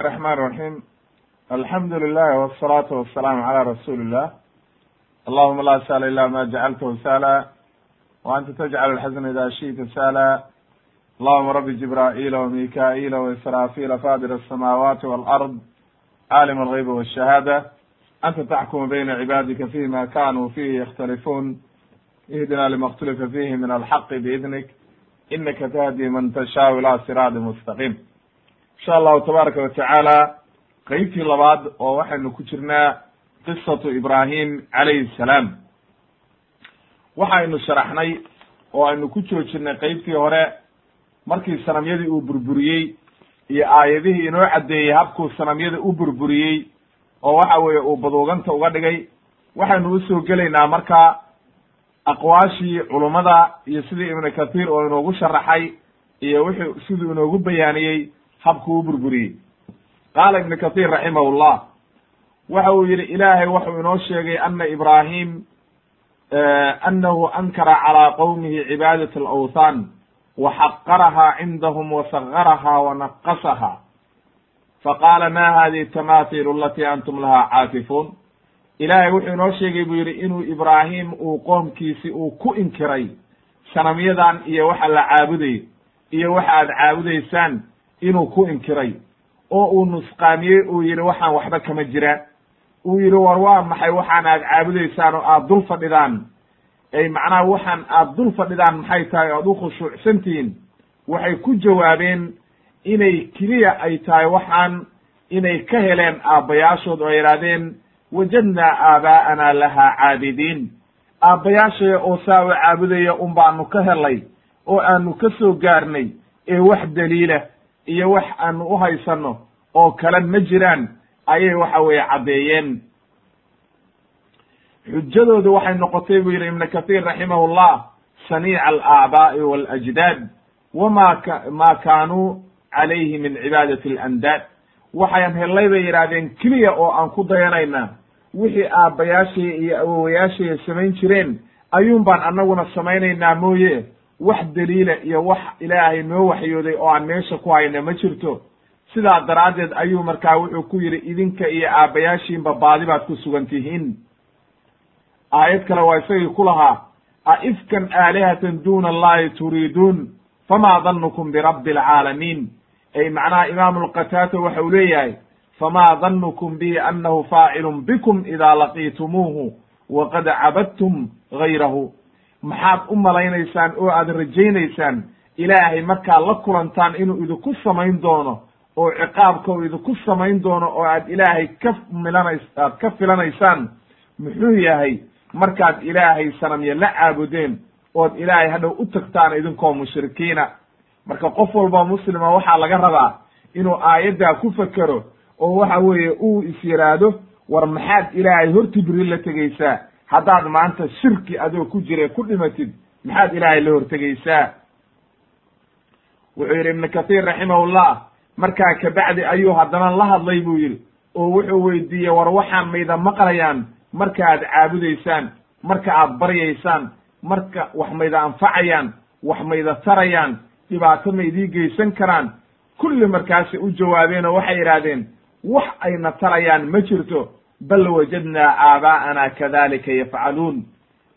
الرحمن الرحيم الحمد لله والصلاة والسلام على رسول الله اللهم لا سهل إلا ما جعلته سهلا وأنت تجعل الحزن إذا شئت سهلا اللهم رب جبرائيل وميكائيل وإسرافيل فاضل السماوات والأرض عالم الغيب والشهادة أنت تحكم بين عبادك فيما كانوا فيه يختلفون اهدنا لما اختلف فيه من الحق بإذنك إنك تهدي من تشاء إلى صراط مستقيم insha allahu tabaaraka watacaala qeybtii labaad oo waxaynu ku jirnaa qisatu ibraahim calayhi salaam. Waxaynu sharaxnay oo aynu ku joojinay qeybtii hore markii sanamyadii uu burburiyey iyo aayadihii inoo caddeeyey habkuu sanamyada u burburiyey oo waxa weeye uu baduuganta uga dhigay waxaynu u soo gelaynaa marka aqwaashii culummada iyo sidii ibnu kathiir oo inoogu sharaxay iyo wuxuu siduu inoogu bayaaniyey habkuu burburiyey. Qaala ibnu kahiir raximahullah waxa uu yihi ilaahay wuxuu inoo sheegay ana ibraahim anahu ankara calaa qowmihi cibaadat alawthan wa xaqaraha cindahum wa sagaraha wa naqasaha faqaala ma hadihi tamahilu alati antum laha caakifuun ilaahay wuxuu inoo sheegay buu yihi inuu ibraahim uu qoomkiisi uu ku inkiray sanamyadan iyo waxa la caabuday iyo waxa aad caabudaysaan inuu ku inkiray oo uu nusqaamiyey uu yidhi waxaan waxba kama jiraan. Uu yidhi war waa maxay? Waxaan aad caabudaysaan oo aad dul fadhidaan. Ay macnaha waxaan aad dul fadhidaan maxay tahay? O aad u khushuucsantihiin. Waxay ku jawaabeen inay keliya ay tahay waxaan inay ka heleen aabbayaashood oo yidhahdeen wajadnaa aabaa'ana lahaa caabidiin. Aabbayaashaya oo saa u caabudaya un baanu ka helay oo aanu ka soo gaarnay ee wax daliila iyo wax aanu u haysanno oo kale ma jiraan ayay waxa weeye caddeeyeen. Xujadoodu waxay noqotay buu yidhi ibnu kathiir raximahullah saniica alaabaa'i walajdaad wama ka ma kaanuu calayhi min cibaadati alandaad. Waxayan hellay bay yidhaahdeen keliya oo aan ku dayanayna wixii aabbayaashaya iyo awowayaashaya samayn jireen ayuun baan annaguna samaynaynaa mooye wax daliila iyo wax ilaahay noo waxyooday oo aan meesha ku hayna ma jirto. Sidaa daraaddeed ayuu markaa wuxuu ku yidhi idinka iyo aabbayaashiinba baadi baad ku sugan tihiin. Aayad kale waa isagii ku lahaa a ifkan aalihatan duna allahi turiiduun famaa danukum birabbi alcaalamiin ay macnaha imaamu lqataata waxa uu leeyahay famaa danukum bihi annahu faacilun bikum idaa laqiitumuuhu waqad cabadtum gayrahu maxaad u malaynaysaan oo aad rajaynaysaan ilaahay markaad la kulantaan inuu idinku samayn doono oo ciqaabka uu idinku samayn doono oo aad ilaahay ka milanays aad ka filanaysaan muxuu yahay markaad ilaahay sanamya la caabudeen ood ilaahay hadhow u tagtaan idinkoo mushrikiina. Marka qof walba muslima waxaa laga rabaa inuu aayaddaa ku fekero oo waxa weeye uu is yidhaahdo war maxaad ilaahay horti beri la tegaysaa haddaad maanta shirki adoo ku jira ku dhimatid maxaad ilaahay la hortegaysaa? Wuxuu yidhi ibnu kathiir raximahullah markaa kabacdi ayuu haddana la hadlay buu yidhi oo wuxuu weydiiyey war waxaan mayda maqlayaan marka aad caabudaysaan marka aad baryaysaan marka wax mayda anfacayaan wax mayda tarayaan dhibaato maydii geysan karaan kulli markaasay u jawaabeen oo waxay yidhaahdeen wax ayna tarayaan ma jirto bal wajadnaa aabaa'ana kadalika yafcaluun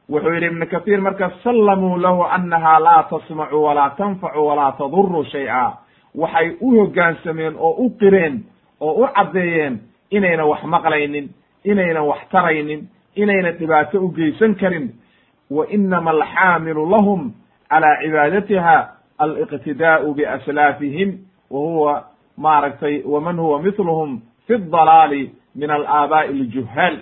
wuxuu yidhi ibnu kathiir marka sallamuu lahu annaha laa tasmacu walaa tanfacu walaa taduru shay-a. Waxay u hoggaansameen oo u qireen oo u caddeeyeen inayna wax maqlaynin inaynan wax taraynin inayna dhibaato u geysan karin. Wa inama alxaamilu lahum calaa cibaadatiha aliqtidaa'u biaslaafihim wa huwa maaragtay waman huwa mithluhum fi dalaali min alaabaa'i aljuhaal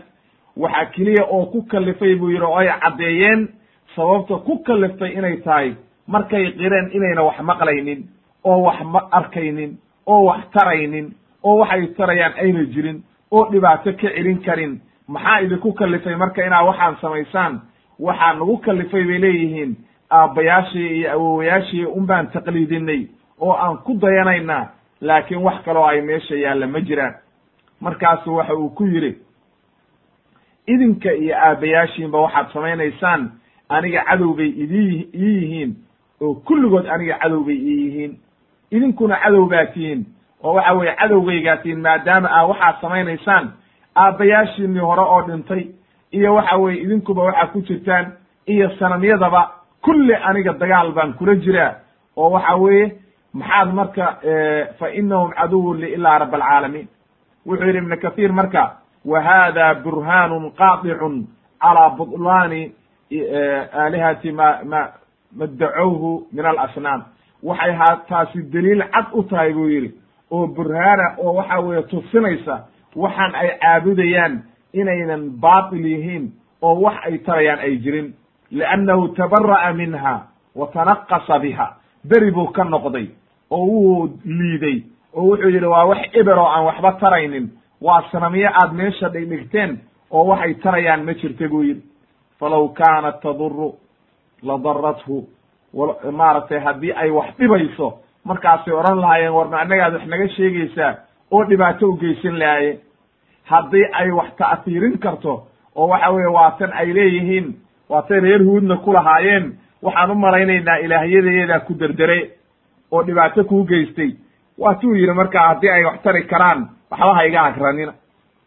waxaa keliya oo ku kalifay buu yidhi oo ay caddeeyeen sababta ku kaliftay inay tahay markay qireen inayna wax maqlaynin oo wax ma arkaynin oo wax taraynin oo waxay tarayaan ayna jirin oo dhibaato ka celin karin maxaa idinku kalifay marka inaa waxaan samaysaan? Waxaa nagu kalifay bay leeyihiin aabbayaashii iyo awowayaashii un baan taqliidinay oo aan ku dayanaynaa laakiin wax kaloo ay meesha yaalla ma jiraan markaasu waxa uu ku yidhi idinka iyo aabbayaashiinba waxaad samaynaysaan aniga cadow bay idii ii yihiin oo kulligood aniga cadow bay ii yihiin. Idinkuna cadow baa tihiin oo waxa weeye cadowgaygaatiin maadaama aa waxaad samaynaysaan aabbayaashiinii hore oo dhintay iyo waxa weeye idinkuba waxaa ku jirtaan iyo sanamyadaba kulli aniga dagaal baan kula jiraa oo waxa weeye maxaad marka fa inahum caduwun li ilaa rab alcaalamiin wuxuu yidhi ibnu kathiir marka wa hada burhaanun qaadicun calaa butlaani aalihati ma ma madacowhu min alasnaam. Waxay ha taasi daliil cad u tahay buu yidhi oo burhaana oo waxa weeye tusinaysa waxaan ay caabudayaan inaynan baatil yihiin oo wax ay tarayaan ay jirin. Liannahu tabara'a minha wa tanaqasa biha. Beri buu ka noqday oo wuu liiday oo wuxuu yidhi waa wax eber oo aan waxba taraynin. Waa sanamyo aad meesha dhigdhigteen oo waxay tarayaan ma jirta buu yidhi. Falaw kaanat taduru ladarathu maaragtay haddii ay wax dhibayso markaasay odhan lahaayeen war ma annagaad wax naga sheegaysaa oo dhibaato u geysan lahaayeen. Haddii ay wax ta'hiirin karto oo waxa weeye waatan ay leeyihiin waatay reer huudna ku lahaayeen waxaan u malaynaynaa ilaahyadeedaa ku derdere oo dhibaato kuu geystay waatuu yidhi markaa haddii ay wax tari karaan waxba ha iga agranina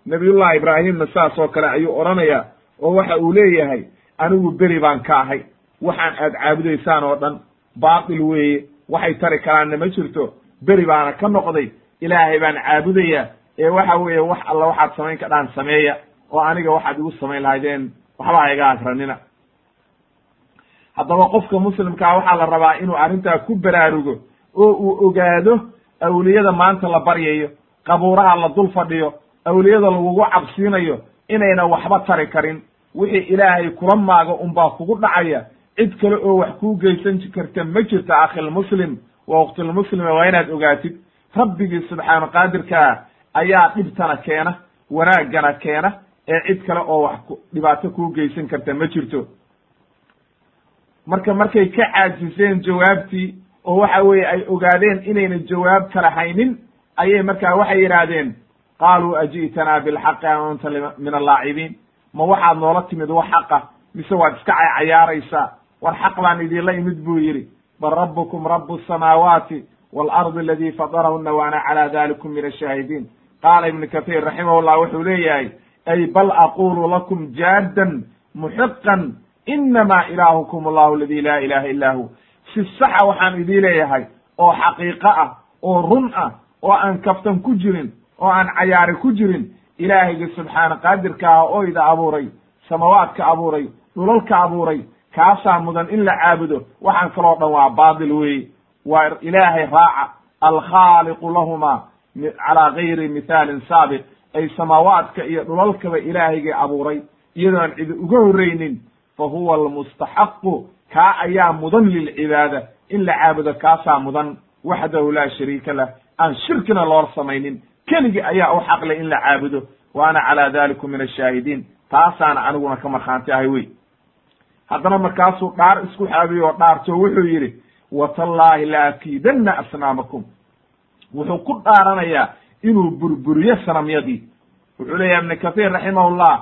nabiyullahi ibraahimna saas oo kale ayuu odhanayaa oo waxa uu leeyahay anigu beri baan ka ahay waxaan aad caabudaysaan oo dhan baatil weeye waxay tari karaanna ma jirto beri baana ka noqday ilaahay baan caabudayaa ee waxa weeye wax alla waxaad samayn kadhaan sameeya oo aniga waxaad igu samayn lahaydeen waxba ha iga agranina haddaba qofka muslimkaa waxaa la rabaa inuu arrintaa ku baraarugo oo uu ogaado awliyada maanta la baryayo qabuuraha la dul fadhiyo awliyada lagugu cabsiinayo inayna waxba tari karin. Wixii ilaahay kula maago unbaa kugu dhacaya. Cid kale oo wax kuu geysan karta ma jirto akhilmuslim wa ukhtilmuslima waa inaad ogaatid. Rabbigii subxaana qaadirkaa ayaa dhibtana keena wanaaggana keena. Ee cid kale oo wax dhibaato kuu geysan karta ma jirto. Marka markay ka caajiseen jawaabtii oo waxa weeye ay ogaadeen inayna jawaab kala haynin ayay markaa waxay yidhaahdeen qaaluu aji'tanaa bilxaqi am anta min allaacibiin. Ma waxaad noola timid wax xaqa mise waad iska cayaaraysaa? War xaq baan idinla imid buu yidhi. Bal rabbukum rabu asamaawaati waalardi aladii fadarahuna wa ana calaa dalikum min ashaahidiin qaala ibnu kathiir raximahullah wuxuu leeyahay ay bal aqulu lakum jaaddan muxiqan inama ilaahukum allahu aladi laa ilaha illa hu si saxa waxaan idii leeyahay oo xaqiiqo ah oo run ah oo aan kaftan ku jirin oo aan cayaari ku jirin ilaahayga subxaana qaadirka ah oo ida abuuray samawaadka abuuray dhulalka abuuray kaasaa mudan in la caabudo waxaan kaloo dhan waa baatil weeye waa ilaahay raaca alkhaaliqu lahuma calaa gayri mithaalin saabiq ay samaawaadka iyo dhulalkaba ilaahayga abuuray. Iyadoon cidi uga horreynin fa huwa almustaxaqu kaa ayaa mudan lilcibaada. In la caabudo kaasaa mudan. Waxdahu laa shariika lah. Aan shirkina loo samaynin. Keligii ayaa u xaqle in la caabudo. Wa ana calaa dalikum min ashaahidiin taasaana aniguna ka markhaanti ahay wey. Haddana markaasuu dhaar isku xaabiye oo dhaarto wuxuu yidhi watallaahi la akiidanna asnaamakum. Wuxuu ku dhaaranayaa inuu burburiyo sanamyadii. Wuxuu leeyahay ibnu kathiir raximahullah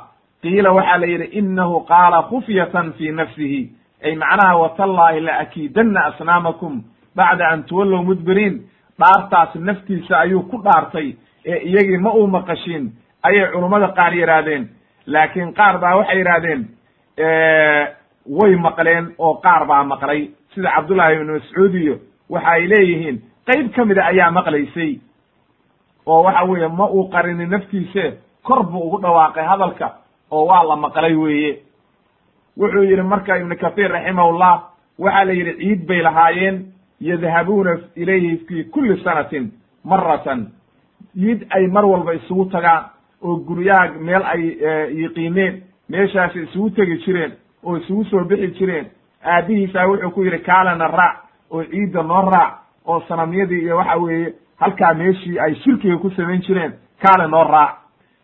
qiila waxaa la yidhi inahu qaala khufyatan fi nafsihi ay macnaha watallaahi la akiidanna asnaamakum bacda an tuwallow mudbiriin. Dhaartaas naftiisa ayuu ku dhaartay ee iyagii ma uu maqashiin ayay culummada qaar yidhaahdeen laakiin qaar baa waxay yidhahdeen way maqleen oo qaar baa maqlay. Sida cabdullahi ibnu mascuud iyo waxa ay leeyihiin qayb ka mida ayaa maqlaysay. Oo waxa weeye ma uu qarinin naftiise kor buu ugu dhawaaqay hadalka oo waa la maqlay weeye wuxuu yidhi marka ibnu kathiir raximahullah waxaa la yidhi ciid bay lahaayeen yadhabuuna ilayhi fi kulli sanatin maratan ciid ay mar walba isugu tagaan oo guryaha meel ay yiqiineen meeshaasay isugu tegi jireen oo isugu soo bixi jireen. Aabihiisaa wuxuu ku yidhi kaalana raac oo ciidda noo raac oo sanamyadii iyo waxa weeye halkaa meeshii ay shirkiga ku samayn jireen kaale noo raac.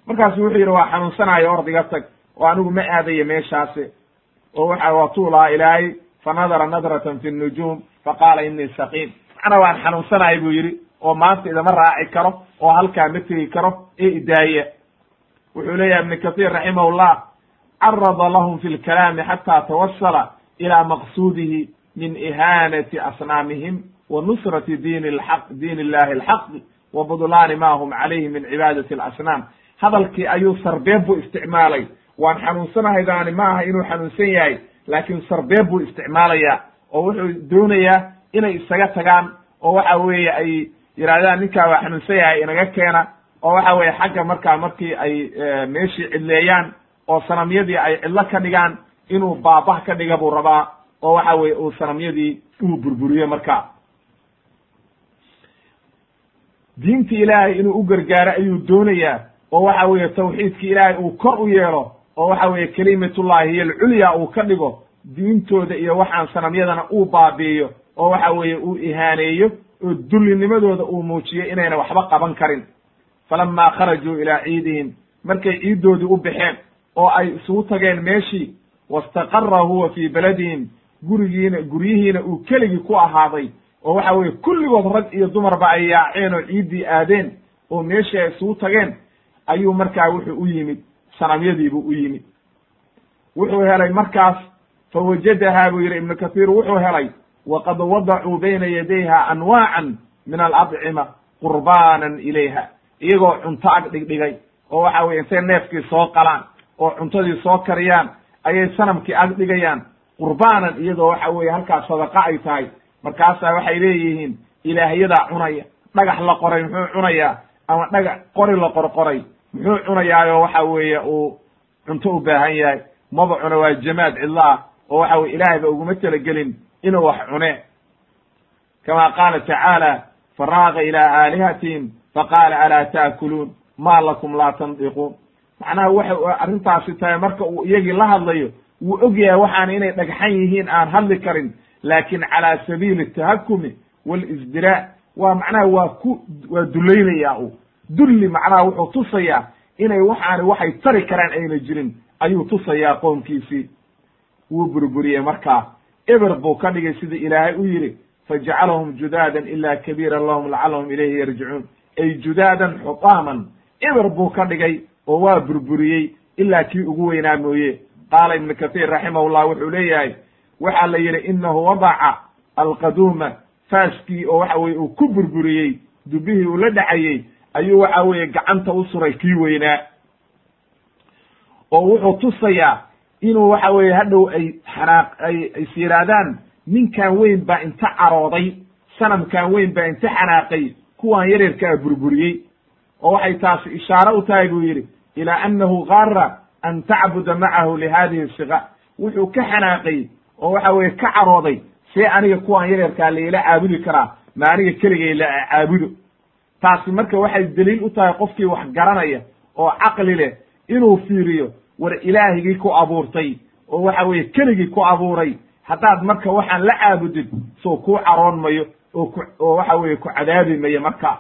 Markaasu wuxuu yidhi waa xanuunsanayo ordiga tag oo anigu ma aadayo meeshaasi oo waxa waatuu lahaa ilaahay fa nadara nadratan fi nujuum. Faqaala inii saqiim. Macnaa waan xanuunsanahay buu yidhi oo maanta idama raaci karo oo halkaa ma tegi karo ee idaaya wuxuu leeyahay ibnu kathiir raximahullah carada lahum fi lkalaami xata tawasala ila maqsuudihi min ihaanati asnaamihim wa nusrati diin laq diin illahi alxaqi wa budlaani ma hum calayhi min cibaadati alasnaam hadalkii ayuu sarbeeb buu isticmaalay waan xanuunsanahaydaani ma aha inuu xanuunsan yahay laakiin sarbeeb buu isticmaalayaa oo wuxuu doonayaa inay isaga tagaan oo waxa weeye ay yidhahdaan ninkaa waa xanuunsan yahay inaga keena oo waxa weeye xagga markaa markii ay meeshii cidleeyaan oo sanamyadii ay cidlo ka dhigaan inuu baabah ka dhiga buu rabaa oo waxa weye uu sanamyadii uu burburiyo marka diinti ilaahay inuu u gargaaro ayuu doonayaa oo waxa weeye tawxiidki ilaahay uu kor u yeelo oo waxa weeye kelimatullahi hiyo alculya uu ka dhigo diintooda iyo waxaan sanamyadana uu baabi'iyo oo waxa weeye uu ihaaneeyo oo dullinimadooda uu muujiyo inayna waxba qaban karin. Falamaa kharajuu ilaa ciidihim markay ciiddoodii u baxeen oo ay isugu tageen meeshii wastaqara huwa fii beladihim gurigiina guryihiina uu keligii ku ahaaday oo waxa weeye kulligood rag iyo dumarba ay yaaceen oo ciiddii aadeen oo meeshii ay isugu tageen ayuu markaa wuxuu u yimid sanamyadiibuu u yimid. Wuxuu helay markaas fawajadahaa buu yidhi ibnu kathiir wuxuu helay waqad wadacuu bayna yadayha anwaacan min alabcima qurbaanan ilayha. Iyagoo cunto ag dhigdhigay oo waxa weye intay neefkii soo qalaan oo cuntadii soo kariyaan ayay sanamkii ag dhigayaan qurbaanan iyadoo waxa weeye halkaas sadaqa ay tahay. Markaasaa waxay leeyihiin ilaahyadaa cunaya dhagax la qoray muxuu cunayaa? Ama dhagax qori la qorqoray muxuu cunayaayo? Waxa weeye uu cunto u baahan yahay. Maba cuno waa jamaad cidlo ah oo waxa weye ilaahay ba uguma talagelin inuu wax cune. Kama qaala tacaala faraaqa ilaa aalihatihim faqaala alaa taakuluun ma lakum laa tandiquun macnaha waxay arrintaasi tahay marka uu iyagii la hadlayo wuu og yahay waxaana inay dhagxan yihiin aan hadli karin. Laakin calaa sabiili tahakumi walisdiraac waa macnaha waa ku waa dulaynayaa u dulli macnaha wuxuu tusayaa inay waxaani waxay tari karaan ayna jirin. Ayuu tusayaa qoomkiisii wuu burburiyey markaa. Eber buu ka dhigay sida ilaahay u yidhi fajacalahum judaadan ila kabiiran lahum lacalahum ilayhi yarjicuun. Ay judaadan xutaaman eber buu ka dhigay oo waa burburiyey ilaa kii ugu weynaa mooye. Qaala ibnu kathiir raximahullah wuxuu leeyahay waxaa la yidhi inahu wadaca alqaduuma. Faaskii oo waxa weye uu ku burburiyey dubihii uu la dhacayey ayuu waxa weeye gacanta u suray kii weynaa oo wuxuu tusayaa inuu waxa weeye hadhow ay xanaaq ay is yidhaahdaan ninkan weyn baa inta carooday sanamkan weyn baa inta xanaaqay kuwan yaryarkaa burburiyey. Oo waxay taasi ishaare u tahay buu yidhi ilaa annahu gaara an tacbuda macahu lihadihi siga wuxuu ka xanaaqay oo waxa weeye ka carooday see aniga kuwan yaryarkaa laila caabudi karaa ma aniga keligay la caabudo taasi marka waxay daliil u tahay qofkii wax garanaya oo caqli leh inuu fiiriyo war ilaahigii ku abuurtay oo waxa weeye keligii ku abuuray. Haddaad marka waxaan la caabudid soo kuu caroon mayo oo ku oo waxa weeye ku cadaabi mayo marka.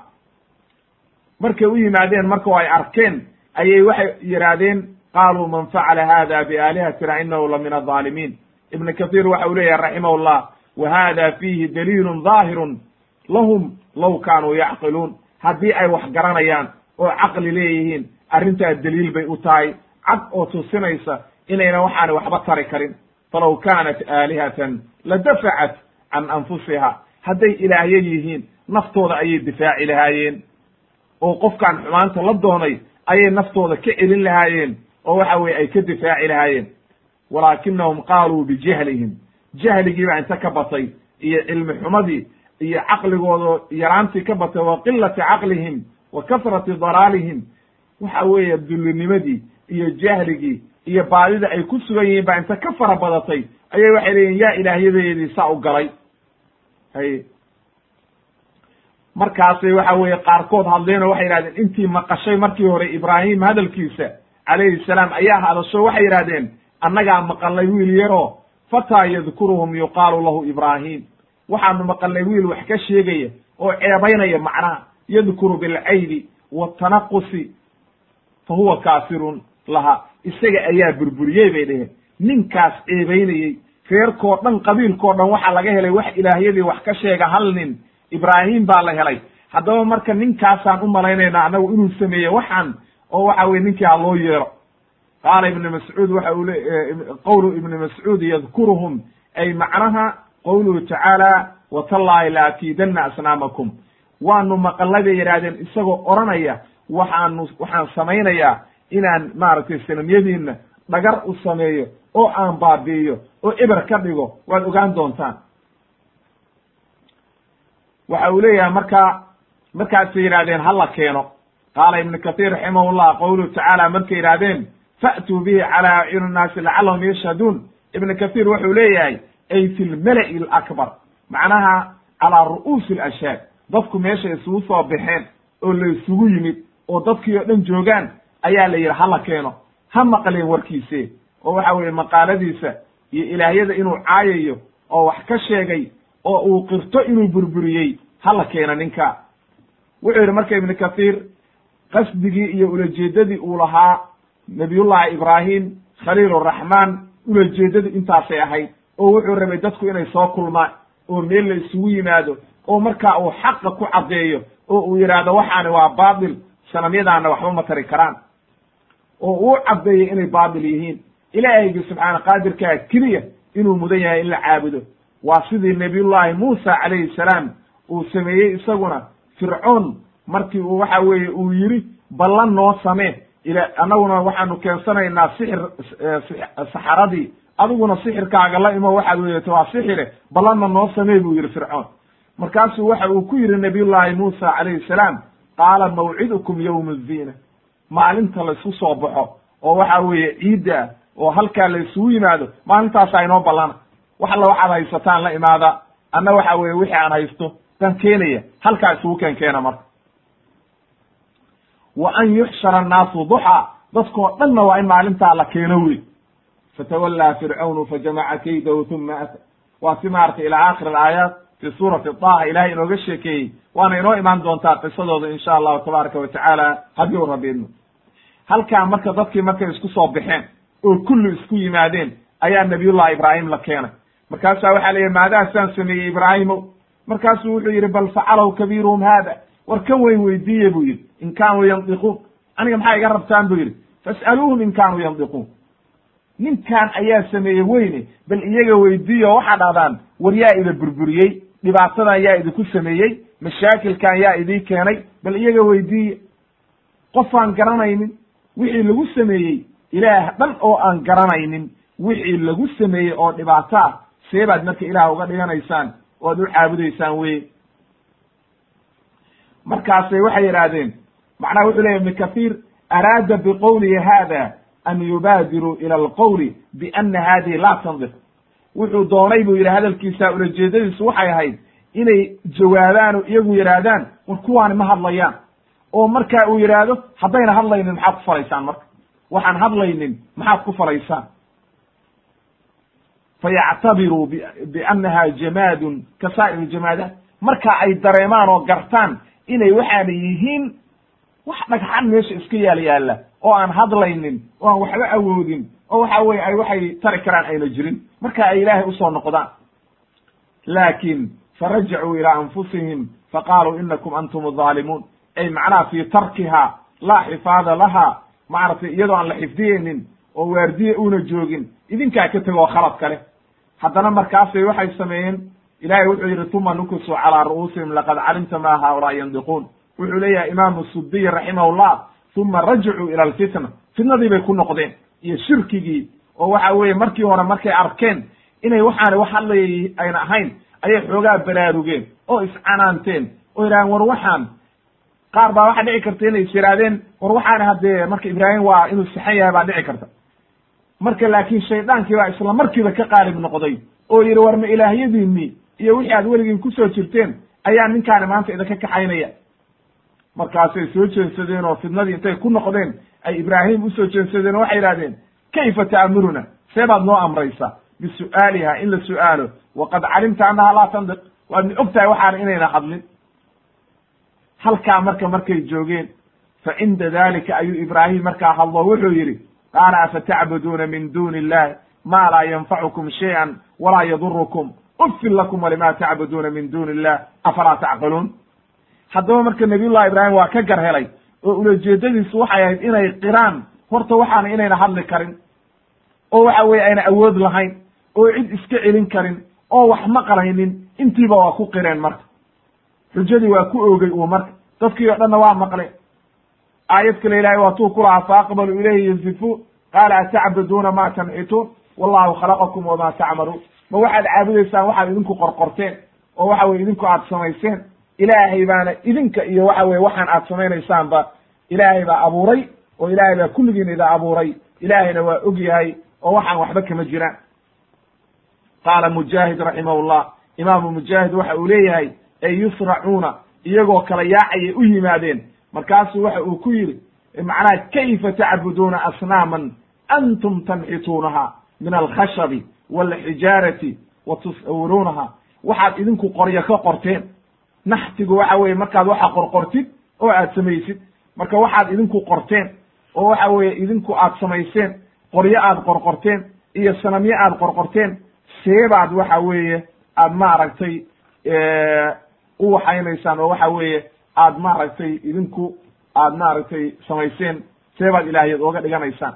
Markay u yimaadeen marka ay arkeen ayay waxay yidhaahdeen qaaluu man facala hada biaalihatina inahu la min alظaalimiin ibn kahiir waxa uu leeyahay raximah llah wa hada fiihi daliilun daahirun lahum law kaanuu yacqiluun haddii ay wax garanayaan oo caqli leeyihiin arrintaa daliil bay u tahay. Cad oo tusinaysa inayna waxaani waxba tari karin. Falaw kaanat aalihatan la dafacat can anfusiha. Hadday ilaahyo yihiin naftooda ayay difaaci lahaayeen. Oo qofkaan xumaanta la doonay ayay naftooda ka celin lahaayeen. Oo waxa weye ay ka difaaci lahaayeen. Walaakinahum qaaluu bijahlihim jahligii baa inta ka batay iyo cilmi xumadii iyo caqligooda yaraantii ka batay wa qilati caqlihim wa kasrati dalaalihim waxa weeye dullinimadii iyo jahligii iyo baadida ay ku sugan yihiin baa inta ka fara badatay ayay waxay leeyihiin yaa ilaahyadeedii saa u galay. Hay. Markaasay waxa weeye qaarkood hadleen oo waxay yidhahdeen intii maqashay markii hore ibraahim hadalkiisa calayhi salaam ayaa hadasho waxay yidhahdeen annagaa maqalnay wiil yaroo fataa yadkuruhum yuqaalu lahu ibraahim waxaanu maqalnay wiil wax ka sheegaya oo ceebaynaya macnaha yadkuru bilcaybi watanaqusi fa huwa kaafirun laha. Isaga ayaa burburiyey bay dheheen ninkaas ceebaynayey reerkoo dhan qabiilkoo dhan waxaa laga helay wax ilaahyadii wax ka sheega hal nin ibraahim baa la helay. Haddaba marka ninkaasaan u malaynaynaa annagu inuu sameeye waxaan oo waxa weye ninkii ha loo yeero. Qaala ibnu mascuud waxa uu le qowlu ibni mascuud yadkuruhum ay macnaha qowluhu tacaala watallahi la akiidanna asnaamakum. Waanu maqalnay bay yidhaahdeen isagoo odhanaya waxaanu waxaan samaynayaa inaan maaragtay sanamyadiinna dhagar u sameeyo oo aan baabi'iyo oo eber ka dhigo. Waad ogaan doontaan. Waxa uu leeyahay markaa markaasay yidhahdeen hala keeno. Qaala ibnu kathiir raximahullah qawluhu tacaala markay yidhahdeen fa'tuu bihi calaa acyuni nnaasi lacallahum yashhaduun. Ibnu kathiir wuxuu leeyahay ay fi lmala'i alakbar. Macnaha calaa ru'uusi alashhaad dadku meeshay isugu soo baxeen oo la isugu yimid oo dadkii oo dhan joogaan ayaa la yidhi hala keeno. Ha maqleen warkiise. Oo waxa weeye maqaaladiisa iyo ilaahyada inuu caayayo oo wax ka sheegay oo uu qirto inuu burburiyey hala keena ninka. Wuxuu yidhi marka ibnu kathiir qasdigii iyo ulajeedadii uu lahaa nabiyullahi ibraahim khaliil araxmaan ulajeedadii intaasay ahayd oo wuxuu rabay dadku inay soo kulmaan oo meel la isugu yimaado oo markaa uu xaqa ku caddeeyo oo uu yidhaahdo waxaani waa baatil sanamyadaana waxba ma tari karaan. Oo uu caddeeyo inay baatil yihiin. Ilaahaygi subxaana qaadirkaa keliya inuu mudan yahay in la caabudo. Waa sidii nabiyullaahi muusa calayhi salaam uu sameeyey isaguna fircoon markii uu waxa weeye uu yidhi ballan noo samee ila annaguna waxaanu keensanaynaa sixir saxaradii adiguna sixirkaaga la imo waxaad weeyato waa sixire ballanna noo samee buu yidhi fircoon. Markaasuu waxa uu ku yidhi nabiyullaahi muusa calayhi salaam qaala mawcidukum yowma zina maalinta laysku soo baxo oo waxa weeye ciidda oo halkaa la isugu yimaado maalintaasaa inoo ballana wax alla waxaad haysataan la imaada anna waxa weeye wixii aan haysto baan keenaya halkaa isugu keen keena marka. Wa an yuxshara annaasu duxaa dadkoo dhanna waa in maalintaa la keeno wey fatawallaa fircawnu fajamaca kaydahu uma ata waa si maaragtay ilaa aakhir alaayaat fi suurati daha ilahay inooga sheekeeyey waana inoo imaan doontaa qisadooda insha allahu tabaaraka wa tacaala haddii u rabi idmo halkaa marka dadkii markay isku soo baxeen oo kulli isku yimaadeen ayaa nabiyullahi ibraahim la keenay markaasaa waxaa la maadaa saan sameeyey ibraahimow markaasuu wuxuu yidhi bal facalow kabiiruhum haada war kan weyn weydiiye buu yidhi in kaanuu yandiquun aniga maxaa iga rabtaan buu yidhi fas'aluuhum in kaanuu yandiquun ninkan ayaa sameeyey weyne bal iyaga weydiiyo waxaa dhahdaan war yaa ida burburiyey dhibaatadan yaa idinku sameeyey mashaakilkan yaa idii keenay bal iyaga weydiiye. Qofaan garanaynin wixii lagu sameeyey ilaah dhan oo aan garanaynin wixii lagu sameeyey oo dhibaato ah see baad marka ilaah uga dhiganaysaan oo ad u caabudaysaan weye. Markaasay waxay yidhaahdeen macnaha wuxuu leyahy ibnu kathiir araada biqowlihi hada an yubaadiruu ila alqowli biana hadihi laa tandiq wuxuu doonay buu yidhi hadalkiisa ulajeedadiisu waxay ahayd inay jawaabaan oo iyagu yidhaahdaan war kuwaani ma hadlayaan. Oo marka uu yidhaahdo haddayna hadlaynin maxaad ku falaysaan marka? Waxaan hadlaynin maxaad ku falaysaan? Fayactabiruu biannaha jamaadun ka saa'ir jamaadaat marka ay dareemaan oo gartaan inay waxaana yihiin wax dhagxan meesha iska yaal yaalla oo aan hadlaynin oo aan waxba awoodin oo waxa weye ay waxay tari karaan ayna jirin. Marka ay ilaahay u soo noqdaan. Laakin farajacuu ilaa anfusihim faqaaluu inakum antum azaalimuun ay macnaha fii tarkiha laa xifaada laha maaragtay iyadoo aan la xifdiyeynin oo waardiye una joogin idinkaa ka tegoo khalad kale. Haddana markaasay waxay sameeyeen ilahay wuxuu yidhi tuma nukusuu calaa ru'uusihim laqad calimta ma haaulaa yandiquun. Wuxuu leeyahay imaamu sudiy raximahullah uma rajacuu ila alfitna. Fitnadii bay ku noqdeen. Iyo shirkigii. Oo waxa weeye markii hore markay arkeen inay waxaana wax hadlayay ayna ahayn ayay xoogaa baraarugeen oo iscanaanteen. Oo yidhahdeen war waxaan. Qaar baa waxaa dhici karta inay is yidhahdeen war waxaana haddee marka ibraahim waa inuu sixan yahay baa dhici karta. Marka laakiin shaydaankii baa isla markiiba ka qaalib noqday oo yidhi war ma ilaahyadiinii iyo wixii aad weligiin ku soo jirteen ayaa ninkaani maanta idinka kaxaynaya markaasay soo jeensadeen oo fidnadii intay ku noqdeen ay ibraahim u soo jeensadeen oo waxay yidhahdeen kayfa ta'muruna? See baad noo amraysaa bisu'aaliha in la su'aalo. Waqad calimta annaha laa tandiq waadna og tahay waxaana inayna hadlin. Halkaa marka markay joogeen fa cinda dalika ayuu ibraahim markaa hadlo wuxuu yidhi qaala afatacbuduuna min duni illahi ma laa yanfacukum shayئan walaa yadurukum ufin lakum walima tacbuduuna min duni illah afalaa tacqiluun haddaba marka nabiyullahi ibraahim waa ka gar helay oo ulajeedadiisu waxay ahayd inay qiraan. Horta waxaana inayna hadli karin oo waxa weye ayna awood lahayn oo cid iska celin karin oo wax maqlaynin intiiba waa ku qireen marka. Xujadii waa ku oogay uu marka. Dadkii o dhanna waa maqleen. Aayad kale ilahay waa tuu ku lahaa faaqbaluu ilayhi yansifuun qaala atacbuduuna ma tanxituun wallahu khalaqakum wama tacmaluun. Ma waxaad caabudaysaan waxaad idinku qorqorteen oo waxa weye idinku aad samayseen ilaahay baana idinka iyo waxa weye waxaan aad samaynaysaanba ilaahay baa abuuray oo ilaahay baa kulligiin ida abuuray. Ilaahayna waa og yahay oo waxaan waxba kama jiraan qaala mujaahid raximahullah imaamu mujaahid waxa uu leeyahay ay yusracuuna iyagoo kala yaacayay u yimaadeen. Markaasuu waxa uu ku yidhi macnaha kayfa tacbuduuna asnaaman antum tanxituunaha min alkhashabi walxijaarati wa tusawwiruunaha waxaad idinku qoryo ka qorteen naxtigu waxa weeye markaad waxa qorqortid oo aad samaysid marka waxaad idinku qorteen oo waxa weeye idinku aad samayseen qoryo aad qorqorteen iyo sanamyo aad qorqorteen seebaad waxa weeye aad maaragtay u waxaynaysaan oo waxa weeye aad maaragtay idinku aad maaragtay samayseen seebaad ilaahyad ooga dhiganaysaan.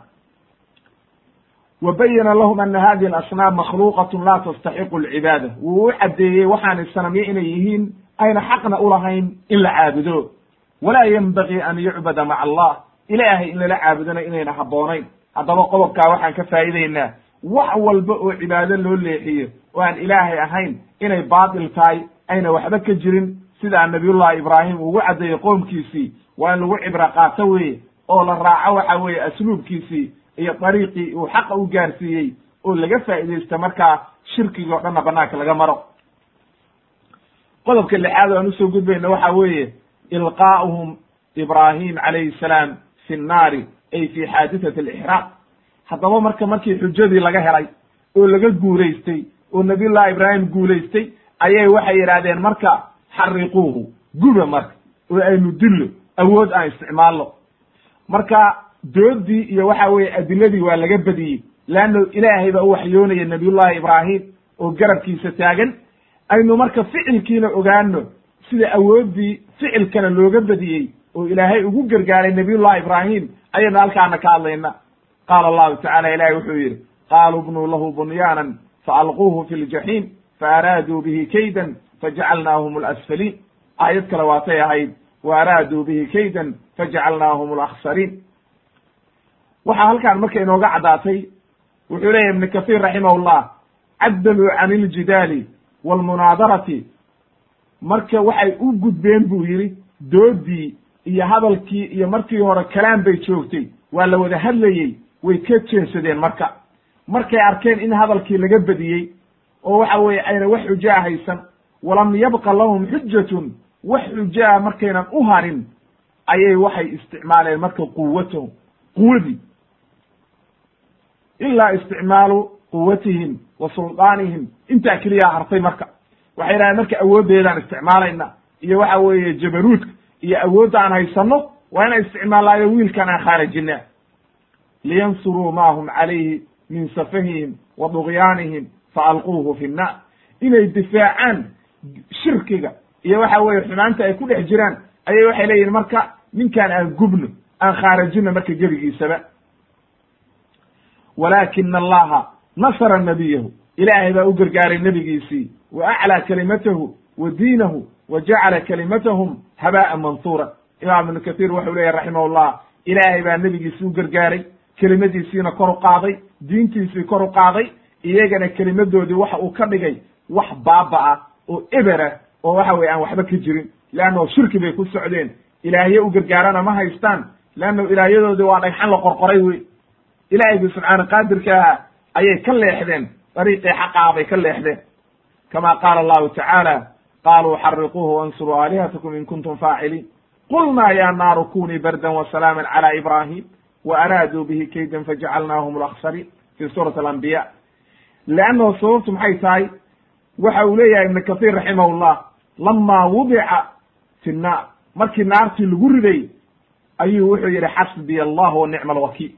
Wa bayana lahum ana hadihi alasnaam makhluuqatun laa tastaxiqu alcibaada. Wuu u caddeeyey waxaanay sanamyo inay yihiin ayna xaqna ulahayn in la caabudo. Walaa yenbagii an yucbada maca allah. Ilaahay in lala caabudona inayna habboonayn. Haddaba qodobkaa waxaan ka faa'iideynaa wax walba oo cibaado loo leexiyo oo aan ilaahay ahayn inay baatil tahay ayna waxba ka jirin. Sidaa nabiyullahi ibraahim ugu caddeeyey qoomkiisii waa in lagu cibro qaato weeye oo la raaco waxa weeye asluubkiisii iyo dariiqii uu xaqa u gaarsiiyey oo laga faa'iidaysta markaa shirkigi o dhanna banaanka laga maro qodobka lixaad o aan u soo gudbayna waxa weeye ilqaa'uhum ibraahim calayhi salaam fi nnaari ay fi xaadithati alixraaq. Haddaba marka markii xujadii laga helay oo laga guulaystay oo nabiyullahi ibraahim guulaystay ayay waxay yidhaahdeen marka xariquuhu guba marka oo aynu dillo awood aan isticmaalno. Marka doodii iyo waxa weeye adiladii waa laga badiyey leanno ilaahay baa u waxyoonaya nabiyullahi ibraahim oo garabkiisa taagan aynu marka ficilkiina ogaano sida awooddii ficilkana looga badiyey oo ilaahay ugu gargaaray nabiyullahi ibraahim ayaynu halkaana ka hadlayna. Qaala allahu tacala ilahi wuxuu yidhi qaaluu bnuu lahu bunyaanan faalquuhu fi ljaxiim faaraaduu bihi kaydan fajacalnaahum alasfaliin aayad kale waatay ahayd wa araaduu bihi kaydan fajacalnaahum alakhsariin waxaa halkaan marka inooga caddaatay wuxuu leeyahy ibnu kahiir raximahullah caddaluu can iljidaali waalmunaadarati marka waxay u gudbeen buu yidhi doodii iyo hadalkii iyo markii hore kalaam bay joogtay waa la wada hadlayey way ka jeensadeen marka. Markay arkeen in hadalkii laga badiyey oo waxa weeye ayna wax xujaa haysan walam yabqa lahum xujatun wax xujaa markaynan u harin ayay waxay isticmaaleen marka quwatahum quwadii ilaa isticmaalu quwatihim wa suldaanihim intaa keliyaa hartay marka. Waxay yidhahdeen marka awooddeedaan isticmaalayna iyo waxa weeye jabaruudka iyo awoodda aan haysanno waa inaan isticmaalaayo wiilkan aan khaarijina liyansuruu ma hum calayhi min safahihim wa dugyaanihim faalquuhu fi nnaar. Inay difaacaan shirkiga iyo waxa weeye xumaanta ay ku dhex jiraan ayay waxay leeyihiin marka ninkaan aan gubno aan khaarajino marka gebigiisaba walaakina allaha nasara nabiyahu ilaahay baa u gargaaray nebigiisii. Wa aclaa kalimatahu wa diinahu wa jacala kalimatahum habaa'a mansuura. Imaam ibnu kathiir wuxuu leeyahy raximahullah ilaahay baa nebigiisii u gargaaray kelimadiisiina kor u qaaday diintiisii kor u qaaday iyagana kelimadoodii waxa uu ka dhigay wax baaba oo ebera oo waxa weye aan waxba ka jirin. Leanno shirki bay ku socdeen. Ilaahye u gargaarana ma haystaan. Leanno ilaahyadoodii waa dhagxan la qorqoray wey ilaahaygi subxaana qaadirka ahaa ayay ka leexdeen dariiqii xaqaa bay ka leexdeen kama qaala allahu tacaala qaluu xariquuhu wansuruu aalihatakum in kuntum faaciliin qulnaa ya naaru kunii bardan wasalaaman cala ibrahim wa araaduu bihi kaydan fajacalnaahum alaksariin fi suurati alambiya leannahu sababtu maxay tahay waxa uu leeyahay ibnu kathiir raximahullah lamaa wudica fi nnaar markii naartii lagu riday ayuu wuxuu yidhi xasbiya allah wa nicma alwakiil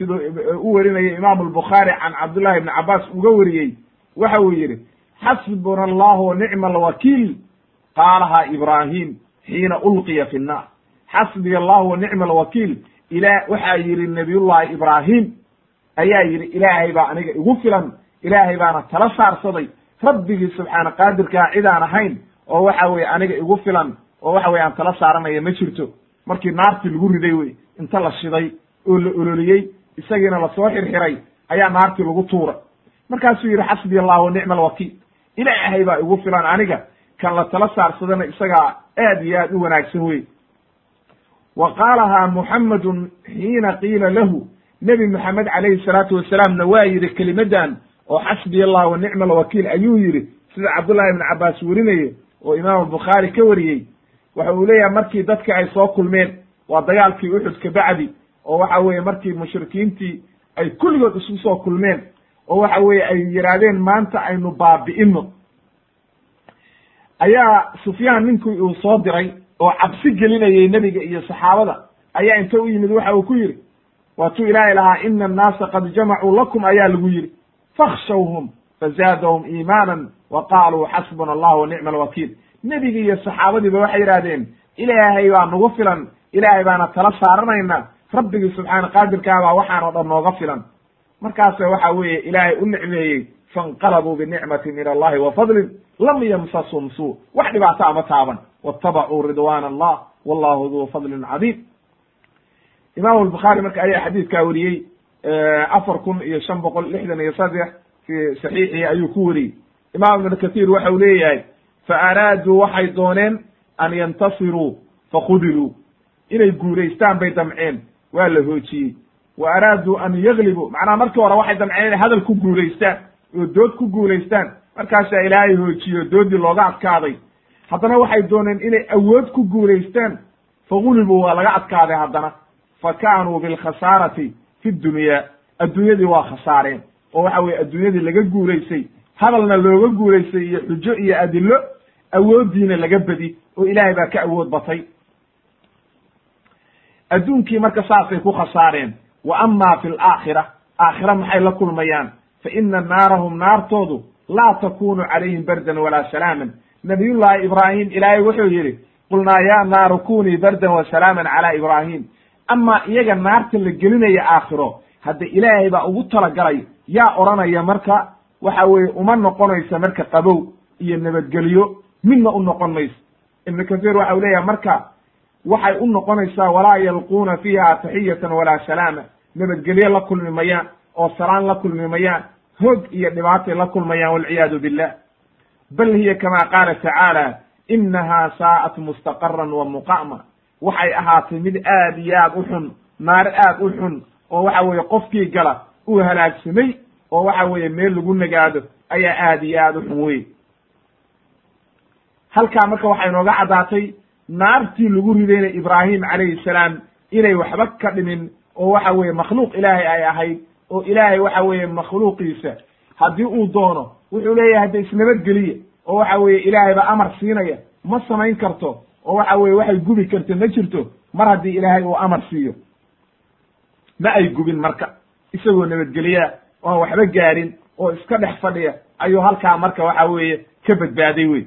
siduu u werinayay imaamu albukhaari can cabdullahi ibni cabaas uga wariyey waxa uu yidhi xasbuna allahu wa nicma alwakiil qaalaha ibraahim xiina ulqiya fi nnaar. Xasbiya allahu wa nicma alwakiil ila waxaa yidhi nabiyullahi ibraahim ayaa yidhi ilaahay baa aniga igu filan ilaahay baana tala saarsaday. Rabbigii subxaana qaadirkaa cidaan ahayn oo waxa weye aniga igu filan oo waxa weye aan tala saaranaya ma jirto. Markii naartii lagu riday wey inta la shiday oo la ololiyey isagiina la soo xirxiray ayaa naartii lagu tuuray. Markaasuu yidhi xasbi allah wa nicma alwakiil ilaahay baa igu filan aniga kan la tala saarsadana isagaa aad iyo aad u wanaagsan wey wa qaalahaa muxammedun xiina qiila lahu nebi moxamed calayhi salaatu wasalaamna waa yidhi kelimadan oo xasbiya allah wa nicma alwakiil ayuu yidhi sida cabdullahi ibn cabbaas werinaye oo imaam albukhaari ka wariyey waxa uu leeyahay markii dadka ay soo kulmeen waa dagaalkii uxud ka bacdi oo waxa weeye markii mushrikiintii ay kulligood isu soo kulmeen oo waxa weeye ay yidhaahdeen maanta aynu baabi'ino ayaa sufyaan ninkii uu soo diray oo cabsi gelinayay nebiga iyo saxaabada ayaa inta u yimid waxa uu ku yidhi waatuu ilaahay lahaa ina annaasa qad jamacuu lakum ayaa lagu yidhi fakhshawhum fazaadahum iimaanan wa qaaluu xasbuna allah wa nicma alwakiil nebigi iyo saxaabadiiba waxay yidhahdeen ilaahay baa nagu filan ilaahay baana tala saaranayna rabbigii subxaana qaadirkaabaa waxaan oo dhan nooga filan. Markaase waxa weeye ilaahay u nicmeeyey fainqalabuu binicmati min allahi wa lam yamsasum suu. Wax dhibaato ama taaban. Watabacuu ridwan allah wallahu duu fadlin cadiim imam albukhaari marka ayaa xadiidkaa weriyey afar kun iyo shan boqol lixdan iyo saddex fi saxiixihi ayuu ku weriyey imam ibn kathir waxa uu leeyahay fa araaduu waxay dooneen an yantasiruu fakhudiluu inay guulaystaan bay damceen waa la hoojiyey. Wa araaduu an yaglibuu macnaha markii hore waxay damceen inay hadal ku guulaystaan oo dood ku guulaystaan. Markaasaa ilaahay hoojiyo doodii looga adkaaday. Haddana waxay dooneen inay awood ku guulaystaan. Fagulibuu waa laga adkaaday haddana. Fa kaanuu bilkhasaarati fi dunyaa adduunyadii waa khasaareen. Oo waxa weye adduunyadii laga guulaysay hadalna looga guulaystay iyo xujo iyo adilo awooddiina laga bedi oo ilaahay baa ka awood batay adduunkii marka saasay ku khasaareen wa ama fi alaakhira aakhira maxay la kulmayaan? Fa ina naarahum naartoodu laa takunu calayhim bardan walaa salaaman. Nabiyullahi ibraahim ilaahay wuxuu yidhi qulnaa ya naaru kunii bardan wa salaaman cala ibraahim. Ama iyaga naarta la gelinaya aakhiro hadda ilaahay baa ugu talagalay yaa odhanaya marka waxa weeye uma noqonaysa marka qabow iyo nabadgelyo midna u noqon mayso ibnu kahiir waxa u leeyahay marka waxay u noqonaysaa walaa yalquuna fiiha taxiyatan walaa salaama. Nabadgelyo la kulmi mayaan oo salaan la kulmi mayaan hoog iyo dhibaatay la kulmayaan walciyaadu billah. Bal hiya kama qaala tacaala inaha saa'at mustaqaran wa muqa'ma waxay ahaatay mid aad iyo aad u xun naar aad u xun oo waxa weeye qofkii gala uu halaagsamay oo waxa weeye meel lagu nagaado ayaa aad iyo aad u xun wey halkaa marka waxay inooga caddaatay naartii lagu ridayna ibraahim calayhi salaam inay waxba ka dhimin oo waxa weeye makhluuq ilaahay ay ahayd oo ilaahay waxa weeye makhluuqiisa haddii uu doono wuxuu leeyahay hadda isnabadgeliya oo waxa weeye ilaahay baa amar siinaya ma samayn karto oo waxa weye waxay gubi karta ma jirto mar haddii ilaahay uu amar siiyo. Ma ay gubin marka isagoo nabadgeliyaa oan waxba gaarin oo iska dhex fadhiya ayuu halkaa marka waxa weeye ka badbaaday wey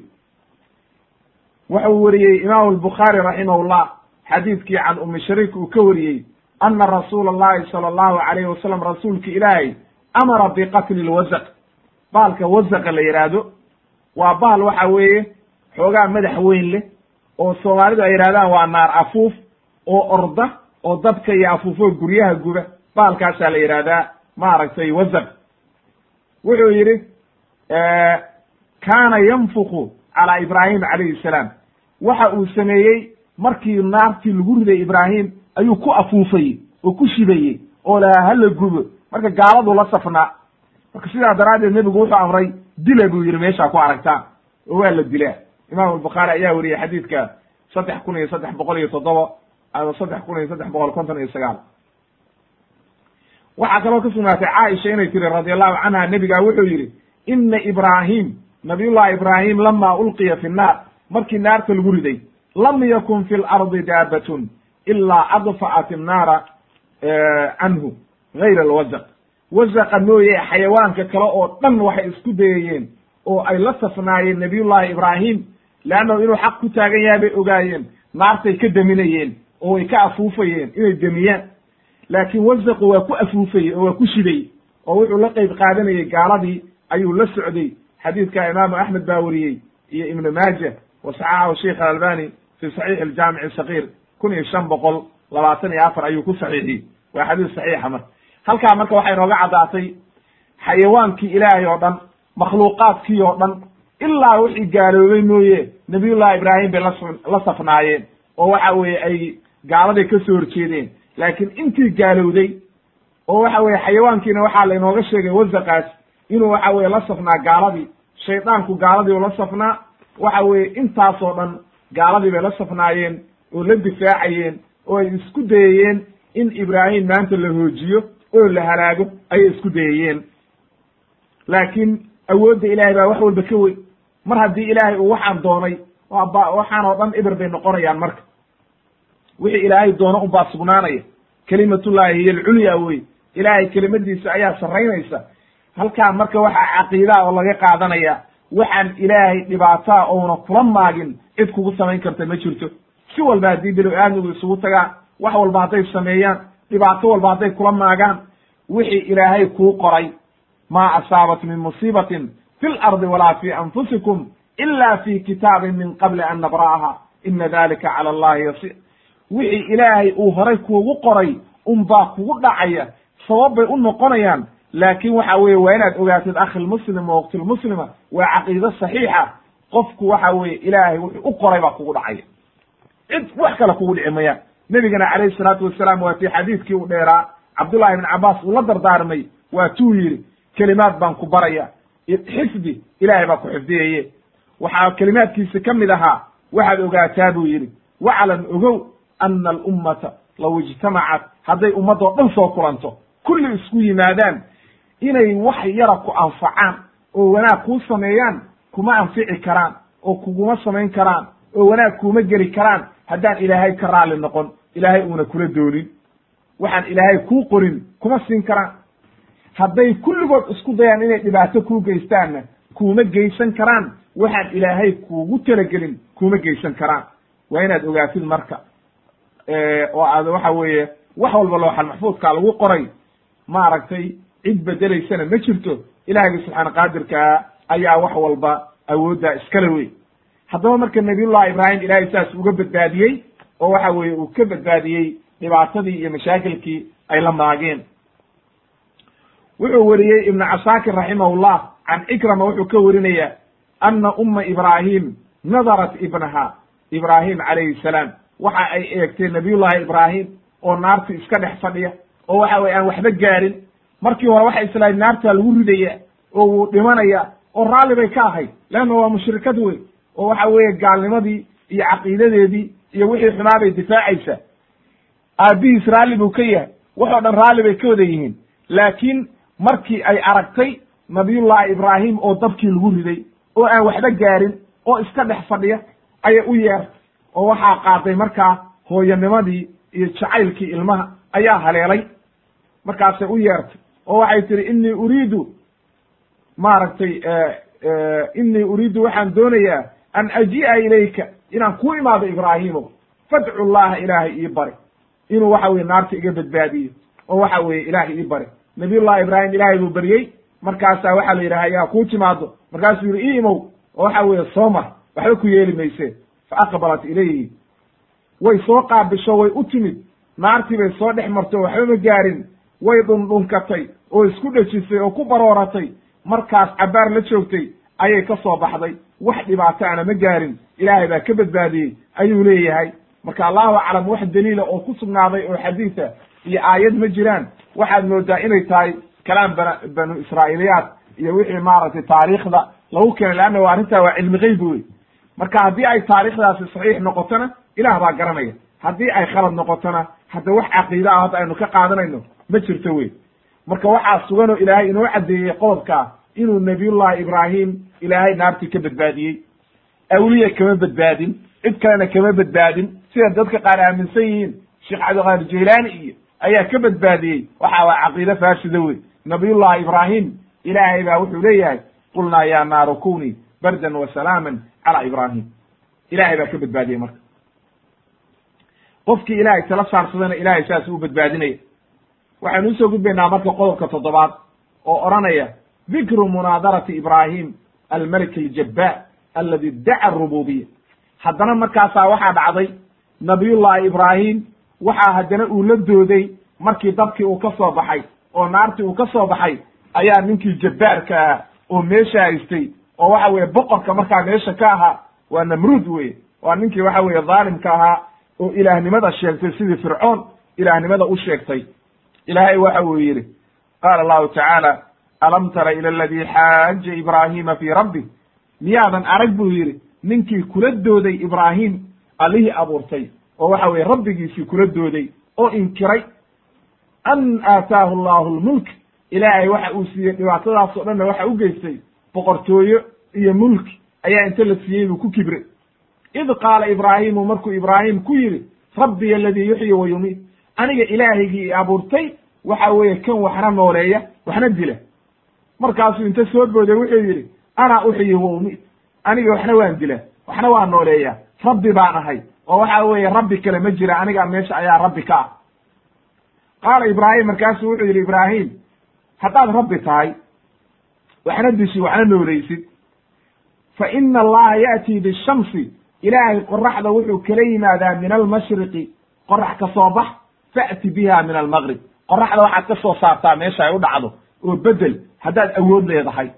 wuxuu weriyey imaamu albukhaari raximahullah xadiidkii can umi shariik uu ka wariyey ana rasuula allahi sala allahu alayhi wasalam rasuulka ilaahay amara biqatli lwasaq baalka wasaqa la yidhaahdo waa baal waxa weeye xoogaa madax weyn leh oo soomaalidu ay yidhahdaan waa naar afuuf oo orda oo dabka iyo afuufo guryaha guba. Baalkaasaa la yidhahdaa maaragtay wasaq. Wuxuu yidhi kaana yanfuku calaa ibraahim calayhi salaam. Waxa uu sameeyey markii naartii lagu riday ibraahim ayuu ku afuufayey oo ku shibayey oo lahaa hala gubo. Marka gaaladu la safnaa. Marka sidaa daraaddeed nebigu wuxuu amray dila buu yidhi meeshaa ku aragtaan. Oo waa la dilaa. Imam albukhaari ayaa weriyey xadiidka saddex kun iyo saddex boqol iyo toddoba ama saddex kun iyo saddex boqol konton iyo sagaal. Waxaa kaloo ka sugnaatay caaisha inay tiri radi allahu canha nebigaa wuxuu yidhi ina ibraahim nabiyullahi ibraahim lama ulqiya fi nnaar markii naarta lagu riday lam yakun fi lardi daabatun ilaa adfa'at innaara canhu gayra alwasaq wasaqa mooye xayawaanka kale oo dhan waxay isku dayayeen oo ay la safnaayeen nabiyullahi ibraahim leannahu inuu xaq ku taagan yahay bay ogaayeen naartay ka deminayeen oo way ka afuufayeen inay demiyaan laakiin wasaqu waa ku afuufayey oo waa ku shiday oo wuxuu la qeyb qaadanayey gaaladii ayuu la socday xadiidka imaamu axmed baa weriyey iyo ibnu maaja wa saxaxahu sheikh alalbani fi saxiix aljaamici sakiir kun iyo shan boqol labaatan iyo afar ayuu ku saxiixiyey. Waa xadiis saxiixa marka halkaa marka waxay nooga caddaatay xayawaankii ilaahay oo dhan makhluuqaadkii oo dhan ilaa wixii gaaloobay mooye nabiyullahi ibraahim bay las la safnaayeen oo waxa weeye ay gaaladay ka soo horjeedeen. Laakiin intii gaalowday oo waxa weye xayawaankiina waxaa lainooga sheegay wasaqaas inuu waxa weye la safnaa gaaladii shaydaanku gaaladii u la safnaa waxa weye intaasoo dhan gaaladii bay la safnaayeen oo la difaacayeen oo ay isku dayayeen in ibraahim maanta la hoojiyo oo la halaago ayay isku dayayeen laakiin awoodda ilaahay baa wax walba ka weyn. Mar haddii ilaahay uu waxaan doonay waaba waxaan oo dhan ibir bay noqonayaan marka. Wixii ilaahay doono unbaa sugnaanaya. Kelimatullahi hiy alculya wey ilaahay kelimadiisa ayaa sarraynaysa halkaa marka waxaa caqiidaa oo laga qaadanaya waxaan ilaahay dhibaataa ouna kula maagin cid kugu samayn karta ma jirto. Si walba haddii binu aadmigu isugu tagaan wax walba hadday sameeyaan dhibaato walba hadday kula maagaan wixii ilaahay kuu qoray. Maa asaabat min musiibatin fi lardi walaa fi anfusikum ila fi kitaabin min qabli an nabra'aha. Ina dalika cala allahi yasiir. Wixii ilaahay uu horay kuugu qoray unbaa kugu dhacaya sabab bay u noqonayaan laakin waxa weeye waa inaad ogaatid akhilmuslim wa waqtilmuslima waa caqiido saxiixa. Qofku waxa weeye ilaahay wuxuu u qoray baa kugu dhacaya cid wax kale kugu dhici mayaan. Nebigana calayhi salaatu wasalaam waa tii xadiidkii u dheeraa. Cabdullahi ibn cabaas uu la dardaarmay. Waa tuu yidhi kelimaad baan ku baraya. Xifdi ilaahay baa ku xifdiyaye waxaa kelimaadkiisa ka mid ahaa waxaad ogaataa buu yidhi waclam ogow ana alummata law ijtamacat. Hadday ummaddoo dhan soo kulanto kulli isku yimaadaan inay wax yara ku anfacaan oo wanaag kuu sameeyaan kuma anfici karaan oo kuguma samayn karaan oo wanaag kuuma geli karaan haddaan ilaahay ka raalli noqon ilaahay uuna kula doonin waxaan ilaahay kuu qorin kuma siin karaan. Hadday kulligood isku dayaan inay dhibaato kuu geystaanna kuuma geysan karaan. Waxaan ilaahay kuugu talagelin kuuma geysan karaan. Waa inaad ogaatid marka. Oo aad waxa weeye wax walba looxal maxfuudkaa lagu qoray. Maaragtay cid bedelaysana ma jirto ilaahiyga subxaana qaadirkaa ayaa wax walba awooddaa iskale wey haddaba marka nabiyullahi ibraahim ilaahay saas uga badbaadiyey oo waxa weeye uu ka badbaadiyey dhibaatadii iyo mashaakilkii ay la maageen. Wuxuu weriyey ibnu casaakir raximahullah can ikrama wuxuu ka werinayaa ana umma ibraahim nadarat ibnaha ibraahim calayhi salaam. Waxa ay eegtay nabiyullahi ibraahim oo naarti iska dhex fadhiya oo waxa weye aan waxba gaarin markii hore waxay islahayd naartaa lagu ridaya oo wuu dhimanaya oo raalli bay ka ahayd. Leanna waa mushrikad wey oo waxa weeye gaalnimadii iyo caqiidadeedii iyo wixii xumaa bay difaacaysa aabihiis raalli buu ka yahay. Waxoo dhan raalli bay ka wada yihiin. Laakiin markii ay aragtay nabiyullahi ibraahim oo dabkii lagu riday oo aan waxba gaarin oo iska dhex fadhiya ayay u yeertay oo waxaa qaaday markaa hooyanimadii iyo jacaylkii ilmaha ayaa haleelay. Markaasay u yeertay oo waxay tihi inii uriidu maaragtay inii uriidu waxaan doonayaa an aji'a ilayka inaan ku imaado ibraahimo. Fadcu llaha ilaahay ii bari. Inuu waxa weye naarta iga badbaadiyo oo waxa weeye ilaahay ii bari. Nabiyullahi ibraahim ilaahay buu beryey markaasaa waxaa la yidhaha yaa kuu timaado markaasuu yihi ii imow oo waxa weeye soo mar waxba ku yeeli mayse. Fa aqbalat ilayhi. Way soo qaabisho way u timid. Naartii bay soo dhex martay oo waxba ma gaarin way dhundhunkatay oo isku dhejisay oo ku barooratay. Markaas cabbaar la joogtay ayay ka soo baxday. Wax dhibaato ana ma gaarin. Ilaahay baa ka badbaadiyey ayuu leeyahay. Marka allahu aclam wax daliila oo ku sugnaaday oo xadiisa iyo aayad ma jiraan. Waxaad moodaa inay tahay kalaam bana banu israa'iiliyaat iyo wixii maaragtay taariikhda lagu keenay leanna waa arrintaa waa cilmi geybi wey marka haddii ay taarikhdaasi saxiix noqotona ilaah baa garanaya. Haddii ay khalad noqotona hadda wax caqiida ah hadda aynu ka qaadanayno ma jirto wey marka waxaa suganoo ilaahay inoo caddeeyey qodobkaa inuu nabiyullahi ibraahim ilaahay naartii ka badbaadiyey. Awliya kama badbaadin cid kalena kama badbaadin. Sida dadka qaar aaminsan yihiin sheekh cabdiqaadir jaylaani iyo ayaa ka badbaadiyey. Waxa waa caqiide faasida wey nabiyullahi ibraahim ilaahay baa wuxuu leeyahay qulnaa ya naaru kuni bardan wa salaaman cala ibraahim. Ilahay baa ka badbaadiyey marka qofkii ilahay tala saarsadana ilahay saas u badbaadinaya. Waxaynu u soo gudbaynaa marka qodobka toddobaad oo odhanaya dikru munaadarati ibraahim almalik aljabbar aladi iddaca arububiya haddana markaasaa waxaa dhacday nabiyullaahi ibraahim waxaa haddana uu la dooday markii dabkii uu ka soo baxay oo naartii uu ka soo baxay ayaa ninkii jabbaarka ah oo meesha haystay oo waxa weeye boqorka markaa meesha ka ahaa waa namruud weye waa ninkii waxa weeye dhaalimka ahaa oo ilaahnimada sheegtay sidii fircoon ilaahnimada u sheegtay. Ilaahay waxa uu yidhi qaala allahu tacaala alam tara ila aladii xaaja ibraahima fii rabbi? Miyaadan arag buu yidhi ninkii kula dooday ibraahim allihii abuurtay oo waxa weye rabbigiisii kula dooday oo inkiray an aataahu allahu lmulk ilaahay waxa uu siiyey dhibaatadaas o dhanna waxa u geystay boqortooyo iyo mulki ayaa inta la siiyey buu ku kibray id qaala ibraahimu markuu ibraahim ku yidhi rabbiy aladii yuxyi wa yumiit aniga ilaahaygii abuurtay waxa weeye kan waxna nooleeya waxna dila markaasuu inta soo booday wuxuu yidhi ana uxyi wa umiit aniga waxna waan dila waxna waan nooleeya rabbi baan ahay oo waxa weeye rabbi kale ma jira aniga meesha ayaa rabbi ka ah qaala ibraahim markaasu wuxuu yidhi ibraahim haddaad rabbi tahay waxna dishi waxna nooleysid fa ina allaha ya'tii bishamsi ilaahay qoraxda wuxuu kala yimaadaa min almashriqi qorax ka soo bax fa'ti biha min almaqrib qoraxda waxaad ka soo saartaa meesha ay u dhacdo oo bedel haddaad awood leedahay.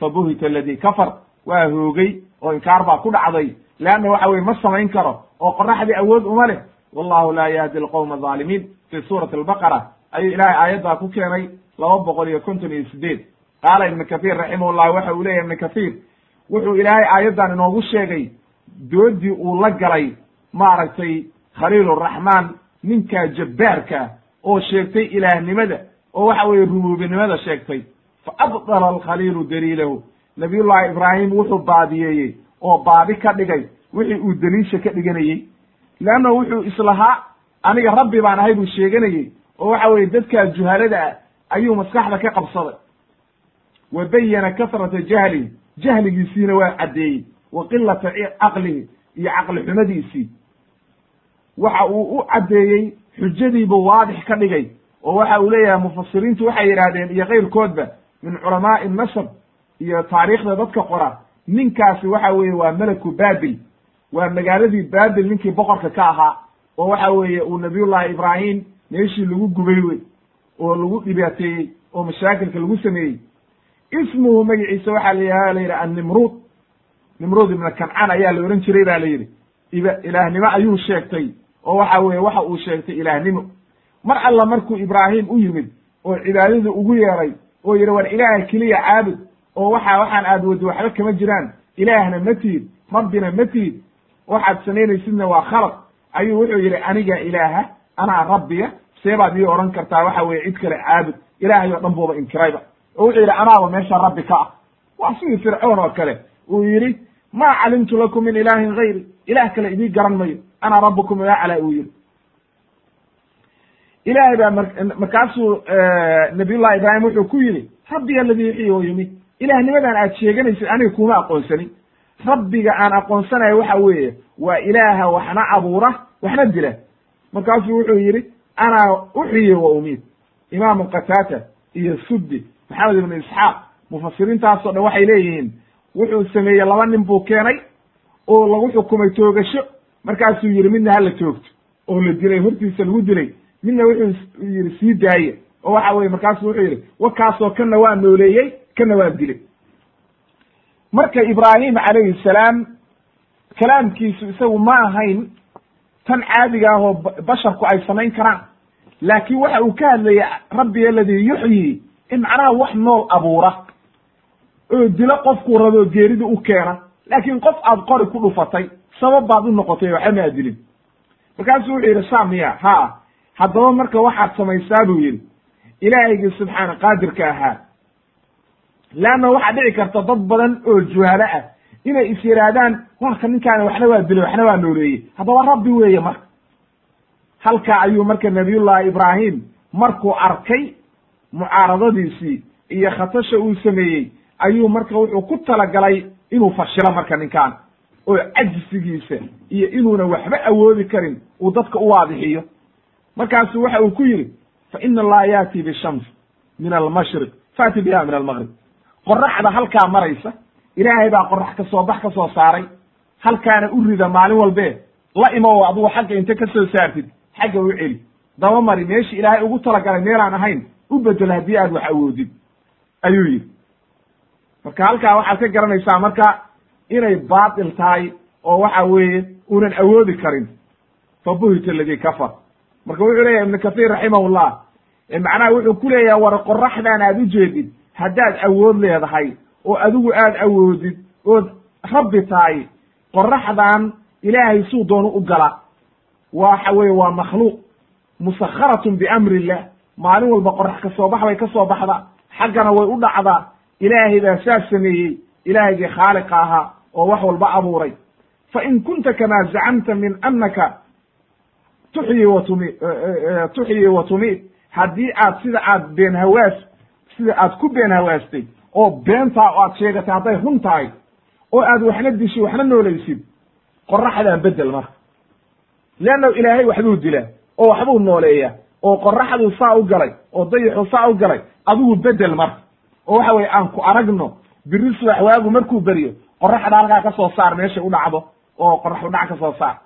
Fa buhita aladii kafar waa hoogay oo inkaar baa ku dhacday. Leanna waxa weye ma samayn karo oo qoraxdii awood uma leh. Wallahu laa yahdi alqowma alظaalimiin fi suurati albaqara ayuu ilaahay aayaddaa ku keenay laba boqol iyo konton iyo sideed qaala ibnu kathiir raximahullah waxa uu leyahy ibnu kathiir wuxuu ilaahay aayaddan inoogu sheegay doodii uu la galay maaragtay khaliiluraxmaan ninkaa jabbaarka oo sheegtay ilaahnimada oo waxa weeye rubuubinimada sheegtay. Fa abdala alkhaliilu daliilahu. Nabiyullahi ibraahim wuxuu baadiyeeyey oo baadi ka dhigay wixii uu daliisha ka dhiganayey. Leanna wuxuu islahaa aniga rabbi baan ahay buu sheeganayey oo waxa weeye dadkaa juhalada ah ayuu maskaxda ka qabsaday. Wa bayana kasrata jahlihi jahligiisiina waa caddeeyey wa qilata caqlihi iyo caqli xumadiisii. Waxa uu u caddeeyey xujadiibu waadix ka dhigay oo waxa uu leeyahay mufasiriintu waxay yidhaahdeen iyo keyrkoodba min culamaa'i nasab iyo taariikhda dadka qora. Ninkaasi waxa weeye waa meleku babil waa magaaladii babil ninkii boqorka ka ahaa oo waxa weeye uu nabiyullahi ibraahim meeshii lagu gubay wey oo lagu dhibaateeyey oo mashaakilka lagu sameeyey. Ismuhu magaciisa waxaa la la yidhi annimruud nimruud ibna kancaan ayaa la ohan jiray ba la yidhi. Ilaahnimo ayuu sheegtay oo waxa weeye waxa uu sheegtay ilaahnimo. Mar alla markuu ibraahim u yimid oo cibaadadii ugu yeeray oo yidhi war ilaaha keliya caabud oo waxa waxaan aad wadi waxba kama jiraan. Ilaahna ma tiid rabbina ma tiid waxaad samaynaysidna waa khalad. Ayuu wuxuu yidhi aniga ilaaha anaa rabbiya see baad ii odhan kartaa waxa weye cid kale caabud. Ilaahay oo dhan buuba inkirayba. Oo wuxuu yidhi anaaba meesha rabbi ka ah. Waa sidii fircoon oo kale. Uu yidhi ma calimtu lakum min ilaahin gayri ilaah kale idii garan mayo. Ana rabbukum ilacla uu yidhi. Ilaahay baa markaasuu nabiyullahi ibraahim wuxuu ku yidhi rabbiga aladii yuxyi wa yumiit. Ilaahnimadan aad sheeganaysid aniga kuma aqoonsanin. Rabbiga aan aqoonsanayo waxa weeye waa ilaaha waxna abuura waxna dila. Markaasuu wuxuu yidhi anaa uxyi wa umiit. Imaamu qataata iyo suddi maxamed ibnu isxaaq mufasiriintaasoo dhan waxay leeyihiin wuxuu sameeyey laba nin buu keenay oo lagu xukumay toogasho. Markaasuu yidhi midna hala toogto oo la dilay. Hortiisa lagu dilay. Midna wuxuu yidhi sii daaye. Oo waxa weye markaasu wuxuu yidhi wakaasoo kana waa nooleeyey kana waa dilay. Marka ibraahim calayhi salaam kalaamkiisu isagu ma ahayn tan caadiga ah oo basharku ay samayn karaan. Laakiin waxa uu ka hadlayay rabbi aladii yuxyi in macnaha wax nool abuura oo dilo qofkuu rabo geerida u keena laakiin qof aad qori ku dhufatay sabab baad u noqotay waxba ma adilin markaasuu wuxuu yidhi saa miya ha haddaba marka waxaad samaysaa buu yidhi. Ilaahaygii subxaana qaadirka ahaa. Leanna waxaa dhici karta dad badan oo juhalo ah inay is yidhaahdaan warka ninkaani waxna waa dilay waxna waa nooleeyey. Haddaba rabbi weeye marka. Halkaa ayuu marka nabiyullahi ibraahim markuu arkay mucaaradadiisii iyo khatasha uu sameeyey ayuu marka wuxuu ku talagalay inuu fashilo marka ninkaan oo cajsigiisa iyo inuuna waxba awoodi karin uu dadka u waadixiyo. Markaasu waxa uu ku yidhi fa ina allaha yaati bishams min almashriq faati biha min almaqrib qoraxda halkaa maraysa ilaahay baa qorax ka soo bax ka soo saaray. Halkaana u rida maalin walbe la imo oo adugu xagga inta ka soo saartid xagga u celi. Daba mari meeshii ilaahay ugu talagalay meelaan ahayn u bedel haddii aad wax awoodid ayuu yidhi marka halkaa waxaad ka garanaysaa marka inay baatil tahay oo waxa weeye unan awoodi karin fa buhita aladii kafar. Marka wuxuu leeyahay ibnu kathiir raximahullah macnaha wuxuu ku leeyahay war qoraxdan aad ujeedid haddaad awood leedahay oo adigu aad awoodid ood rabbi tahay qoraxdan ilaahay suu doonu u gala. Waxa weye waa makhluuq musakharatun biamri illah maalin walba qorax ka soo bax bay ka soo baxda xaggana way u dhacdaa ilaahay baa saas sameeyey ilaahaygii khaaliqa ahaa oo wax walba abuuray fa in kunta kamaa zacamta min anaka tuxyi wa tumi tuxyi wa tumiid haddii aad sida aad been hawaas sida aad ku been hawaastay oo beentaa oo aad sheegatay hadday run tahay oo aad waxna dishid waxna noolaysid qoraxdaa bedel marka leannahu ilaahay waxbuu dilaa oo waxbuu nooleeyaa oo qoraxduu saa u galay oo dayaxuu saa u galay adigu bedel marka oo waxa weye aan ku aragno biri subax waagu markuu beriyo qoraxda halkaa ka soo saar meeshay u dhacdo oo qorax udhac ka saar.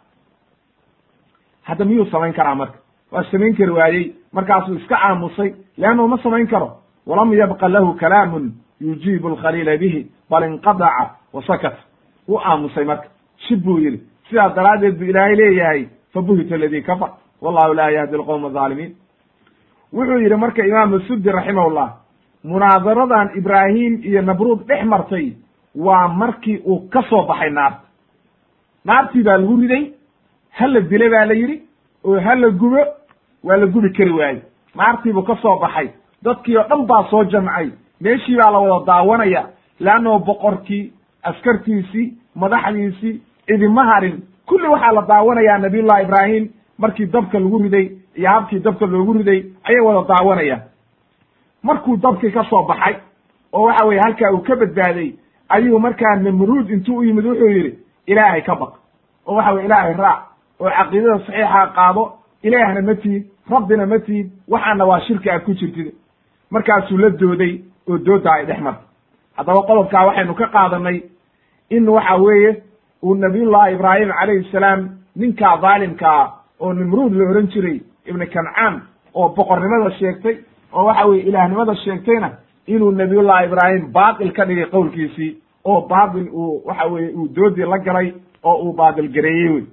Hadda miyuu samayn karaa marka? Waa samayn kari waayey. Markaasuu iska aamusay leannahu ma samayn karo. Walam yabqa lahu kalaamun yujiibu alkhaliila bihi bal inqadaca wa sakat wuu aamusay marka. Shib buu yidhi sidaas daraaddeed buu ilaahay leeyahay fabuhita aladii kafar. Wallahu laa yahdi alqowma alظaalimiin wuxuu yidhi marka imaamu sudi raximahullah munaadaradan ibraahim iyo nabruud dhex martay waa markii uu ka soo baxay naarta naartii baa lagu riday ha la dile baa la yidhi oo ha la gubo waa la gubi kari waaye naartiibuu ka soo baxay dadkii oo dhan baa soo jamcay meeshii baa la wada daawanaya leannao boqorkii askartiisii madaxdiisii idima harin kulli waxaa la daawanayaa nabiyullahi ibraahim markii dabka lagu riday iyo habkii dabka loogu riday ayay wada daawanayaan markuu dabkii ka soo baxay oo waxa weye halkaa uu ka badbaaday ayuu markaa namruud intuu u yimid wuxuu yidhi ilaahay ka baq. Oo waxa weye ilaahay raac oo caqiidada saxiixa qaado ilaahna ma tihid rabbina ma tihid waxaana waa shirki aad ku jirtid. Markaasuu la dooday oo dooda ay dhex martay. Haddaba qodobkaa waxaynu ka qaadanay in waxa weeye uu nabiyullahi ibraahim calayhi salaam ninkaa dhaalimkaa oo nimruud la ohan jiray ibni kancaan oo boqornimada sheegtay oo waxa weye ilaahnimada sheegtayna inuu nabiyullahi ibraahim baatil ka dhigay qowlkiisii oo baatil uu waxa weye uu doodii la galay oo uu baatil gareeyey wey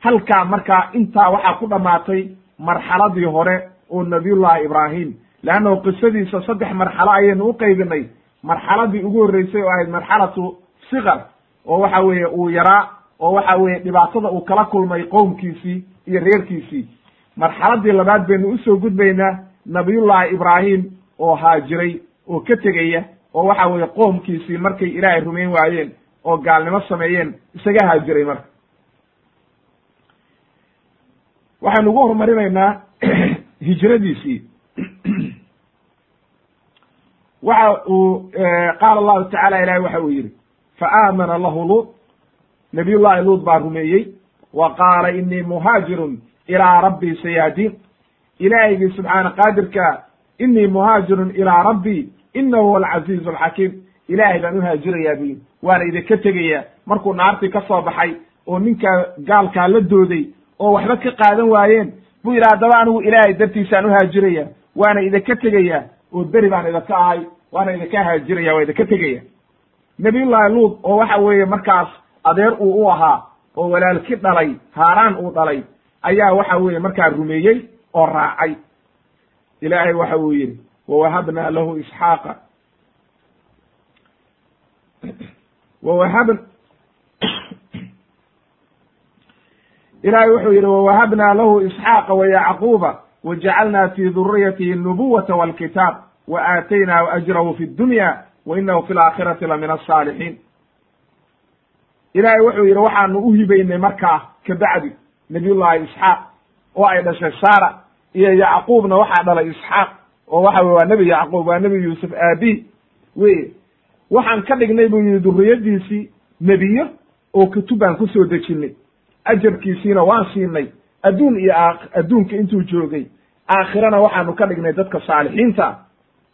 halkaa markaa intaa waxaa ku dhammaatay marxaladii hore oo nabiyullahi ibraahim leannahu qisadiisa saddex marxalo ayaynu u qaybinay. Marxaladii ugu horreysay oo ahayd marxalatu sikar oo waxa weeye uu yaraa oo waxa weeye dhibaatada uu kala kulmay qowmkiisii iyo reerkiisii. Marxaladii labaad baynu u soo gudbaynaa nabiyullahi ibraahim oo haajiray oo ka tegaya oo waxa weeye qoomkiisii markay ilaahay rumayn waayeen oo gaalnimo sameeyeen isaga haajiray marka. Waxaynu ugu horumarinaynaa hijradiisii. Waxa uu qaala allahu tacala ilahi waxa uu yidhi fa aamana lahu luut. Nabiy llahi luut baa rumeeyey wa qaala inii muhaajirun ilaa rabbii sayaadiin ilaahygii subxaana qaadirka inii muhaajirun ilaa rabbii inahu huwa alcaziizu alxakiim ilaahay baan uhaajirayaa buyi waana idinka tegayaa markuu naartii ka soo baxay oo ninkaa gaalkaa la dooday oo waxba ka qaadan waayeen buu yidhi haddaba anigu ilaahay dartiisaan uhaajiraya waana idinka tegayaa oo beri baan idinka ahay waana idinka haajiraya waa idinka tegaya nabiyullahi luut oo waxa weeye markaas adeer uu u ahaa oo walaalki dhalay haaraan uu dhalay ayaa waxa weeye markaa rumeeyey oo raacay. Ilaahay waxa uu yidhi wawahabna lahu isxaaqa. Wawahab ilahay wuxuu yidhi wawahabna lahu isxaaqa wayacquuba wajacalna fi duriyatihi nubuwata walkitaab wa aataynaahu ajrahu fi dunya wa inahu fi laakhirati la min asaalixiin ilaahay wuxuu yidhi waxaanu u hibaynay markaa kabacdi nabiyullahi isxaaq oo ay dhashay saara iyo yacquubna waxaa dhalay isxaaq oo waxa weye waa nebi yacquub waa nebi yuusuf aabi. Weye waxaan ka dhignay buu yihi duriyadiisii nebiyo oo kutub baan ku soo dejinay. Ajarkiisiina waan siinay adduun iyo adduunka intuu joogay. Aakhirana waxaanu ka dhignay dadka saalixiinta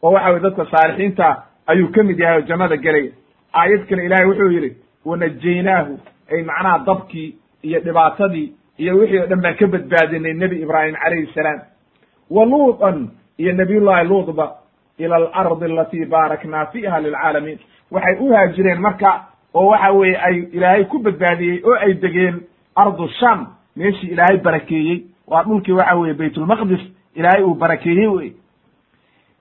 oo waxa weye dadka saalixiinta ayuu ka mid yahay oo jannada gelaya. Aayad kale ilaahay wuxuu yidhi wanajaynaahu ay macnaha dabkii iyo dhibaatadii iyo wixii o dhan baan ka badbaadinay nebi ibraahim calayhi salaam wa luutan iyo nabiyullahi luutba ila alardi alatii baaraknaa fiiha lilcaalamiin. Waxay u haajireen marka oo waxa weeye ay ilaahay ku badbaadiyey oo ay degeen ardu sham meeshii ilaahay barakeeyey. Waa dhulkii waxa weeye baytulmaqdis ilaahay uu barakeeyey wey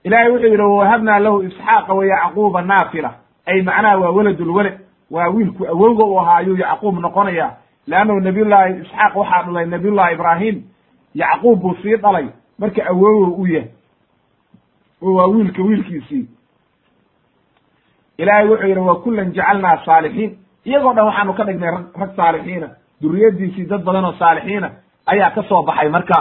ilahay wuxuu yidhi wawahabnaa lahu isxaaqa wa yacquuba naafila. Ay macnaha waa weladulweled waa wiilku awowga u ahaa ayuu yacquub noqonaya leannahu nabiyullahi isxaaq waxaa dhalay nabiyullahi ibraahim yacquub buu sii dhalay marka awowow u yahay oo waa wiilka wiilkiisii. Ilaahay wuxuu yidhi wa kullan jacalnaa saalixiin. Iyagoo dhan waxaanu ka dhignay rag saalixiina. Duriyadiisii dad badan oo saalixiina ayaa ka soo baxay marka.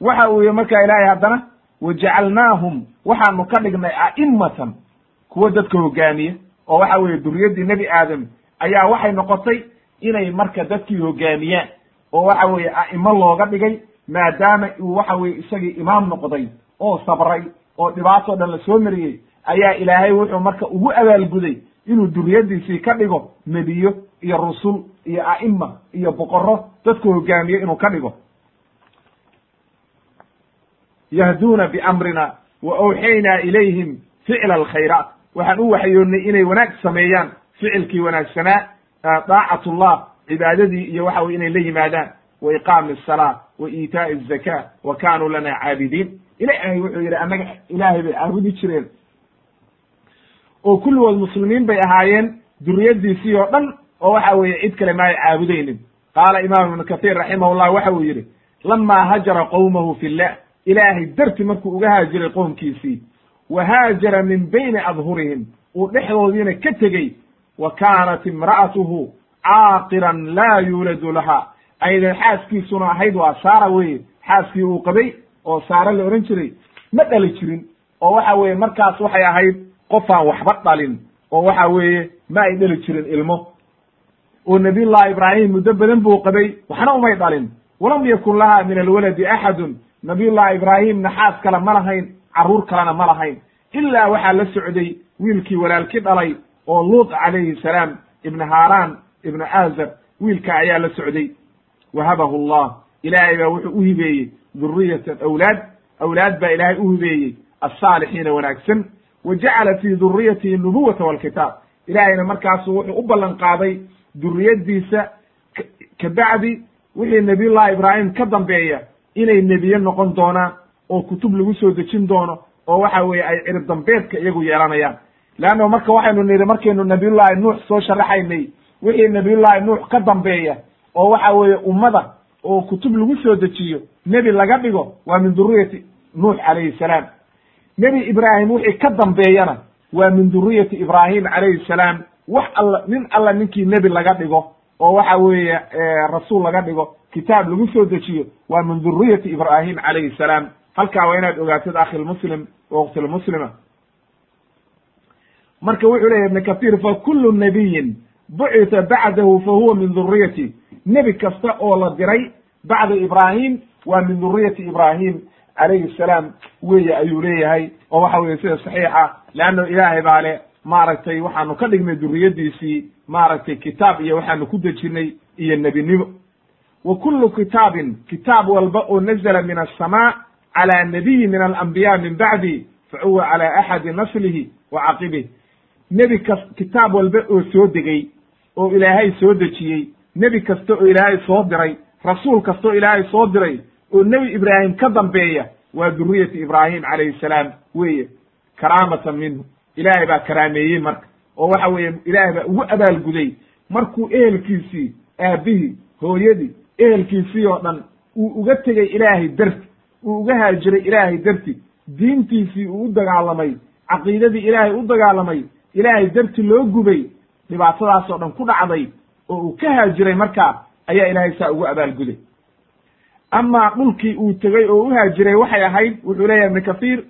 Waxa uu yihi marka ilaahay haddana wajacalnaahum waxaanu ka dhignay a'imatan kuwo dadka hogaamiya. Oo waxa weeye duriyaddii nebi aadam ayaa waxay noqotay inay marka dadkii hogaamiyaan. Oo waxa weeye a'imo looga dhigay maadaama uu waxa weye isagii imaam noqday oo sabray oo dhibaatoo dhan la soo mariyey ayaa ilaahay wuxuu marka ugu abaalguday inuu duriyaddiisii ka dhigo nebiyo iyo rusul iyo a'ima iyo boqorro dadka hogaamiye inuu ka dhigo. Yahduuna biamrina wa awxaynaa ilayhim ficla alkhayraat. Waxaan u waxyoonnay inay wanaag sameeyaan ficilkii wanaagsanaa daacatullah cibaadadii iyo waxa weye inay la yimaadaan wa iqaami asalaa wa iitaa'i azaka wa kaanuu lana caabidiin ilaahay wuxuu yidhi annaga ilaahay bay caabudi jireen oo kulligood muslimiin bay ahaayeen duriyaddiisii oo dhan oo waxa weeye cid kale ma ay caabudaynin qaala imaam ibnu kathiir raximahullah waxa uu yidhi lamaa hajara qowmahu fi llah ilaahay darti markuu uga haajiray qoomkiisii wa haajara min bayni adhurihim uu dhexdoodiina ka tegey wa kaanat imra'atuhu caaqiran laa yuuladu laha aydan xaaskiisuna ahayd waa saara weye xaaskii uu qabay oo saare la odhan jiray ma dhali jirin oo waxa weeye markaas waxay ahayd qofaan waxba dhalin oo waxa weeye ma ay dhali jirin ilmo oo nabiyullahi ibraahim muddo badan buu qabay waxna umay dhalin walam yakun laha min alwaladi axadun nabiyullahi ibraahimna xaas kale ma lahayn carruur kalena ma lahayn ilaa waxaa la socday wiilkii walaalki dhalay oo luut calayhi salaam ibna haaraan ibna aazar wiilka ayaa la socday wahabahu allah ilaahay baa wuxuu u hibeeyey duriyatan awlaad awlaad baa ilaahay u hibeeyey alsaalixiina wanaagsan wa jacala fii duriyatihi nubuwata walkitaab ilaahayna markaasu wuxuu u ballan qaaday duriyaddiisa kabacdi wixii nabiyullahi ibraahim ka dambeeya inay nebiye noqon doonaan oo kutub lagu soo dejin doono oo waxa weeye ay cirib dambeedka iyagu yeelanayaan leanno marka waxaynu nidhi markaynu nabiyullahi nuux soo sharaxaynay wixii nabiyullahi nuux ka dambeeya oo waxa weeye ummada oo kutub lagu soo dejiyo nebi laga dhigo waa min duriyati nuux calayhi salaam. Nebi ibraahim wixii ka dambeeyana waa min duriyati ibraahim calayhi salaam. Wax alla nin alla ninkii nebi laga dhigo oo waxa weeye rasuul laga dhigo kitaab lagu soo dejiyo waa min duriyati ibraahim calayhi salaam. Halkaa waa inaad ogaatid akhilmuslim waqtilmuslima marka wuxuu leyahy ibn kathir fa kullu nabiyin bucita bacdahu fa huwa min duriyati nebi kasta oo la diray bacda ibraahim waa min duriyati ibraahim calayhi salaam weeye ayuu leeyahay oo waxa weye sida saxiixa leanno ilaahay baa le maaragtay waxaanu ka dhignay duriyaddiisii maaragtay kitaab iyo waxaanu ku dejinay iyo nebinimo wa kullu kitaabin kitaab walba oo nazla min aلsamaa calى nabiyi min alambiya min bacdi fa huwa calى axadi naslihi wa caqibih nebi kas kitaab walba oo soo degay oo ilaahay soo dejiyey nebi kasta oo ilaahay soo diray rasuul kasta oo ilaahay soo diray oo nebi ibraahim ka dambeeya waa duriyati ibraahim calayhi salaam weeye karaamatan minhu. Ilaahay baa karaameeyey marka. Oo waxa weeye ilaahay baa ugu abaalguday. Markuu ehelkiisii aabihii hooyadii ehelkiisii oo dhan uu uga tegey ilaahay darti uu uga haajiray ilaahay darti diintiisii uu u dagaalamay caqiidadii ilaahay u dagaalamay ilaahay darti loo gubay dhibaatadaasoo dhan ku dhacday oo uu ka haajiray markaa ayaa ilaahay saa ugu abaalguday amaa dhulkii uu tegey oo u haajiray waxay ahayd wuxuu leeyahay ibnu kathiir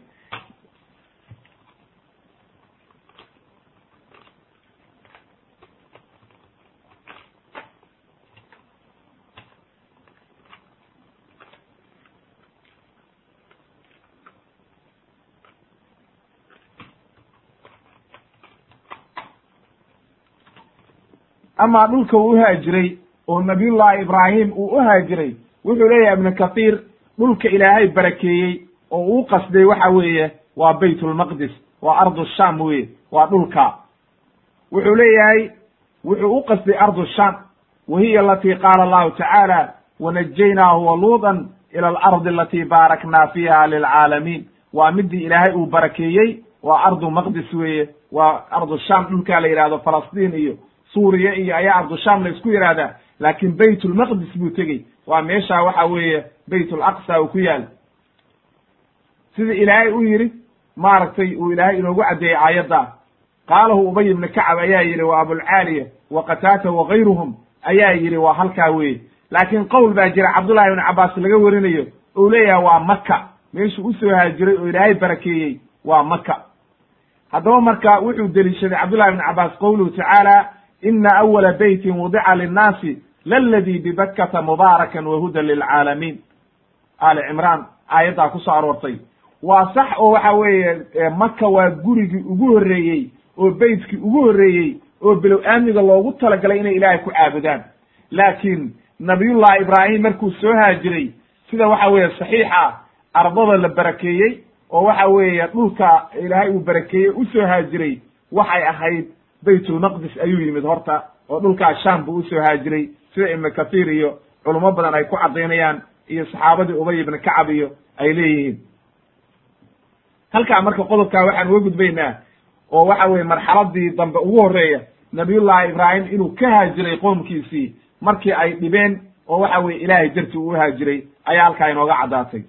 amaa dhulka uu uhaajiray oo nabiyullahi ibraahim uu u haajiray wuxuu leeyahay ibnu kathiir dhulka ilaahay barakeeyey oo uu qasday waxa weeye waa baytulmaqdis waa ardu sham weye waa dhulka. Wuxuu leeyahay wuxuu u qasday ardu sham wa hiya alatii qaala allahu tacaala wanajaynaahu waluudan ila alardi alatii baaraknaa fiiha lilcaalamiin. Waa midii ilaahay uu barakeeyey waa ardu maqdis weeye waa ardu sham dhulkaa la yidhahdo falastiin iyo suuriya iyo ayaa ardu sham la isku yidhahdaa laakin baytulmaqdis buu tegey. Waa meesha waxa weeye baytul aqsa uu ku yaal. Sida ilaahay u yidhi maaragtay uu ilaahay inoogu caddeeyey aayadda. Qaalahu ubay ibni kacab ayaa yidhi wa abulcaaliya wa qataata wagayruhum ayaa yidhi waa halkaa weye laakiin qowl baa jira cabdullahi ibni cabbaas laga werinayo ou leeyahay waa maka meeshuu u soo haajiray oo ilaahay barakeeyey waa maka haddaba marka wuxuu deliishaday cabdullahi ibni cabbaas qowluhu tacaala ina awala beytin wudica linnaasi laladii bibakkata mubaarakan wahudan lilcaalamiin ali cimraan aayaddaa ku soo aroortay waa sax oo waxa weeye maka waa gurigii ugu horreeyey oo beytkii ugu horreeyey oo bilow aamniga loogu talagalay inay ilaahay ku caabudaan. Laakiin nabiyullahi ibraahim markuu soo haajiray sida waxa weeye saxiixa ardada la barakeeyey oo waxa weeye dhulka ilaahay uu barakeeyey u soo haajiray waxay ahayd baytulmaqdis ayuu yimid horta oo dhulkaa sham buu u soo haajiray sida ibnu kathiir iyo culummo badan ay ku caddaynayaan iyo saxaabadii ubay ibni kacab iyo ay leeyihiin. Halkaa marka qodobkaa waxaan uga gudbaynaa oo waxa weye marxaladii dambe ugu horreeya nabiyullahi ibraahim inuu ka haajiray qoomkiisii markii ay dhibeen oo waxa weye ilaahay dartii uu haajiray ayaa halkaa inooga caddaatay.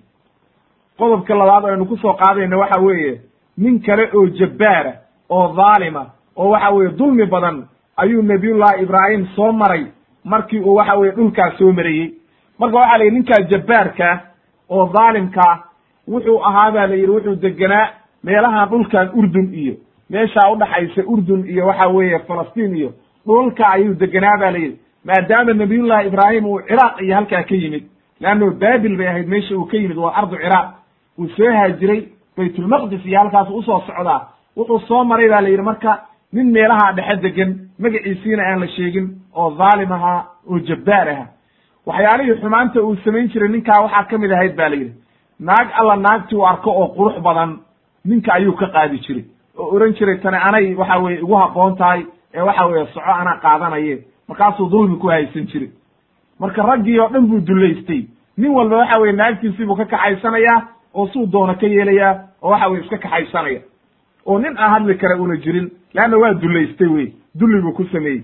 Qodobka labaad aynu ku soo qaadayno waxa weeye nin kale oo jabbaara oo dhaalima oo waxa weeye dulmi badan ayuu nabiyullahi ibraahim soo maray markii uu waxa weye dhulkaas soo marayey. Marka waxa la yidhi ninkaa jabbaarka oo dhaalimkaa wuxuu ahaa ba la yidhi wuxuu degenaa meelahan dhulkan urdun iyo meeshaa udhaxaysa urdun iyo waxa weeye falastiin iyo dhulka ayuu degenaa ba la yidhi. Maadaama nabiyullahi ibraahim uu ciraaq iyo halkaa ka yimid leanno baabil bay ahayd meesha uu ka yimid waa ardu ciraaq uu soo haajiray baytulmaqdis iyo halkaas u soo socdaa wuxuu soo maray ba la yidhi. Marka nin meelaha dhexe degan magaciisiina aan la sheegin oo dhaalim ahaa oo jabbaar aha waxyaalihii xumaanta uu samayn jiray ninkaa waxaa ka mid ahayd ba la yidhi naag alla naagtii u arko oo qurux badan ninka ayuu ka qaadi jiray. Oo oran jiray tani anay waxa weye igu habboon tahay ee waxa weeye soco anaa qaadanaye markaasuu dulmi ku haysan jiray. Marka raggii oo dhan buu dullaystay. Nin walba waxa weye naagtiisii buu ka kaxaysanayaa oo suu doono ka yeelayaa oo waxa weye iska kaxaysanaya oo nin aan hadli kara una jirin leanna waa dullaystay wey dulli buu ku sameeyey.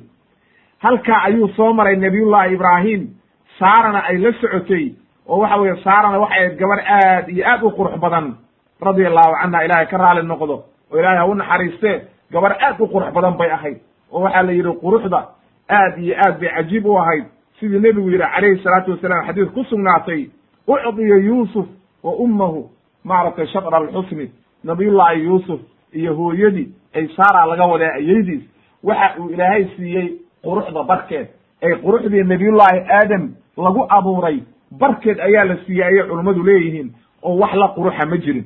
Halkaa ayuu soo maray nabiyullahi ibraahim saarana ay la socotay oo waxa weeye saarana waxay ahayd gabar aad iyo aad u qurux badan radia allahu canha ilaahay ka raali noqdo oo ilaahay ha u naxariiste gabar aad u qurux badan bay ahayd oo waxaa la yidhi quruxda aad iyo aad bay cajiib u ahayd. Sidii nebigu yidhi calayhi salaatu wasalaam xadiis ku sugnaatay ucdiya yuusuf wa ummahu maaragtay shatra alxusni nabiyullahi yuusuf iyo hooyadii ay saara laga wadaa ayeydiis waxa uu ilaahay siiyey quruxda barkeed. Ay quruxdii nabiyullaahi aadam lagu abuuray barkeed ayaa la siiyey ayay culummadu leeyihiin oo wax la quruxa ma jirin.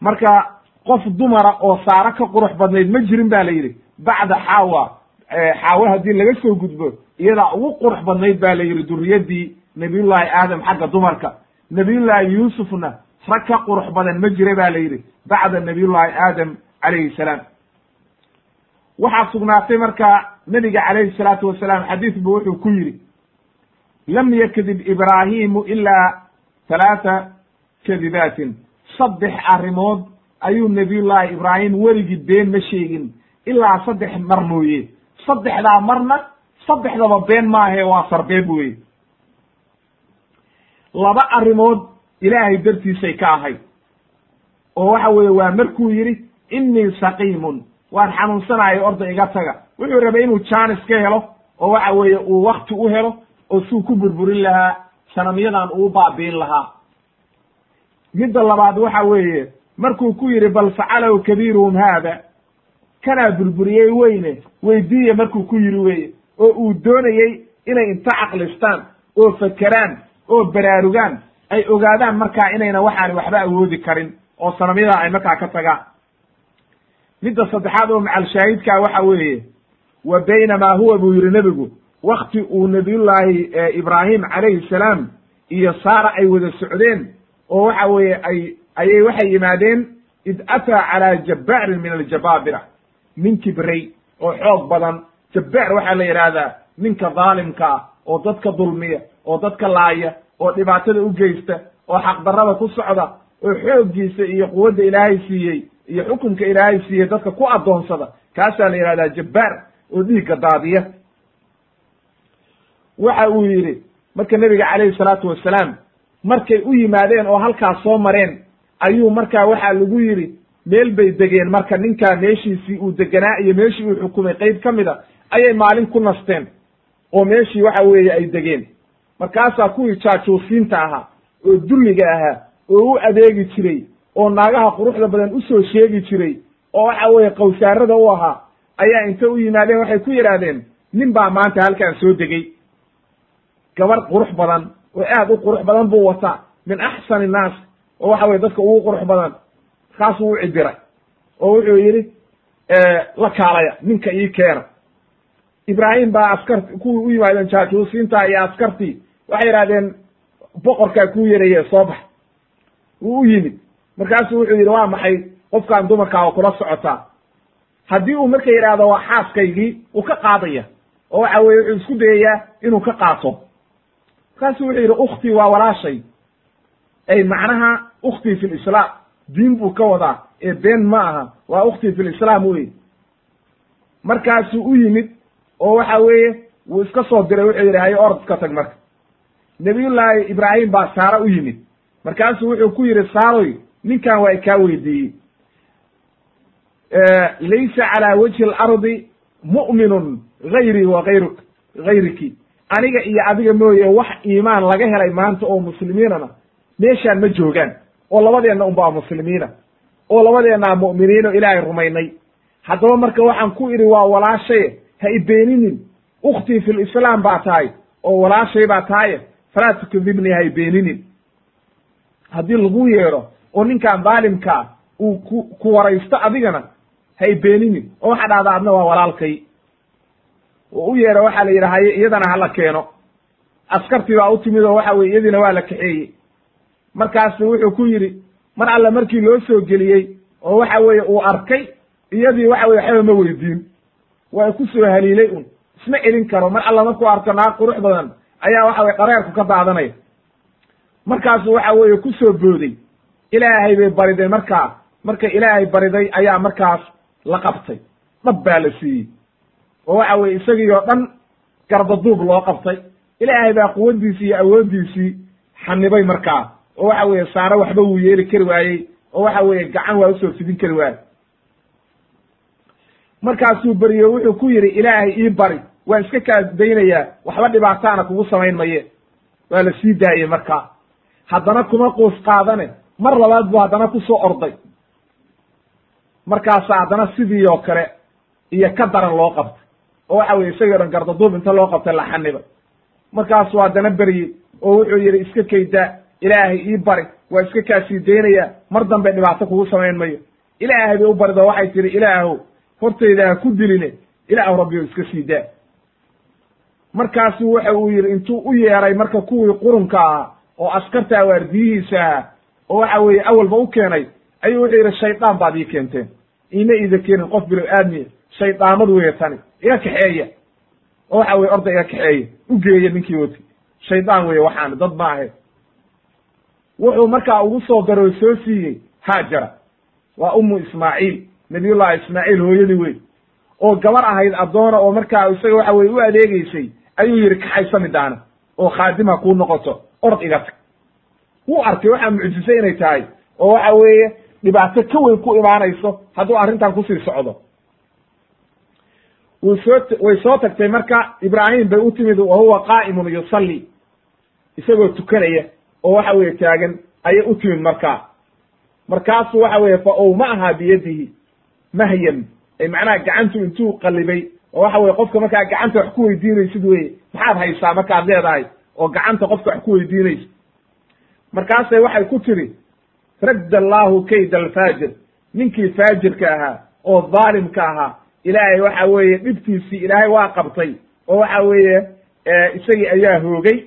Marka qof dumara oo saaro ka qurux badnayd ma jirin ba la yidhi. Bacda xaawa xaawe haddii laga soo gudbo iyadaa ugu qurux badnayd ba la yidhi duriyadii nabiyullaahi aadam xagga dumarka. Nabiyullaahi yuusufna rag ka qurux badan ma jira ba la yidhi bacda nabiyullaahi aadam calayhi salaam. Waxaa sugnaatay marka nebiga calayhi salaatu wasalaam xadiis wuxuu ku yidhi lam yakdib ibraahimu ilaa halaata kadibaatin saddex arrimood ayuu nabiyullaahi ibraahim weligii been ma sheegin ilaa saddex mar mooye. Saddexdaa marna saddexdaba been maahae waa sarbeeb weye laba arrimood ilaahay dartiisay ka ahayd. Oo waxa weeye waa markuu yidhi innii saqiimun. Waan xanuunsanayo orda iga taga. Wuxuu rabay inuu jaanis ka helo oo waxa weeye uu wakti u helo oo suu ku burburin lahaa sanamyadan uu baabi'in lahaa. Midda labaad waxa weeye markuu ku yidhi bal facalahu kabiiruhum haada kanaa burburiyey weyne weydiiye markuu ku yidhi weye oo uu doonayey inay inta caqlistaan oo fakeraan oo baraarugaan ay ogaadaan markaa inayna waxaani waxba awoodi karin oo sanamyadan ay markaa ka tagaan. Midda saddexaad oo macalshaahidkaa waxa weeye wa baynamaa huwa buu yidhi nebigu wakti uu nabiyullaahi ibraahim calayhi salaam iyo saara ay wada socdeen oo waxa weeye ay ayay waxay yimaadeen id ataa calaa jabbaarin min aljabaabira nin kibray oo xoog badan. Jabbaar waxaa la yidhaahdaa ninka dhaalimka ah oo dadka dulmiya oo dadka laaya oo dhibaatada u geysta oo xaqdarrada ku socda oo xooggiisa iyo quwadda ilaahay siiyey iyo xukunka ilaahay siiyey dadka ku addoonsada kaasaa la yidhahdaa jabbaar oo dhiigga daadiya. Waxa uu yidhi marka nebiga calayhi salaatu wasalaam markay u yimaadeen oo halkaas soo mareen ayuu markaa waxaa lagu yidhi meel bay degeen marka ninkaa meeshiisii uu deganaa iyo meeshii uu xukumay. Qeyb ka mid a ayay maalin ku nasteen oo meeshii waxa weeye ay degeen markaasaa kuwii jaajuusiinta ahaa oo dulliga ahaa oo u adeegi jiray oo naagaha quruxda badan u soo sheegi jiray oo waxa weeye qawsaarada u ahaa ayaa inta u yimaadeen waxay ku yidhaahdeen nin baa maanta halkaan soo degey gabar qurux badan oo aad u qurux badan buu wataa min axsani innaas oo waxa weye dadka ugu qurux badan markaasuu u cibiray oo wuxuu yidhi la kaalaya ninka ii keena. Ibraahim baa askarti kuwii u yimaadeen jaajuusiinta iyo askartii waxay yidhahdeen boqorkaa kuu yeraye soo bax. Wuu u yimid. Markaasuu wuxuu yidhi waa maxay? Qofkaan dumarkaa kula socotaa haddii uu marka yidhaahdo waa xaaskaygii uu ka qaadaya oo waxa weye wuxuu isku dayayaa inuu ka qaato. Markaasuu wuxuu yidhi ukhtii waa walaashay. Ay macnaha ukhtii fi lislaam diin buu ka wadaa. Ee been ma aha. Waa ukhtii fi lislaam wey markaasuu u yimid oo waxa weeye wuu iska soo diray. Wuxuu yidhi hayo orod iska tag marka nabiyullaahi ibraahim baa saare u yimid. Markaasuu wuxuu ku yidhi saaroy ninkan waa ikaa weydiiyey. Laysa calaa wajhi alardi mu'minun gayrii wa gayru gayriki aniga iyo adiga mooye wax iimaan laga helay maanta oo muslimiinana meeshaan ma joogaan. Oo labadeenna unbaa muslimiina. Oo labadeennaa mu'miniin oo ilaahay rumaynay. Haddaba marka waxaan ku idhi waa walaashaye ha i beeninin. Ukhtii fi lislaam baa tahay oo walaashay baa tahaye falaa tukadibnii ha i beeninin. Haddii lagu yeedho oo ninkaan daalimkaa uu ku ku waraysto adigana ha i beeninin oo waxaa dhahdaa adna waa walaalkay. Oo u yeedho waxaa la yidhi haye iyadana hala keeno. Askartii baa u timid oo waxa weye iyadiina waa la kaxeeyey. Markaasu wuxuu ku yidhi mar alle markii loo soo geliyey oo waxa weeye uu arkay iyadii waxa weye waxba ma weydiin. Waa ku soo haliilay un. Isma celin karo mar alla markuu arko naag qurux badan ayaa waxa weye qareerku ka daadanaya markaasu waxa weeye ku soo booday ilaahay bay bariday markaa marka ilaahay bariday ayaa markaas la qabtay. Dhab baa la siiyey. Oo waxa weye isagii oo dhan garbaduub loo qabtay. Ilaahay baa quwaddiisii iyo awooddiisii xanibay markaa oo waxa weeye saare waxba wuu yeeli kari waayey. Oo waxa weeye gacan waa u soo fidin kari waayey. Markaasuu beriyo wuxuu ku yidhi ilaahay ii bari waan iska kaa daynayaa waxba dhibaataana kugu samayn maye. Waa la sii daayey markaa. Haddana kuma quus qaadane mar labaad buu haddana ku soo orday. Markaasa haddana sidii oo kale iyo ka daran loo qabtay. Oo waxa weye isagii dhan gardaduub inta loo qabtay la xaniba markaasuu haddana beryey oo wuxuu yidhi iska kaydaa ilaahay ii bari. Waa iska kaasii daynayaa mar dambe dhibaato kugu samayn mayo ilaahay bay u barid oo waxay tihi ilaahow hortayda ha ku diline. Ilaahu rabbi o iska sii daa markaasuu waxa uu yidhi intuu u yeeray marka kuwii qurunka ahaa oo askarta waardiyihiisa ahaa oo waxa weeye awalba u keenay ayuu wuxuu yidhi shaydaan baad ii keenteen. Iima iida keenin qof bilo aadmiya shaydaamad weeye tani. Iga kaxeeya. Oo waxa weye orda iga kaxeeya. U geeya ninkii wati shaydaan weeye waxaan dad ma ahe wuxuu markaa ugu soo daroo soo siiyey haajara. Waa ummu ismaaciil nabiyullahi ismaaciil hooyadii wey oo gabar ahayd addoona oo markaa isaga waxa weye u adeegeysay ayuu yidhi kaxaysa midaana oo khaadima kuu noqoto orod iga tag. Wuu arkay waxaa mucjise inay tahay oo waxa weeye dhibaato ka weyn ku imaanayso hadduu arrintan ku sii socdo. Wuu soo way soo tagtay marka ibraahim bay u timid wa huwa qaa'imun yusalli. Isagoo tukanaya oo waxa weeye taagan ayay u timid markaa markaasuu waxa weeye fa owma'aha biyadihi mahyan. Ay macnaha gacantu intuu qalibay oo waxa weye qofka markaa gacanta wax ku weydiinaysid weye maxaad haysaa markaad leedahay oo gacanta qofka wax ku weydiinayso markaasay waxay ku tiri radda allaahu kayda alfaajir. Ninkii faajirka ahaa oo dhaalimka ahaa ilaahay waxa weeye dhibtiisii ilaahay waa qabtay oo waxa weeye isagii ayaa hoogay.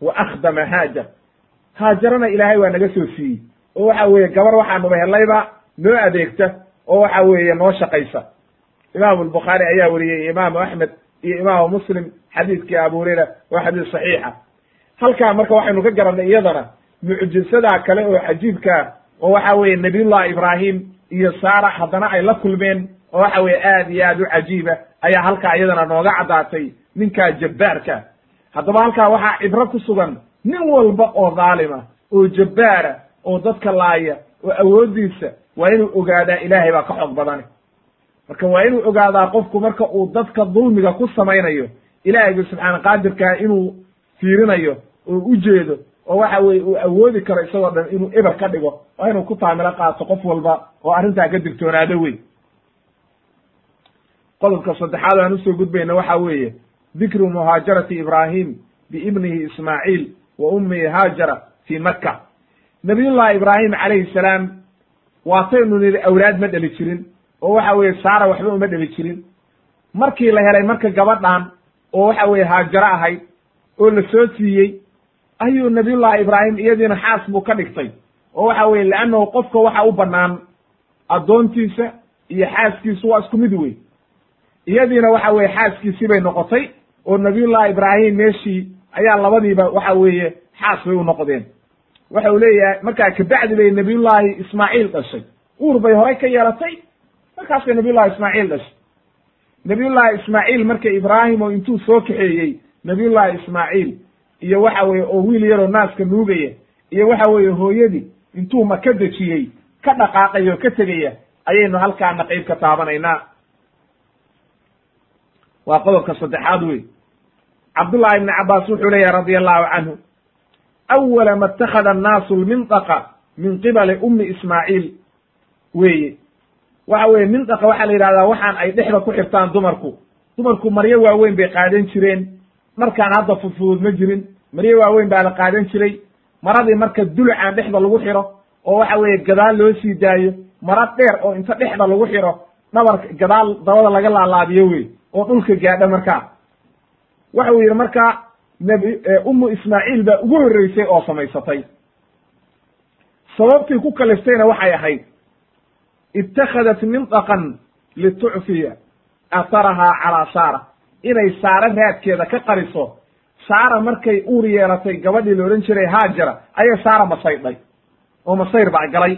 Wa akhdama haajar. Haajarana ilaahay waa naga soo siiyey. Oo waxa weeye gabar waxaanuba helayba noo adeegta oo waxa weeye noo shaqaysa imaamu albukhaari ayaa weriyey imaamu axmed iyo imaamu muslim xadiidkii abu hurayra waa xadiis saxiixa. Halkaa marka waxaynu ka garannay iyadana mucjisadaa kale oo cajiibkaa oo waxa weeye nabiyullahi ibraahim iyo saara haddana ay la kulmeen oo waxa weye aad iyo aad u cajiiba ayaa halkaa iyadana nooga caddaatay ninkaa jabbaarka. Haddaba halkaa waxaa cibro ku sugan nin walba oo dhaalima oo jabbaara oo dadka laaya oo awooddiisa waa inuu ogaadaa ilaahay baa ka xoog badani marka waa inuu ogaadaa qofku marka uu dadka dulmiga ku samaynayo ilaahayga subxaana qaadirkaa inuu fiirinayo oo u jeedo oo waxa weye uu awoodi karo isagoo dhan inuu eber ka dhigo waa inuu ku taamilo qaato qof walba oo arrintaa ka digtoonaado wey qodobka saddexaad aan u soo gudbayna waxa weeye dikru muhaajarati ibraahim biibnihi ismaaciil wa ummihi haajara fii makka. Nabiyullahi ibraahim calayhi salaam waataynu nidhi awlaad ma dheli jirin oo waxa weeye saara waxba uma dheli jirin. Markii la helay marka gabadhan oo waxa weeye haajaro ahayd oo la soo siiyey ayuu nabiyullahi ibraahim iyadiina xaas buu ka dhigtay. Oo waxa weye leannahu qofka waxa u bannaan addoontiisa iyo xaaskiisu waa isku mid wey iyadiina waxa weye xaaskiisii bay noqotay oo nabiyullahi ibraahim meeshii ayaa labadiiba waxa weeye xaas bay u noqdeen. Waxa uu leeyahay markaa kabacdi bay nabiyullahi ismaaciil dhashay. Uur bay horay ka yeelatay markaasay nabiyullahi ismaaciil dhashay. Nabiyullahi ismaaciil marka ibraahim oo intuu soo kaxeeyey nabiyullahi ismaaciil iyo waxa weeye oo wiil yaroo naaska nuugaya iyo waxa weeye hooyadii intuu maka dejiyey ka dhaqaaqaya oo ka tegaya ayaynu halkaana qeyb ka taabanaynaa. Waa qodobka saddexaad wey cabdullahi ibni cabaas wuxuu leeyahay radia allahu canhu awala ma اtakhada annaasu lmindaqa min qibali ummi ismaaciil. Weeye waxa weye mindaqa waxaa la yidhahdaa waxaan ay dhexda ku xirtaan dumarku. Dumarku maryo waaweyn bay qaadan jireen. Markaan hadda fudfudud ma jirin. Maryo waaweyn baa la qaadan jiray. Maradii marka dulucaan dhexda lagu xiro oo waxa weeye gadaal loo sii daayo mara dheer oo inta dhexda lagu xiro dhabarka gadaal dabada laga laalaabiyo wey oo dhulka gaadha markaa. Waxa uu yidhi marka nabi ummu ismaaciil baa ugu horreysay oo samaysatay. Sababtii ku kaliftayna waxay ahayd ittakhadat mindaqan litucfiya atharahaa calaa saara inay saare raadkeeda ka qariso saara markay uur yeelatay gabadhii la odhan jiray haajara ayay saara masaydhay oo masayr baa galay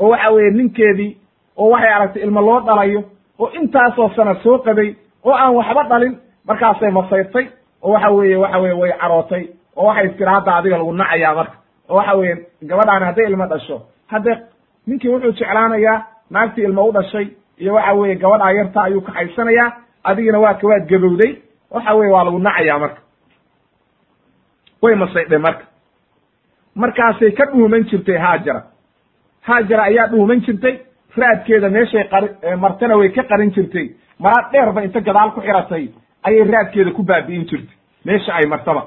oo waxa weeye ninkeedii oo waxay aragtay ilmo loo dhalayo oo intaasoo sana soo qaday oo aan waxba dhalin markaasay masayrtay oo waxa weeye waxa weye way carootay oo waxay tiri hadda adiga lagu nacayaa marka oo waxa weeye gabadhaani hadday ilmo dhasho hadde ninkii wuxuu jeclaanayaa naagtii ilmo u dhashay iyo waxa weeye gabadhaa yarta ayuu kaxaysanayaa adigina waa kawaad gabowday. Waxa weye waa lagu nacayaa marka. Way masaydhay marka. Markaasay ka dhuuman jirtay haajara. Haajara ayaa dhuuman jirtay raadkeeda meeshay qari martana way ka qarin jirtay. Mara dheerba inta gadaal ku xiratay ayay raadkeeda ku baabi'in jirtay. Meesha ay martaba.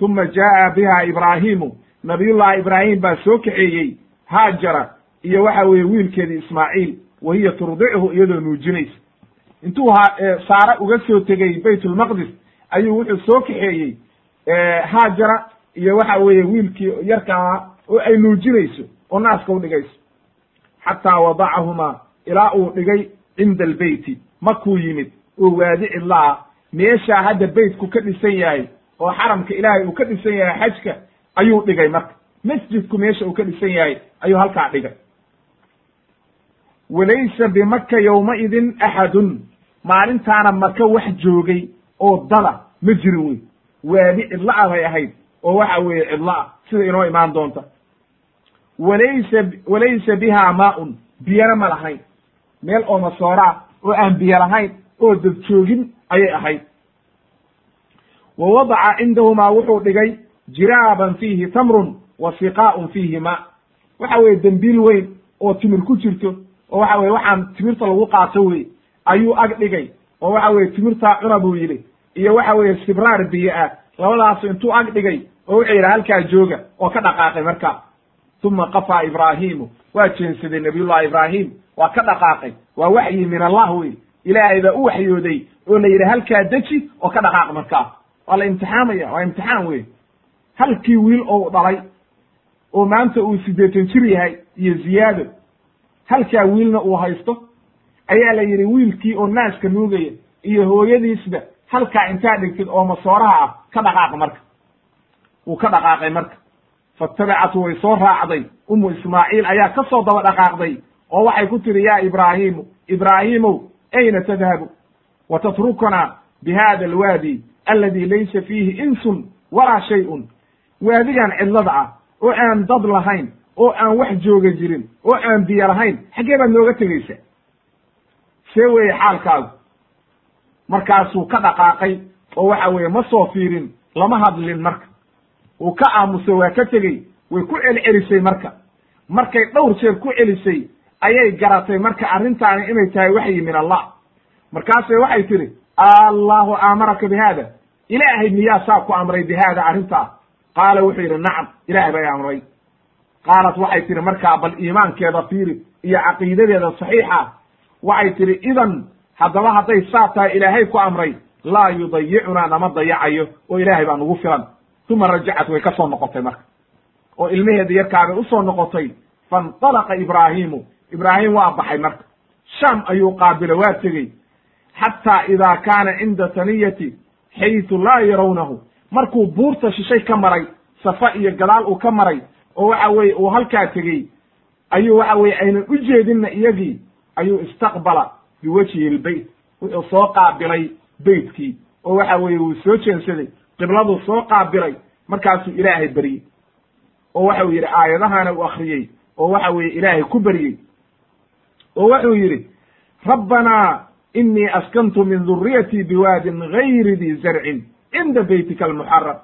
Uma jaa'a biha ibraahimu nabiyullahi ibraahim baa soo kaxeeyey haajara iyo waxa weeye wiilkeedii ismaaciil wa hiya turdichu iyadoo nuujinaysa. Intuu saare uga soo tegey baytulmaqdis ayuu wuxuu soo kaxeeyey haajara iyo waxa weeye wiilkii yarkaa oo ay nuujinayso oo naaska u dhigayso. Xataa wadacahumaa ilaa uu dhigay cinda albeyti markuu yimid oo waadi cidlaa meeshaa hadda beytku ka dhisan yahay oo xaramka ilaahay uu ka dhisan yahay xajka ayuu dhigay marka. Masjidku meesha uu ka dhisan yahay ayuu halkaa dhigay walaysa bimaka yowmaidin axadun. Maalintaana maka wax joogay oo dada ma jirin wey waadi cidla'a bay ahayd oo waxa weeye cidla'a sida inoo imaan doonta. Walaysa walaysa biha maaun biyana ma lahayn. Meel oo masooraa oo aan biyo lahayn oo dad joogin ayay ahayd. Wa wadaca cindahumaa wuxuu dhigay jiraaban fiihi tamrun wa siqaa'un fiihi ma waxa weeye dembiil weyn oo timir ku jirto oo waxa weye waxaan timirta lagu qaato wey ayuu ag dhigay oo waxa weye timirtaa cuna buu yidhi iyo waxa weeye sibraar biyo ah labadaasu intuu ag dhigay oo wuxuu yidhi halkaa jooga oo ka dhaqaaqay marka. Uma qafaa ibraahimu waa jeensaday nabiyullahi ibraahim waa ka dhaqaaqay waa waxyi min allah wey ilaahay baa u waxyooday oo la yidhi halkaa deji oo ka dhaqaaq markaa waa la imtixaamaya waa imtixaan wey halkii wiil ou dhalay oo maanta uu siddeetan jir yahay iyo ziyaado halkaa wiilna uu haysto ayaa la yidhi wiilkii oo naaska nuugaya iyo hooyadiisba halkaa intaa dhigtid oo masooraha ah ka dhaqaaq marka. Wuu ka dhaqaaqay marka. Fatabacatu way soo raacday. Umu ismaaciil ayaa ka soo daba dhaqaaqday oo waxay ku tidhi yaa ibraahimu ibraahiimow ayna tadhabu? Wa tatrukuna bi hada alwaadi aladi laysa fiihi insun walaa shay-un. Waadigan cidlada ah oo aan dad lahayn oo aan wax jooga jirin oo aan biyo lahayn xaggee baad nooga tegaysa. See weeye xaalkaagu. Markaasuu ka dhaqaaqay oo waxa weeye ma soo fiirin lama hadlin marka. Uu ka aamusay waa ka tegey way ku celcelisay marka. Markay dhowr jeer ku celisay ayay garatay marka arrintaani inay tahay waxyi min allah. Markaasay waxay tidhi allahu aamaraka bi haada ilaahay miyaa saa ku amray bi haada arrintaa qaala wuxuu yidhi nacam ilahay bay amray qaalat waxay tihi markaa bal iimaankeeda fiiri iyo caqiidadeeda saxiixa. Waxay tihi idan haddaba hadday saa tahay ilaahay ku amray laa yudayicunaa nama dayacayo oo ilaahay baa nugu filan. Uma rajacat way ka soo noqotay marka. Oo ilmaheeda yarkaabay u soo noqotay fainطalaqa ibraahimu ibraahim waa baxay marka. Sham ayuu qaabila waa tegey. Xataa idaa kaana cinda taniyati xaytu laa yarawnahu. Markuu buurta shishay ka maray safa iyo gadaal uu ka maray oo waxa weeye uu halkaa tegey ayuu waxa weye aynan u jeedinna iyagii ayuu istaqbala biwajhi lbeyt wuxuu soo qaabilay beytkii oo waxa weeye wuu soo jeensaday qibladuu soo qaabilay markaasuu ilaahay beryey oo waxau yidhi aayadahana uu akriyey oo waxa weeye ilaahay ku beryey oo wuxuu yidhi rabbanaa inii askantu min duriyatii biwaadin gayri di zarcin cinda beytika almuxaram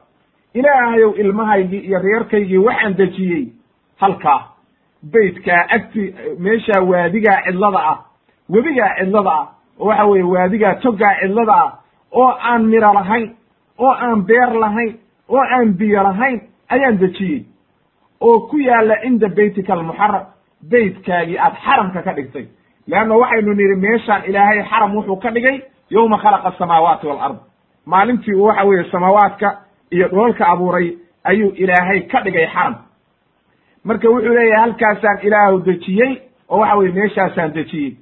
ilaahayow ilmahaygii iyo reerkaygii waxaan dejiyey halkaa. Beytkaa agti meeshaa waadigaa cidlada ah webigaa cidlada ah oo waxa weeye waadigaa togaa cidlada ah oo aan miro lahayn oo aan beer lahayn oo aan biyo lahayn ayaan dejiyey. Oo ku yaalla cinda beytika almuxaram beytkaagii aad xaramka ka dhigtay. Leanna waxaynu nidhi meeshaan ilaahay xaram wuxuu ka dhigay yowma khalaqa asamaawaati walard. Maalintii uu waxa weeye samaawaadka iyo dhoolka abuuray ayuu ilaahay ka dhigay xaram. Marka wuxuu leeyahay halkaasaan ilaahu dejiyey oo waxa weye meeshaasaan dejiyey.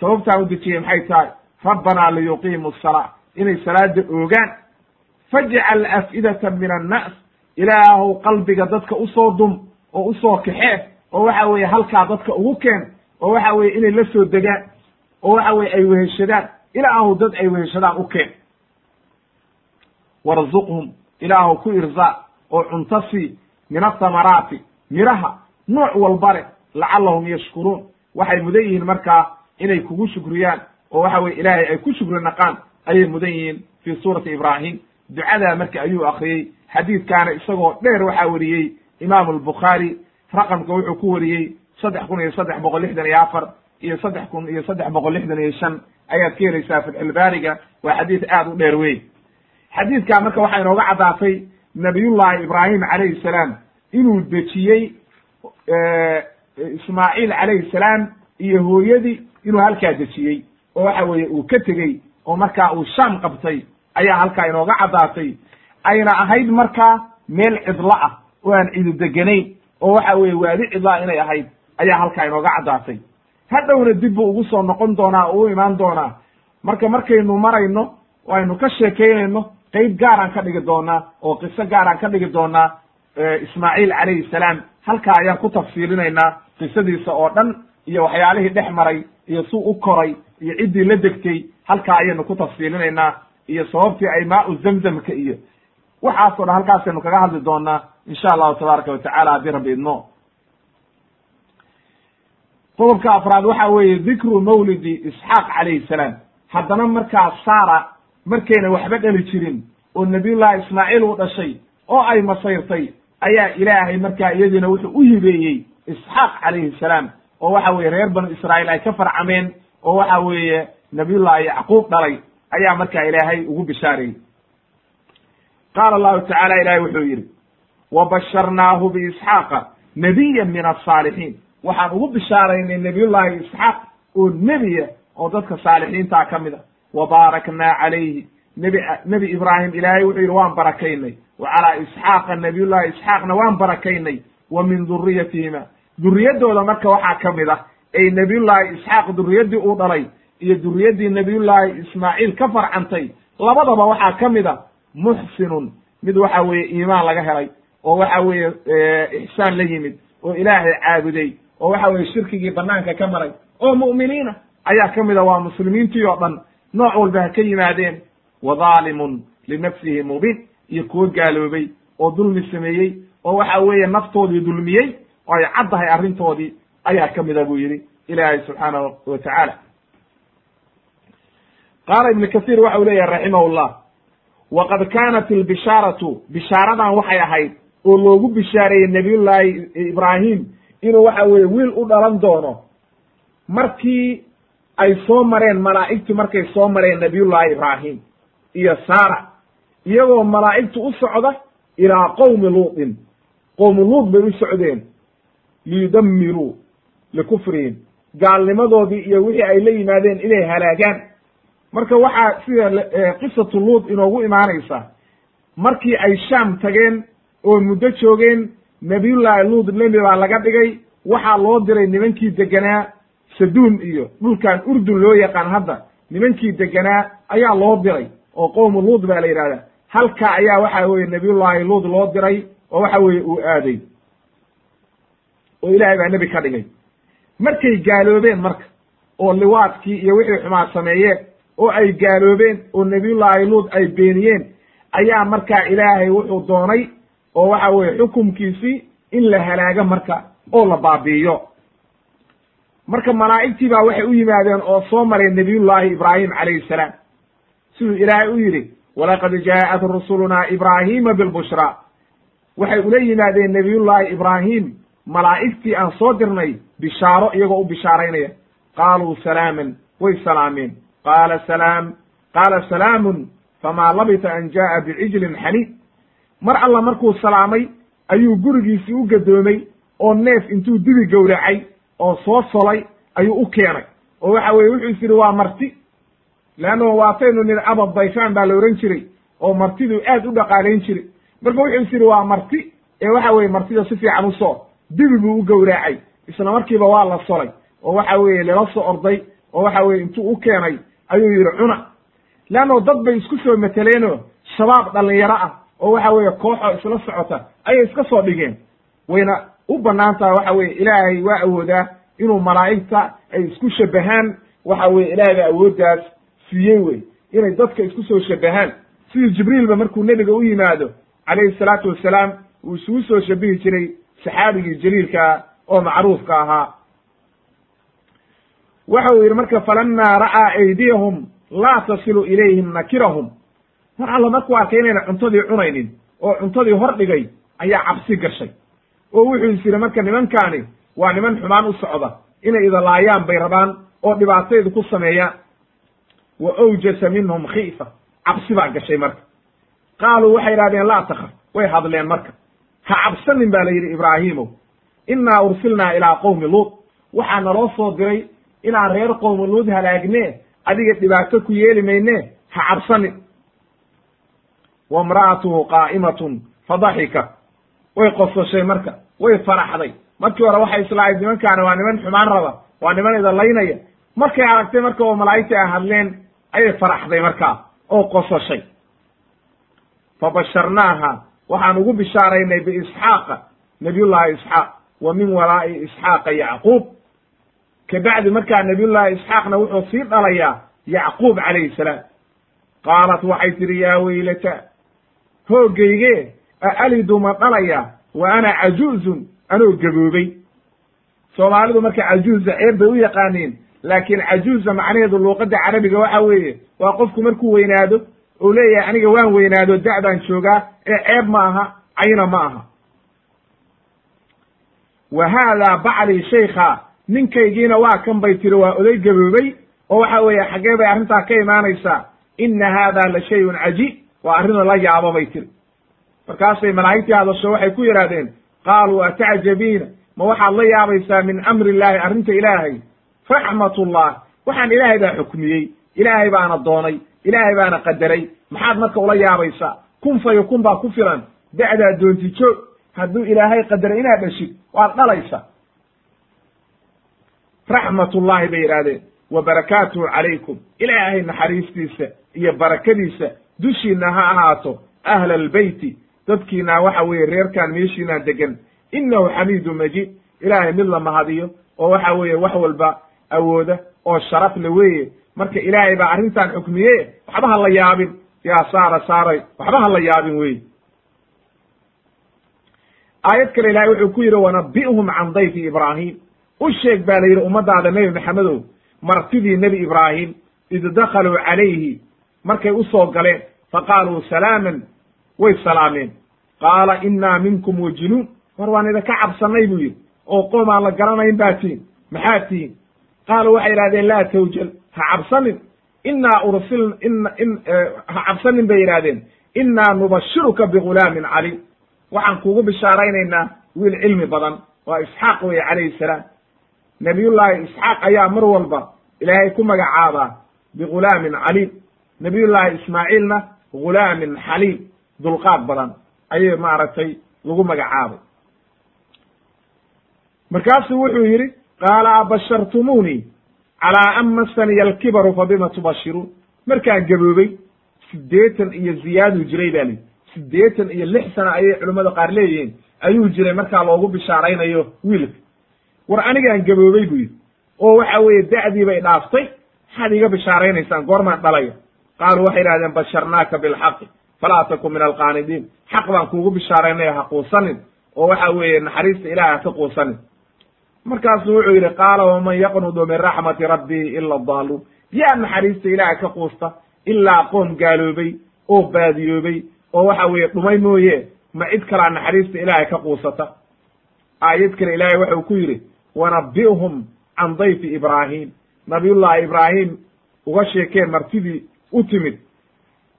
Sababtaan u dejiyey maxay tahay? Rabbanaa liyuqiimu salaa inay salaada oogaan. Fajcal af'idata min annaas ilaahow qalbiga dadka u soo dum oo u soo kaxee oo waxa weeye halkaa dadka ugu keen oo waxa weeye inay la soo degaan oo waxa weye ay weheshadaan. Ilaahow dad ay weheshadaan u keen warzuqhum. Ilaahow ku irzaaq oo cunto sii min athamaraati miraha nooc walba leh lacallahum yashkuruun. Waxay mudan yihiin markaa inay kugu shukriyaan oo waxa weye ilaahay ay ku shukri naqaan ayay mudan yihiin fi suurati ibraahim. Ducadaa marka ayuu akriyey xadiidkaana isagoo dheer waxaa weriyey imaamu albukhaari raqamka wuxuu ku wariyey saddex kun iyo saddex boqol lixdan iyo afar iyo saddex kun iyo saddex boqol lixdan iyo shan. Ayaad ka helaysaa fatxulbaariga waa xadiid aad u dheer weyn xadiidkaa marka waxaa inooga caddaatay nabiyullahi ibraahim calayhi salaam inuu dejiyey ismaaciil calayhi salaam iyo hooyadii inuu halkaa dejiyey oo waxa weeye uu ka tegey oo markaa uu shaam qabtay ayaa halkaa inooga caddaatay. Ayna ahayd markaa meel cidlo ah oo aan cidu deganayn oo waxa weeye waadi cidlaa inay ahayd ayaa halkaa inooga caddaatay. Hadhowna dib buu ugu soo noqon doonaa oo u imaan doonaa. Marka markaynu marayno oo aynu ka sheekaynayno qeyb gaaraan ka dhigi doonaa oo qiso gaaraan ka dhigi doonaa ismaaciil calayhi salaam. Halkaa ayaan ku tafsiilinaynaa qisadiisa oo dhan iyo waxyaalihii dhex maray iyo suu u koray iyo ciddii la degtay. Halkaa ayaynu ku tafsiilinaynaa iyo sababtii ay maau zamzamka iyo. Waxaasoo dhan halkaasaynu kaga hadli doonaa insha allahu tabaaraka watacala haddii rabbi idmo. Qodobka afraad waxa weeye dikru mawlidi isxaaq calayhi salaam. Haddana markaa saara markayna waxba dhali jirin oo nabiyullahi ismaaciil uu dhashay oo ay masayrtay ayaa ilaahay markaa iyadiina wuxuu u hibeeyey isxaaq calayhi salaam oo waxa weeye reer banu israa'iil ay ka farcameen oo waxa weeye nabiyullahi yacquub dhalay ayaa markaa ilaahay ugu bishaarayey qaala allahu tacala ilahay wuxuu yidhi wa basharnaahu biisxaaqa nebiyan min asaalixiin waxaan ugu bishaaraynay nebiyullaahi isxaaq oo nebiya oo dadka saalixiintaa ka mid a wa baaraknaa calayhi nebi ibraahim ilaahay wuxuu yidhi waan barakaynay wa calaa isxaaqa nabiyullahi isxaaqna waan barakaynay wa min duriyatihima duriyaddooda marka waxaa ka mid ah ay nebiyullaahi isxaaq duriyaddii uu dhalay iyo duriyaddii nebiyullaahi ismaaciil ka farcantay labadaba waxaa ka mid a muxsinun mid waxa weeye iimaan laga helay oo waxa weeye ixsaan la yimid oo ilaahay caabuday oo waxa weeye shirkigii banaanka ka maray oo mu'miniina ayaa ka mid a waa muslimiintii oo dhan nooc walba ha ka yimaadeen. Wa dhaalimun linafsihi mubiin. Iyo kuwo gaaloobay oo dulmi sameeyey oo waxa weeye naftoodii dulmiyey oo ay caddahay arrintoodii ayaa ka mida buu yidhi ilaahay subxaanahu wa tacaala. Qaala ibnu kasiir waxa uu leeyahay raximahullah waqad kaanat albishaaratu bishaaradan waxay ahayd oo loogu bishaareeyey nabiyullaahi ibraahim inuu waxa weeye wiil u dhalan doono. Markii ay soo mareen malaa'igtu markay soo mareen nabiyullaahi ibraahim iyo saara iyagoo malaa'igtu u socda ilaa qowmi luutin. Qowmi luut bay u socdeen. Liyudamiruu likufrihim gaalnimadoodii iyo wixii ay la yimaadeen inay halaagaan. Marka waxaa sida qisatu luut inoogu imaanaysa. Markii ay shaam tageen oo muddo joogeen nabiyullaahi luut nebi baa laga dhigay. Waxaa loo diray nimankii deganaa saduum iyo dhulkan urdun loo yaqaan hadda nimankii deganaa ayaa loo diray oo qowmu luut baa la yidhahdaa halkaa ayaa waxa weeye nabiyullaahi luut loo diray oo waxa weeye uu aaday. Oo ilaahay baa nebi ka dhigay. Markay gaaloobeen marka oo liwaadkii iyo wixii xumaa sameeyeen oo ay gaaloobeen oo nabiyullaahi luut ay beeniyeen ayaa markaa ilaahay wuxuu doonay oo waxa weeye xukumkiisii in la halaago marka oo la baabi'iyo marka malaa'igtii baa waxay u yimaadeen oo soo mareen nabiyullaahi ibraahim calayhi salaam. Siduu ilaahay u yidhi walaqad jaa'at rusulunaa ibraahiima bilbushraa waxay ula yimaadeen nabiyullaahi ibraahim malaa'igtii aan soo dirnay bishaaro iyagoo u bishaaraynaya. Qaaluu salaaman way salaameen. Qaala salaam qaala salaamun famaa labita an jaa'a bicijlin xaniid. Mar alla markuu salaamay ayuu gurigiisii u gadoomay oo neef intuu dibi gowracay oo soo solay ayuu u keenay. Oo waxa weye wuxuu is yidhi waa marti. Leanno waataynu nidhi abad dayfaan baa la ohan jiray oo martidu aad u dhaqaalayn jiray. Marka wuxuu is yidhi waa marti. Ee waxa weye martida si fiican u soo. Dibi buu u gowraacay isla markiiba waa la solay. Oo waxa weeye lala soo orday oo waxa weye intuu u keenay ayuu yidhi cuna. Leanno dad bay isku soo meteleenoo shabaab dhallinyaro ah oo waxa weeye kooxoo isla socota ayay iska soo dhigeen. Wayna u bannaan tahay waxa weye ilaahay waa awoodaa inuu malaa'igta ay isku shabahaan waxa weye ilaahay baa awooddaas siiyey wey. Inay dadka isku soo shabahaan. Sidii jibriilba markuu nebiga u yimaado calayhi salaatu wassalaam uu isugu soo shabihi jiray saxaabigii jaliilkaa oo macruufka ahaa. Waxa uu yidhi marka falamaa ra'aa aydiyahum laa tasilu ilayhim nakirahum. Mar alla markuu arkay inayna cuntadii cunaynin oo cuntadii hor dhigay ayaa cabsi gashay oo wuxuu is yidhi marka nimankaani waa niman xumaan u socda. Inay idalaayaan bay rabaan oo dhibaataydu ku sameeyaan wa awjasa minhum khiifa. Cabsi baa gashay marka. Qaaluu waxay idhahdeen laa takaf way hadleen marka. Ha cabsanin baa la yidhi ibraahiimow innaa ursilnaa ilaa qowmi luut. Waxaa naloo soo diray inaan reer qowmi luut halaagne adiga dhibaato ku yeeli mayne ha cabsanin. Wa imra'atuhu qaa'imatun fadaxikat way qososhay marka way faraxday. Markii hore waxay islaahayd nimankaani waa niman xumaan raba waa niman idalaynaya markay aragtay marka oo malaa'igtii ay hadleen ayay faraxday markaa oo qososhay fabasharnaaha waxaan ugu bishaaraynay biisxaaqa nabiyullaahi isxaaq wa min waraa'i isxaaqa yacquub. Kabacdi markaa nabiyullaahi isxaaqna wuxuu sii dhalayaa yacquub calayhi salaam. Qaalat waxay tidhi yaa weylata hoogayge aalidu ma dhalaya wa ana cajuuzun anoo gaboobay soomaalidu marka cajuuza ceeb bay u yaqaaniin laakiin cajuuza macnaheedu luuqadda carabiga waxa weeye waa qofku markuu weynaado ou leeyahay aniga waan weynaado da' baan joogaa ee ceeb ma aha cayna ma aha wa haadaa baclii shaykha ninkaygiina waa kan bay tiri waa oday gaboobay oo waxa weeye xaggee bay arrintaa ka imaanaysaa inna haada la shayun cajiib waa arrinoo la yaabo bay tiri markaasay malaa'igtii hadasho waxay ku yidhahdeen qaaluu atacjabiina? Ma waxaad la yaabaysaa min amri illaahi arrinta ilaahay? Raxmatullah waxaan ilaahay baa xukmiyey ilaahay baana doonay ilaahay baana qadaray. Maxaad marka ula yaabaysaa? Kun fayo kun baa ku filan. Da'daa doonti joog hadduu ilaahay qadaray inaad dhashid waad dhalaysa raxmatullahi bay yidhahdeen wa barakaatuhu calaykum. Ilaahay naxariistiisa iyo barakadiisa dushiina ha ahaato. Ahla albeyti dadkiina waxa weeye reerkaan meeshiinaa degan innahu xamiidu majiid. Ilaahay mid la mahadiyo oo waxa weeye wax walba awooda oo sharaf le weeye. Marka ilaahay baa arrintan xukmiye waxba ha la yaabin. Yaa saara saaray waxba ha la yaabin weye aayad kale ilahay wuxuu ku yidhi wanabi'hum can dayfi ibraahim. U sheeg baa la yidhi ummadaada nebi maxamedow martidii nebi ibraahim id dakaluu calayhi. Markay u soo galeen faqaaluu salaaman way salaameen. Qaala innaa minkum wajinuun war waan idinka cabsannay buu yidhi. Oo qoom aan la garanayn baa tihin maxaa tihin qaaluu waxay idhahdeen laa tawjal. Ha cabsanin innaa ursil in ha cabsanin bay yidhahdeen innaa nubashiruka bigulaamin caliim. Waxaan kugu bishaaraynaynaa wiil cilmi badan waa isxaaq weye calayhi salaam. Nabiyullaahi isxaaq ayaa mar walba ilaahay ku magacaabaa bigulaamin caliim. Nabiyullaahi ismaaciilna gulaamin xaliim dulqaad badan ayay maaragtay lagu magacaabay. Markaasuu wuxuu yidhi qaala abashartumuunii calaa an masaniya alkibaru fa bima tubashiruun? Markaan gaboobey siddeetan iyo ziyaaduu jiray ba lihi siddeetan iyo lix sana ayay culimmada qaar leeyihiin. Ayuu jiray markaa loogu bishaaraynayo wiilka. War anigaan gaboobey buu yidhi. Oo waxa weeye da'dii bay dhaaftay maxaad iiga bishaaraynaysaan goormaan dhalaya. Qaaluu waxay idhahdeen basharnaaka bilxaqi falaa takun min alqaanidiin. Xaq baan kuugu bishaaraynaya ha quusanin oo waxa weeye naxariista ilahay ha ka quusanin. Markaasuu wuxuu yidhi qaala waman yaqnudu min raxmati rabbii ila daaluun yaa naxariista ilaahay ka quusta ilaa qoom gaaloobay oo baadiyoobay oo waxa weeye dhumay mooye ma cid kalaa naxariista ilaahay ka quusata. Aayad kale ilaahay waxau ku yidhi wanabi'hum can dayfi ibraahim. Nabiyullahi ibraahim uga sheekeen martidii u timid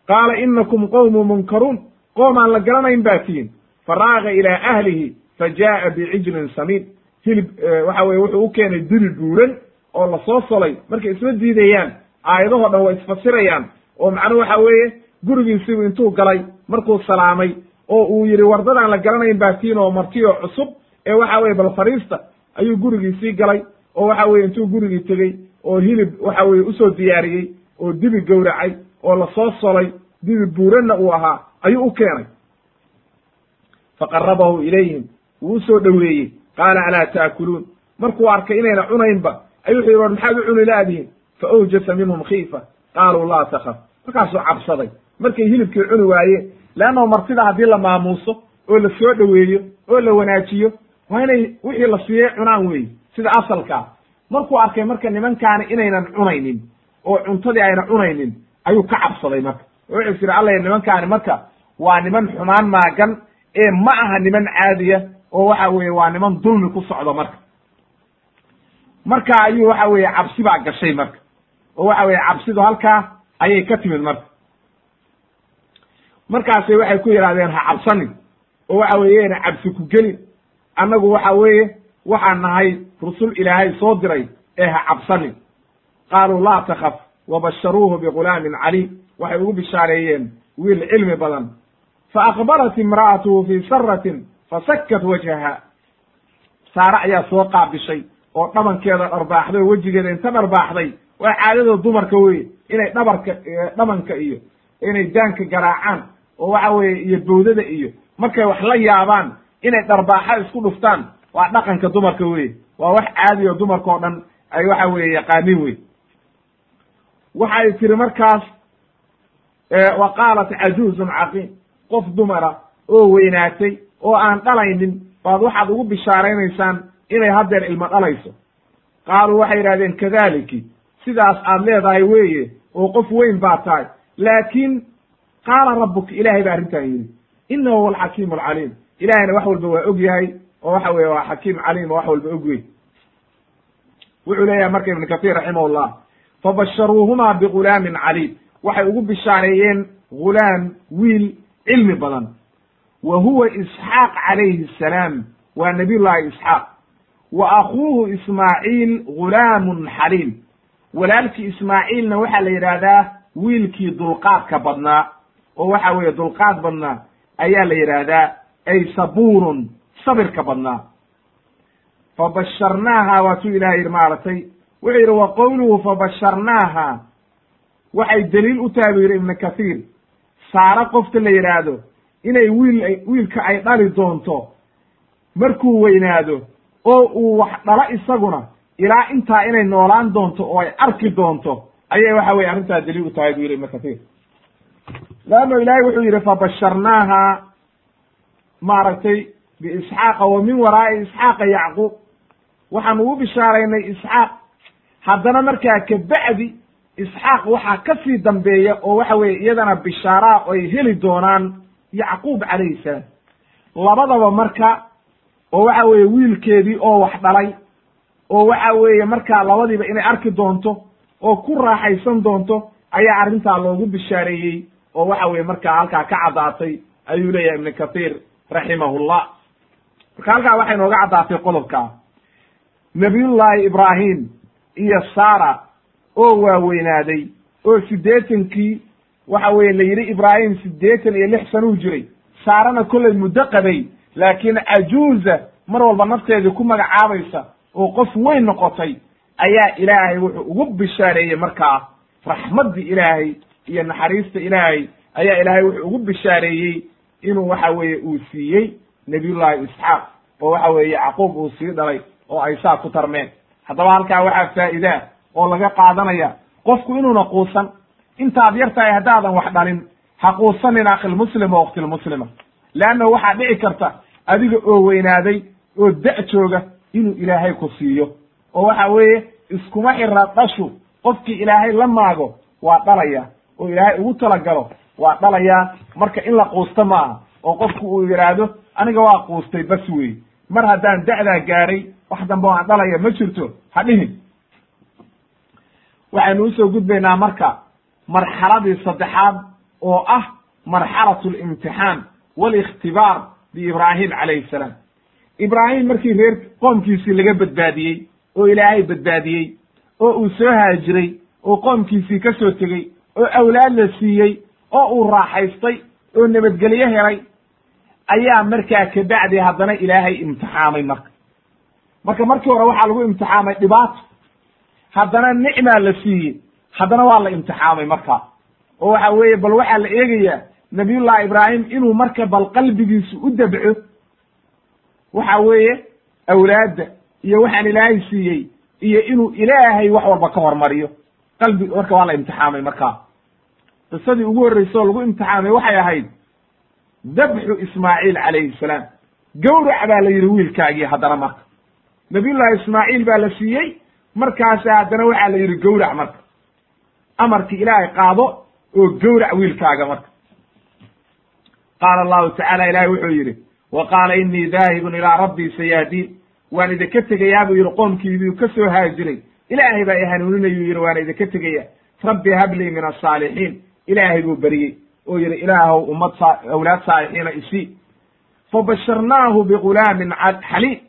qaala inakum qowmu munkaruun. Qoom aan la garanayn baa tihin faraaga ilaa ahlihi fa jaa'a bicijlin samiin hilib waxa weye wuxuu u keenay diri buuran oo la soo solay. Markay isma diidayaan aayadahoo dhan way isfasirayaan. Oo macnuhu waxa weeye gurigiisibu intuu galay markuu salaamay oo uu yidhi wardadaan la garanayn baa tiin oo martiyo cusub. Ee waxa weye bal fariista ayuu gurigiisii galay oo waxa weye intuu gurigii tegey oo hilib waxa weye u soo diyaariyey oo dibi gowracay oo la soo solay dibi buuranna uu ahaa ayuu u keenay. Faqarabahu ilayhim wuu u soo dhoweeyey. Qaala alaa taakuluun markuu arkay inayna cunaynba ayuu wuxu yidhi war maxaad u cuni laadihin fa awjasa minhum khiifa. Qaaluu laa takaf markaasuu cabsaday. Markay hilibkii cuni waayeen leannahu martida haddii la maamuuso oo la soo dhoweeyo oo la wanaajiyo waa inay wixii la siiyey cunaan weeye sida asalkaa. Markuu arkay marka nimankaani inaynan cunaynin oo cuntadii ayna cunaynin ayuu ka cabsaday marka. Wuxuu is yidhi alla nimankaani marka waa niman xumaan maagan ee ma aha niman caadiya oo waxa weeye waa niman dulmi ku socdo marka. Marka ayuu waxa weeye cabsi baa gashay marka. Oo waxa weeye cabsidu halkaa ayay ka timid marka. Markaasay waxay ku yidhahdeen ha cabsanin. Oo waxa weeyena cabsi ku gelin. Annagu waxa weeye waxaan nahay rusul ilaahay soo diray ee ha cabsanin. Qaaluu laa takaf wabasharuuhu bigulaamin caliim waxay ugu bishaareeyeen wiil cilmi badan fa aqbalat imra'atuhu fii saratin fasakat wajhaha saare ayaa soo qaabishay oo dhabankeeda dharbaaxday oo wejigeeda inta dharbaaxday waa caadada dumarka weye inay dhabarka dhabanka iyo inay daanka garaacaan oo waxa weeye iyo bowdada iyo markay wax la yaabaan inay dharbaaxa isku dhuftaan waa dhaqanka dumarka weye waa wax caadi oo dumarka oo dhan ay waxa weeye yaqaanin wey waxay tiri markaas wa qaalat cajuuzun caqiim. Qof dumara oo weynaatay oo aan dhalaynin baad waxaad ugu bishaaraynaysaan inay haddeer ilmo dhalayso. Qaaluu waxay yidhahdeen kadaliki sidaas aad leedahay weeye oo qof weyn baa tahay. Laakiin qaala rabbuka ilaahay baa arrintan yidhi inahu huwa alxakiimu alcaliim ilahayna wax walba waa og yahay oo waxa weye waa xakiim caliim oo wax walba og wey wuxuu leeyahay marka ibnu kahiir raximahullah fabasharuuhumaa bigulaamin caliim waxay ugu bishaareeyeen gulaam wiil cilmi badan. wa huwa isxaaq calayhi asalaam waa nabiyullaahi isxaaq wa akhuuhu ismaaciil ghulaamun xaliim walaalkii ismaaciilna waxaa la yidhaahdaa wiilkii dulqaadka badnaa. oo waxa weeye dulqaad badnaa ayaa la yidhaahdaa ay sabuurun sabirka badnaa. fabasharnaaha waatuu ilahay yidhi maaragtay wuxuu yidhi wa qowluhu fabasharnaaha waxay daliil u tahay buu yidhi ibnu kathiir saaro qofta la yidhaahdo inay wiil wiilka ay dhali doonto markuu weynaado oo uu wax dhalo isaguna ilaa intaa inay noolaan doonto oo ay arki doonto. Ayay waxa weye arrintaa daliil u tahay buu yidhi ibnu kathiir. Leanno ilaahay wuxuu yidhi fabasharnaaha maaragtay biisxaaqa wa min waraa'i isxaaqa yacquub. Waxaan ugu bishaaraynay isxaaq haddana markaa kabacdi isxaaq waxaa ka sii dambeeya oo waxa weeye iyadana bishaaraa oo ay heli doonaan yacquub calayhi salaam. Labadaba marka oo waxa weeye wiilkeedii oo wax dhalay oo waxa weeye markaa labadiiba inay arki doonto oo ku raaxaysan doonto ayaa arrintaa loogu bishaareeyey oo waxa weeye markaa halkaa ka caddaatay ayuu leeyahay ibnu kathiir raximahullah. Marka halkaa waxay nooga caddaatay qodobkaa nabiyullaahi ibraahim iyo sara oo waaweynaaday oo siddeetankii waxa weeye la yidhi ibraahim siddeetan iyo lix sanuu jiray. Saarana kollay muddo qabay laakiin cajuuza mar walba nafteedii ku magacaabaysa oo qof weyn noqotay ayaa ilaahay wuxuu ugu bishaareeyey markaa raxmaddii ilaahay iyo naxariista ilaahay ayaa ilaahay wuxuu ugu bishaareeyey inuu waxa weeye uu siiyey nabiyullaahi isxaaq oo waxa weeye yacquub uu sii dhalay oo ay saa ku tarmeen haddaba halkaa waxaa faa'iidaa oo laga qaadanaya qofku inuuna quusan. Intaad yar tahay haddaadan wax dhalin ha quusanin akhilmuslima o waktilmuslima leanna waxaa dhici karta adiga oo weynaaday oo da' jooga inuu ilaahay ku siiyo. Oo waxa weeye iskuma xira dhashu. Qofkii ilaahay la maago waa dhalaya. Oo ilaahay ugu talagalo waa dhalayaa marka in la quusto maaha oo qofku uu yidhaahdo aniga waa quustay bas wey mar haddaan da'daa gaaray wax dambe aan dhalaya ma jirto ha dhihin. Waxaynu u soo gudbaynaa marka marxaladii saddexaad oo ah marxalatu alimtixaan waalikhtibaar biibraahim calayhi salaam. Ibraahim markii reer qoomkiisii laga badbaadiyey oo ilaahay badbaadiyey oo uu soo haajiray oo qoomkiisii ka soo tegey oo awlaad la siiyey oo uu raaxaystay oo nabadgelyo helay ayaa markaa kabacdi haddana ilaahay imtixaamay marka marka markii hore waxaa lagu imtixaamay dhibaato haddana nicmaa la siiyey. Haddana waa la imtixaamay markaa oo waxa weeye bal waxaa la eegayaa nabiyullahi ibraahim inuu marka bal qalbigiisu u dabco. Waxa weeye awlaadda iyo waxaan ilaahay siiyey iyo inuu ilaahay wax walba ka hormariyo. Qalbi marka waa la imtixaamay markaa qisadii ugu horreysay oo lagu imtixaamay waxay ahayd dabxu ismaaciil calayhi salaam. Gawrac baa la yidhi wiilkaagii haddana marka nabiyullahi ismaaciil baa la siiyey. Markaasa haddana waxaa la yidhi gawrac marka. Amarkii ilaahay qaado oo gawrac wiilkaaga marka. Qaala allahu tacala ilahay wuxuu yidhi wa qaala inii daahibun ilaa rabbii sayahdiin waan idinka tegayaa buu yidhi qoomkiibiu ka soo haajiray ilaahay baa i hanuuninayuu yidhi waana idinka tegaya rabbi hablii min asaalixiin ilaahay buu beriyey oo yidhi ilaahow ummad awlaad saalixiina isii fabasharnaahu bigulaamin xaliim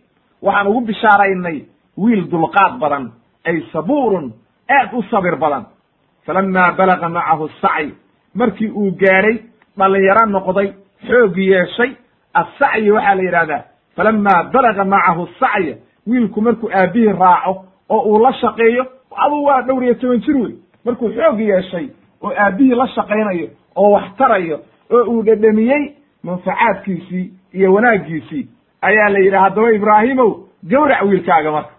waxaan ugu bishaaraynay wiil dulqaad badan ay sabuurun aad u sabir badan. Falamaa balaga macahu sacy markii uu gaadhay dhalinyaro noqday xoog yeeshay. Assacyi waxaa la yidhahdaa falamaa balaga macahu sacya wiilku markuu aabbihii raaco oo uu la shaqeeyo aduu waa dhowr iyo toban jir wey markuu xoog yeeshay oo aabbihii la shaqaynayo oo wax tarayo oo uu dhedhamiyey manfacaadkiisii iyo wanaaggiisii ayaa la yidhi haddaba ibraahimow gawrac wiilkaaga marka.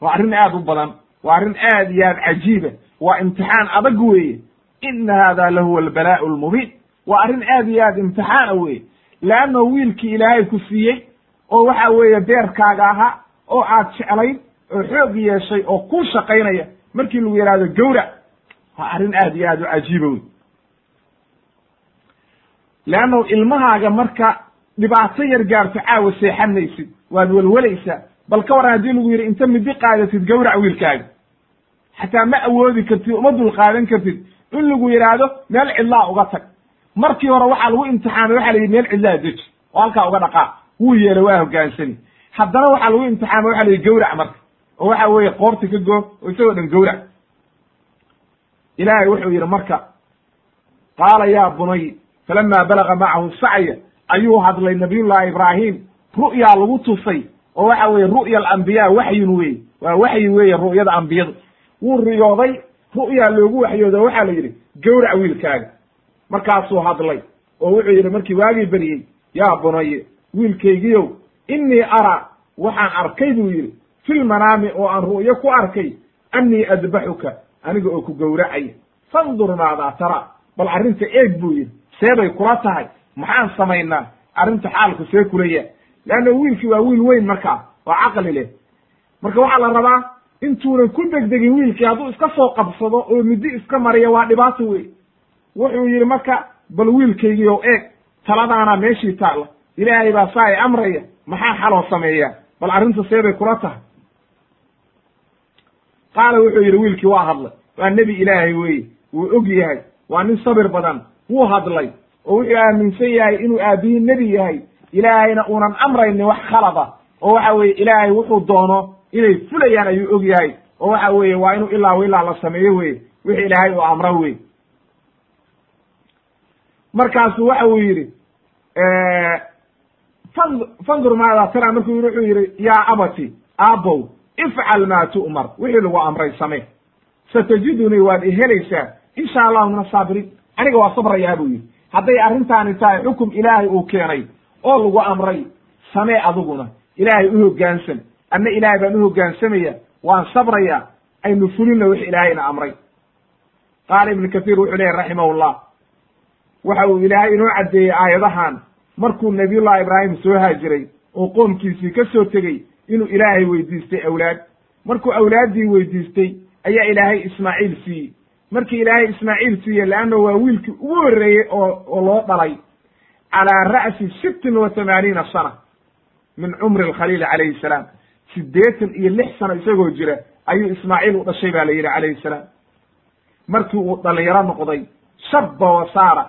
Waa arrin aad u badan waa arrin aad iyo aad cajiiba waa imtixaan adag weeye. Ina hada lahuwa albalaa'u almubiin waa arrin aad iyo aad imtixaana weeye. Leanno wiilkii ilaahay ku siiyey oo waxa weeye beerkaaga ahaa oo aad jeclayd oo xoog yeeshay oo ku shaqaynaya markii lagu yidhahdo gawrac. Waa arrin aad iyo aad u cajiiba wey leanno ilmahaaga marka dhibaato yar gaarto caawa seexanaysid waad welwelaysaa. Bal ka waran haddii lagu yidhi inta midi qaadatid gawrac wiilkaaga. Xataa ma awoodi kartid uma dul qaadan kartid. In lagu yidhaahdo meel cidlaa uga tag. Markii hore waxaa lagu imtixaamay waxa la yidhi meel cidlaa deji. Oo halkaa uga dhaqaa. Wuu yeelay waa hoggaansani haddana waxaa lagu imtixaamay waxa la yidhi gawrac marka. Oo waxa weeye qoorti ka goob oo isagoo dhan gawrac. Ilaahay wuxuu yidhi marka qaala yaa bunay falama balaga macahu sacya ayuu hadlay nabiyullahi ibraahim ru'yaa lagu tusay oo waxa weeye ru'ya alambiyaa waxyun weye waa waxyi weeye ru'yada ambiyadu. Wuu riyooday ru'yaa loogu waxyoodo waxaa la yidhi gawrac wiilkaaga. Markaasuu hadlay oo wuxuu yidhi markii waagii beriyey yaa bunaye wiilkaygiyow innii araa waxaan arkay buu yidhi filmanaami oo aan ru'yo ku arkay annii adbaxuka aniga oo ku gowracaya fandur maadaa tara bal arrinta eeg buu yidhi see bay kula tahay maxaan samaynaa? Arrinta xaalku see kula yaa leanna wiilkii waa wiil weyn markaa oo caqli leh. Marka waxaa la rabaa intuunan ku degdegin wiilkii hadduu iska soo qabsado oo middi iska mariya waa dhibaato wey wuxuu yidhi marka bal wiilkaygii oo eeg taladaana meeshii taalla. Ilaahay baa saa i amraya maxaa xaloo sameeyaa? Bal arrinta see bay kula tahay. Qaala wuxuu yidhi wiilkii waa hadlay. Waa nebi ilaahay weeye. Wuu og yahay. Waa nin sabir badan. Wuu hadlay oo wuxuu aaminsan yahay inuu aabbihi nebi yahay. Ilaahayna uunan amraynin wax khalada. Oo waxa weeye ilaahay wuxuu doono inay fulayaan ayuu og yahay. Oo waxa weeye waa inuu ilaa ilaa la sameeyo weye wixii ilaahay uu amro wey markaasu waxa uu yidhi fandur maadaa tara markuu yidhi wuxuu yidhi yaa abati aabow ifcal maa tu'mar. Wixii lagu amray samee. Satajidunii waad ihelaysaa insha allahu min asaabiriin aniga waa sabrayaa buu yidhi hadday arrintaani tahay xukum ilaahay uu keenay oo lagu amray samee adiguna ilaahay u hoggaansan anna ilaahay baan u hoggaansamaya waan sabraya aynu fulinna wix ilaahayna amray. Qaala ibnu kathiir wuxuu leeyahy raximahullah. Waxa uu ilaahay inoo caddeeyey aayadahan markuu nabiyullahi ibraahim soo haajiray oo qoomkiisii ka soo tegey inuu ilaahay weydiistay awlaad. Markuu awlaaddii weydiistay ayaa ilaahay ismaaciil siiyey markii ilaahay ismaaciil siiyey leanna waa wiilkii ugu horreeyey oo oo loo dhalay calaa ra'si sittin wa thamaaniina sana min cumri alkhaliil calayhi salaam. Siddeetan iyo lix sano isagoo jira ayuu ismaaciil u dhashay baa la yidhi calayhi salaam. Markii uu dhallinyaro noqday shabba wa saara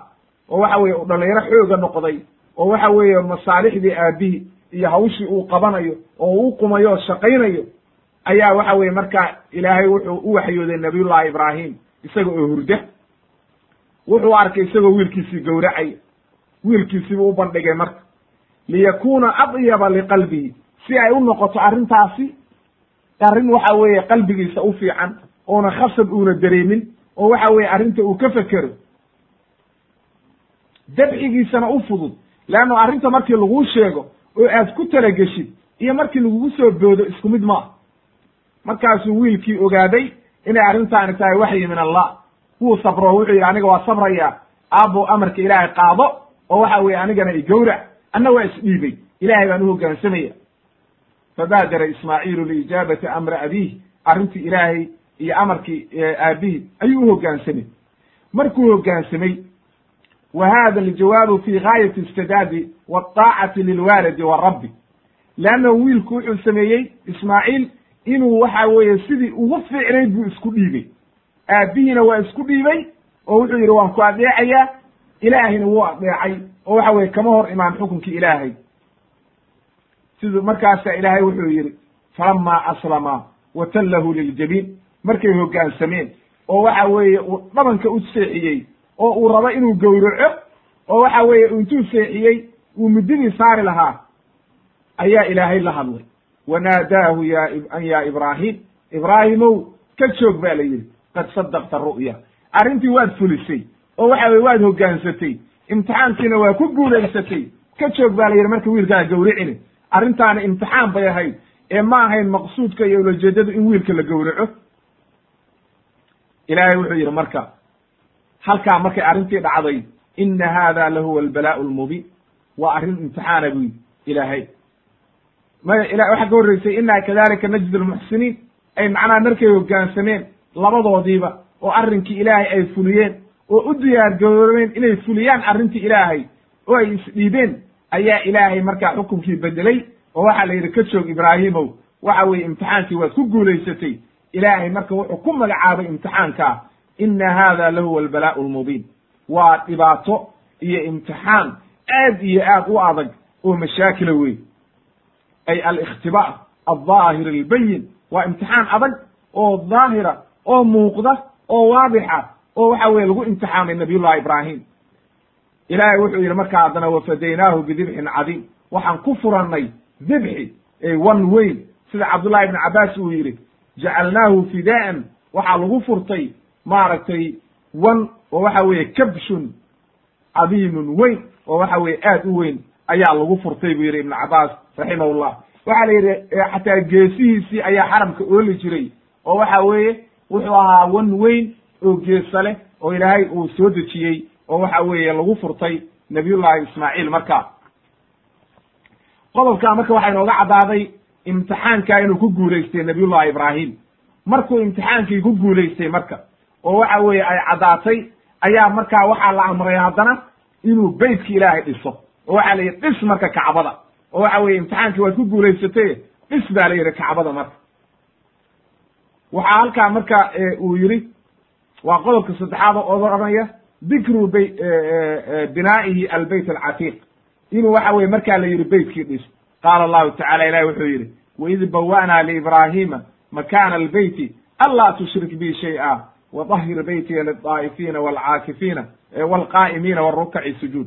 oo waxa weeye uu dhallinyaro xooga noqday oo waxa weeye masaalixdii aabbihi iyo hawshii uu qabanayo oo uu qumayo oo shaqaynayo ayaa waxa weeye markaa ilaahay wuxuu u waxyooday nabiyullahi ibraahim isaga oo hurda. Wuxuu arkay isagoo wiilkiisii gowracaya wiilkiisiibuu u bandhigay marka. Liyakuuna adyaba liqalbihi si ay u noqoto arrintaasi arrin waxa weeye qalbigiisa u fiican oona khasab uuna dareemin oo waxa weeye arrinta uu ka fekero dabxigiisana u fudud. Leanno arrinta markii laguu sheego oo aad ku talageshid iyo markii lagugu soo boodo isku mid maaha. Markaasuu wiilkii ogaaday inay arrintaani tahay waxyi min allah. Wuu sabro wuxuu yidhi aniga waa sabrayaa aabbo amarka ilaahay qaado oo waxa weeye anigana igowrac anna waa isdhiibay ilaahay baan u hoggaansamaya fabaadara ismaaciilu liijaabati amri abiih arrintii ilaahay iyo amarkii aabihi ayuu u hoggaansamay markuu hoggaansamay wa hada aljawaabu fi gaayati istidaabi wadaacati lilwaalidi warabbi leanna wiilku wuxuu sameeyey ismaaciil inuu waxa weeye sidii ugu fiicnayd buu isku dhiibay. Aabbihiina waa isku dhiibay oo wuxuu yidhi waan ku adeecayaa ilaahayna wuu adeecay. Oo waxa weye kama hor imaan xukunkii ilaahay. Siduu markaasa ilaahay wuxuu yidhi falamaa aslama wa tallahu liljabiin. Markay hoggaansameen oo waxa weeye uu dhabanka u seexiyey oo uu rabo inuu gowraco oo waxa weeye intuu seexiyey uu muddadii saari lahaa ayaa ilaahay la hadlay wanaadaahu an ya ibraahim ibraahimow ka joog ba la yidhi qad sadaqta ru'ya arrintii waad fulisay oo waxa weye waad hoggaansatay imtixaankiina waa ku guulaysatay ka joog ba la yidhi marka wiilkaa gowricini arrintaani imtixaan bay ahayd ee ma ahayn maqsuudka iyo ulajeedadu in wiilka la gowraco ilaahay wuxuu yidhi marka halkaa markay arrintii dhacday ina hada lahuwa albalaa'u almubiin waa arrin imtixaana buy ilaahay maya ila waxaa ka horreysay inaa kadalika najdi lmuxsiniin ay macnaha markay hoggaansameen labadoodiiba oo arrinkii ilaahay ay fuliyeen oo u diyaar garoobeen inay fuliyaan arrintii ilaahay oo ay isdhiibeen ayaa ilaahay markaa xukunkii bedelay oo waxaa la yidhi ka joog ibraahimow waxa weeye imtixaankii waad ku guulaysatay. Ilaahay marka wuxuu ku magacaabay imtixaankaa ina hada lahuwa albalaa'u almubiin. Waa dhibaato iyo imtixaan aad iyo aad u adag oo mashaakila wey ay alikhtibaar aldaahir albayin waa imtixaan adag oo daahira oo muuqda oo waadixa oo waxa weye lagu imtixaamay nabiyullahi ibraahim ilaahay wuxuu yidhi markaa haddana wafadaynaahu bidibxin cadiim waxaan ku furannay dibxi wan weyn sida cabdullahi ibni cabbaas uu yidhi jacalnaahu fidaa'an waxaa lagu furtay maaragtay wan oo waxa weeye kabshun cadiimun weyn oo waxa weye aad u weyn ayaa lagu furtay buu yidhi ibnu cabbaas raximahullah waxaa la yidhi xataa geesihiisii ayaa xaramka ooli jiray oo waxa weeye wuxuu ahaa wan weyn oo geesa leh oo ilaahay uu soo dejiyey oo waxa weeye lagu furtay nabiyullahi ismaaciil marka. Qodobkaa marka waxaa inooga caddaaday imtixaankaa inuu ku guulaystay nabiyullahi ibraahim. Markuu imtixaankii ku guulaystay marka oo waxa weeye ay caddaatay ayaa markaa waxaa la amray haddana inuu beytkii ilaahay dhiso oo waxaa la yidhi dhis marka kacbada. oo waxa weye imtixaankii waad ku guulaysatay dhis baa la yidhi kacbada marka. Waxaa halkaa marka uu yidhi waa qodobka saddexaad oo odhanaya dikru bay binaa'ihi albeyt alcatiiq. Inuu waxa weye markaa la yidhi beytkii dhis. Qaala allahu tacala ilahi wuxuu yidhi waid bawa'naa liibraahiima makaana albeyti anlaa tushrik bi shay'a wadahir beytiya lildaa'ifiina walcaakifiina walqaa'imiina warukaci sujuud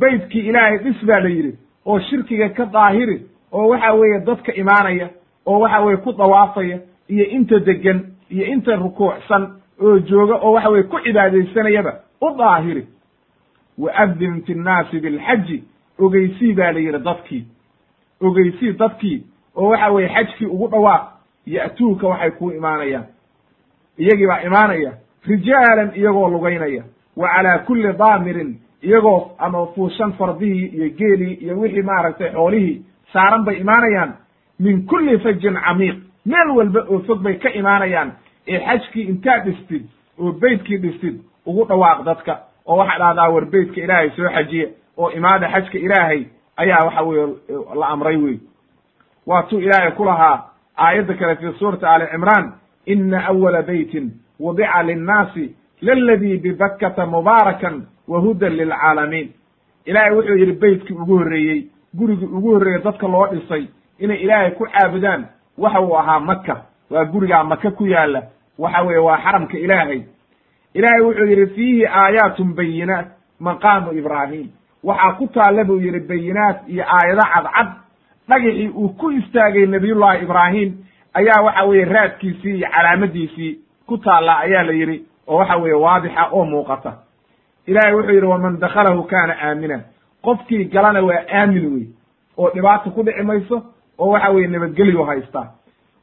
beytkii ilaahay dhis baa la yidhi oo shirkiga ka daahiri oo waxa weeye dadka imaanaya oo waxa weye ku dawaafaya iyo inta degan iyo inta rukuucsan oo jooga oo waxa weye ku cibaadaysanayaba u daahiri. Waadin fi nnaasi bilxaji ogeysii baa la yidhi dadkii. Ogeysii dadkii oo waxa weye xajkii ugu dhawaaq ya'tuuka waxay kuu imaanayaan. Iyagii baa imaanaya rijaalan iyagoo lugaynaya. Wa calaa kulli daamirin iyagoo ama fuushan fardihii iyo geelii iyo wixii maaragtay xoolihii saaran bay imaanayaan min kulli fajin camiiq. Meel walba oo fog bay ka imaanayaan ee xajkii intaad dhistid oo beytkii dhistid ugu dhawaaq dadka. Oo waxaa dhahdaa war beytka ilaahay soo xajiye oo imaada xajka ilaahay ayaa waxa weye la amray wey waa tuu ilaahay ku lahaa aayadda kale fi suurati ali cimraan ina awala beytin wudica linnaasi laladii bibakkata mubaarakan wa hudan lilcaalamiin ilaahay wuxuu yidhi beytkii ugu horreeyey gurigii ugu horreeyey dadka loo dhisay inay ilaahay ku caabudaan waxa uu ahaa maka waa gurigaa maka ku yaalla waxa weeye waa xaramka ilaahay ilaahay wuxuu yidhi fiihi aayaatun bayinaat maqaamu ibraahim waxaa ku taalla buu yidhi bayinaat iyo aayado cadcad dhagixii uu ku istaagay nabiyullahi ibraahim ayaa waxa weeye raadkiisii iyo calaamadiisii ku taalla ayaa la yidhi oo waxa weeye waadixa oo muuqata. Ilaahay wuxuu yidhi waman dakhalahu kaana aamina qofkii galana waa aamin wey oo dhibaata ku dhici mayso oo waxa weeye nabadgelyu haystaa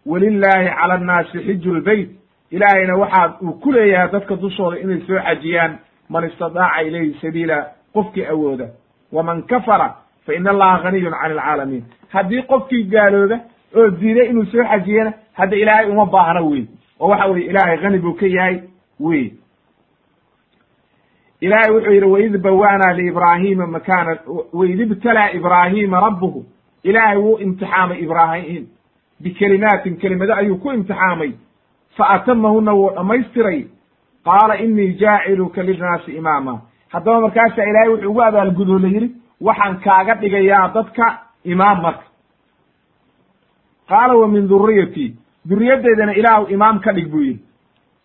welilaahi cala annaasi xiju lbeyt ilaahayna waxaa uu ku leeyahay dadka dushooda inay soo xajiyaan man istadaaca ilayhi sabiila qofkii awooda. Waman kafara fa ina allaha ganiyun can alcaalamiin. Haddii qofkii gaalooba oo diiday inuu soo xajiyana hadda ilaahay uma baahna wey oo waxa weye ilaahay hani buu ka yahay wey ilaahay wuxuu yidhi waid bawaanaa liibraahiima makaana waid ibtalaa ibraahiima rabbuhu. Ilaahay wuu imtixaamay ibraahim bikelimaatin kelimado ayuu ku imtixaamay. Fa atamahuna wuu dhammaystiray. Qaala inii jaaciluka linnaasi imaama. Haddaba markaasaa ilaahay wuxuu ugu abaalgudoo la yidhi waxaan kaaga dhigayaa dadka imaam marka. Qaala wa min duriyati duriyaddeedana ilaahu imaam ka dhig buu yidhi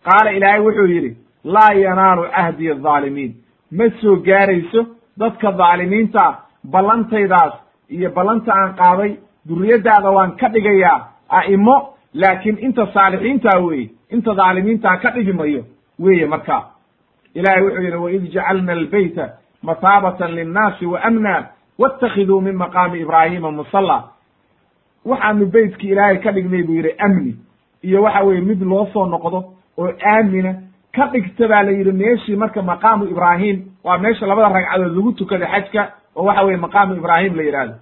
qaala ilaahay wuxuu yidhi laa yanaalu cahdi adaalimiin ma soo gaarayso dadka dhaalimiinta ballantaydaas iyo ballanta aan qaaday duriyaddaada waan ka dhigayaa a'imo laakiin inta saalixiintaa weeye inta dhaalimiintaa ka dhigi mayo weeye markaa ilahay wuxuu yidhi waid jacalna albeyta mataabatan linnaasi wa amna waاtakiduu min maqaami ibraahima musalla. Waxaanu beytkii ilaahay ka dhignay buu yidhi amni. Iyo waxa weeye mid loo soo noqdo oo aamina. Ka dhigta baa la yidhi meeshii marka maqaamu ibraahim waa meesha labada ragcadood lagu tukada xajka oo waxa weye maqaamu ibraahim la yidhahdo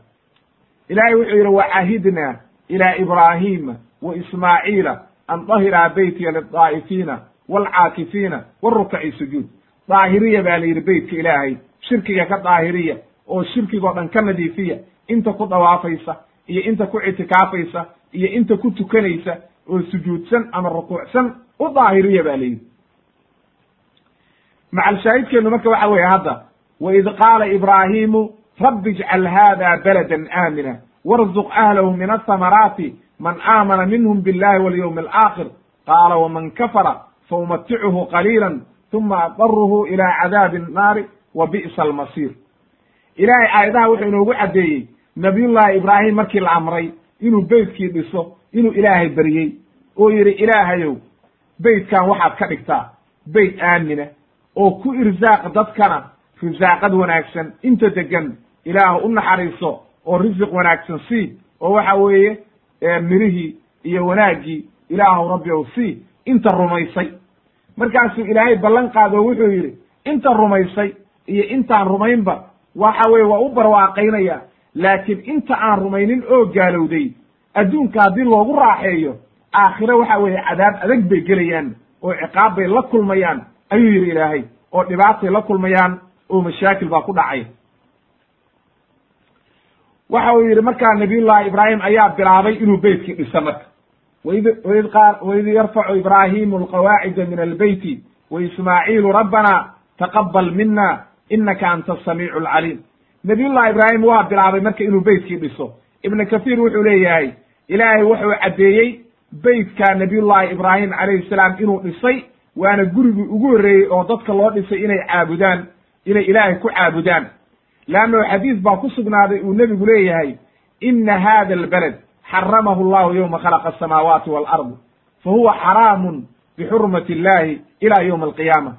ilaahay wuxuu yidhi wacahidna ilaa ibraahima wa ismaaciila an dahiraa beytiya lidaa'ifiina waalcaakifiina warukaci sujuud. Daahiriya baa la yidhi beytka ilaahay shirkiga ka daahiriya oo shirkigoo dhan ka nadiifiya inta ku dawaafaysa iyo inta ku ictikaafaysa iyo inta ku tukanaysa oo sujuudsan ama rukuucsan u daahiriya ba la yidhi. Macalshaahidkeenu marka waxa weeye hadda waid qaala ibraahimu rabbi ijcal hada baladan aamina warzuq ahlahu min athamaraati man aamana minhum billahi walyowmi alaakhir qaala waman kafara faumaticuhu qaliila uma adaruhu ila cadaabi annaari wa bi'sa almasiir. Ilaahay aayadaha wuxuu inoogu caddeeyey nabiyullaahi ibraahim markii la amray inuu beytkii dhiso inuu ilaahay baryey oo yidhi ilaahayow beytkan waxaad ka dhigtaa beyt aamina oo ku irsaaq dadkana risaaqad wanaagsan. Inta degan ilaahu u naxariiso oo risiq wanaagsan sii oo waxa weeye mirihii iyo wanaaggii ilaahu rabbi ow sii inta rumaysay. Markaasuu ilaahay ballan qaado wuxuu yidhi inta rumaysay iyo intaan rumaynba waxa weye waa u barwaaqaynaya laakiin inta aan rumaynin oo gaalowday adduunka haddii loogu raaxeeyo aakhire waxa weeye cadaab adag bay gelayaan oo ciqaab bay la kulmayaan ayuu yidhi ilaahay oo dhibaatay la kulmayaan oo mashaakil baa ku dhacay. Waxa uu yidhi markaa nabiyullahi ibraahim ayaa bilaabay inuu beytkii dhisa marka. Waid yarfacu ibraahimu alqawaacida min albeyti wa ismaaciilu rabbana taqabal mina inaka anta asamiicu alcaliim nabiyullahi ibraahim waa bilaabay marka inuu beytkii dhiso. Ibnu kathiir wuxuu leeyahay ilaahay wuxuu caddeeyey beytka nabiyullahi ibraahim calayhi salaam inuu dhisay waana gurigii ugu horreeyey oo dadka loo dhisay inay caabudaan inay ilaahay ku caabudaan. Leanno xadiis baa ku sugnaaday uu nebigu leeyahay ina hada albaled xaramahu llahu yowma khalaqa asamaawaati walard fa huwa xaraamun bixurmati illahi ila yowmi alqiyaama.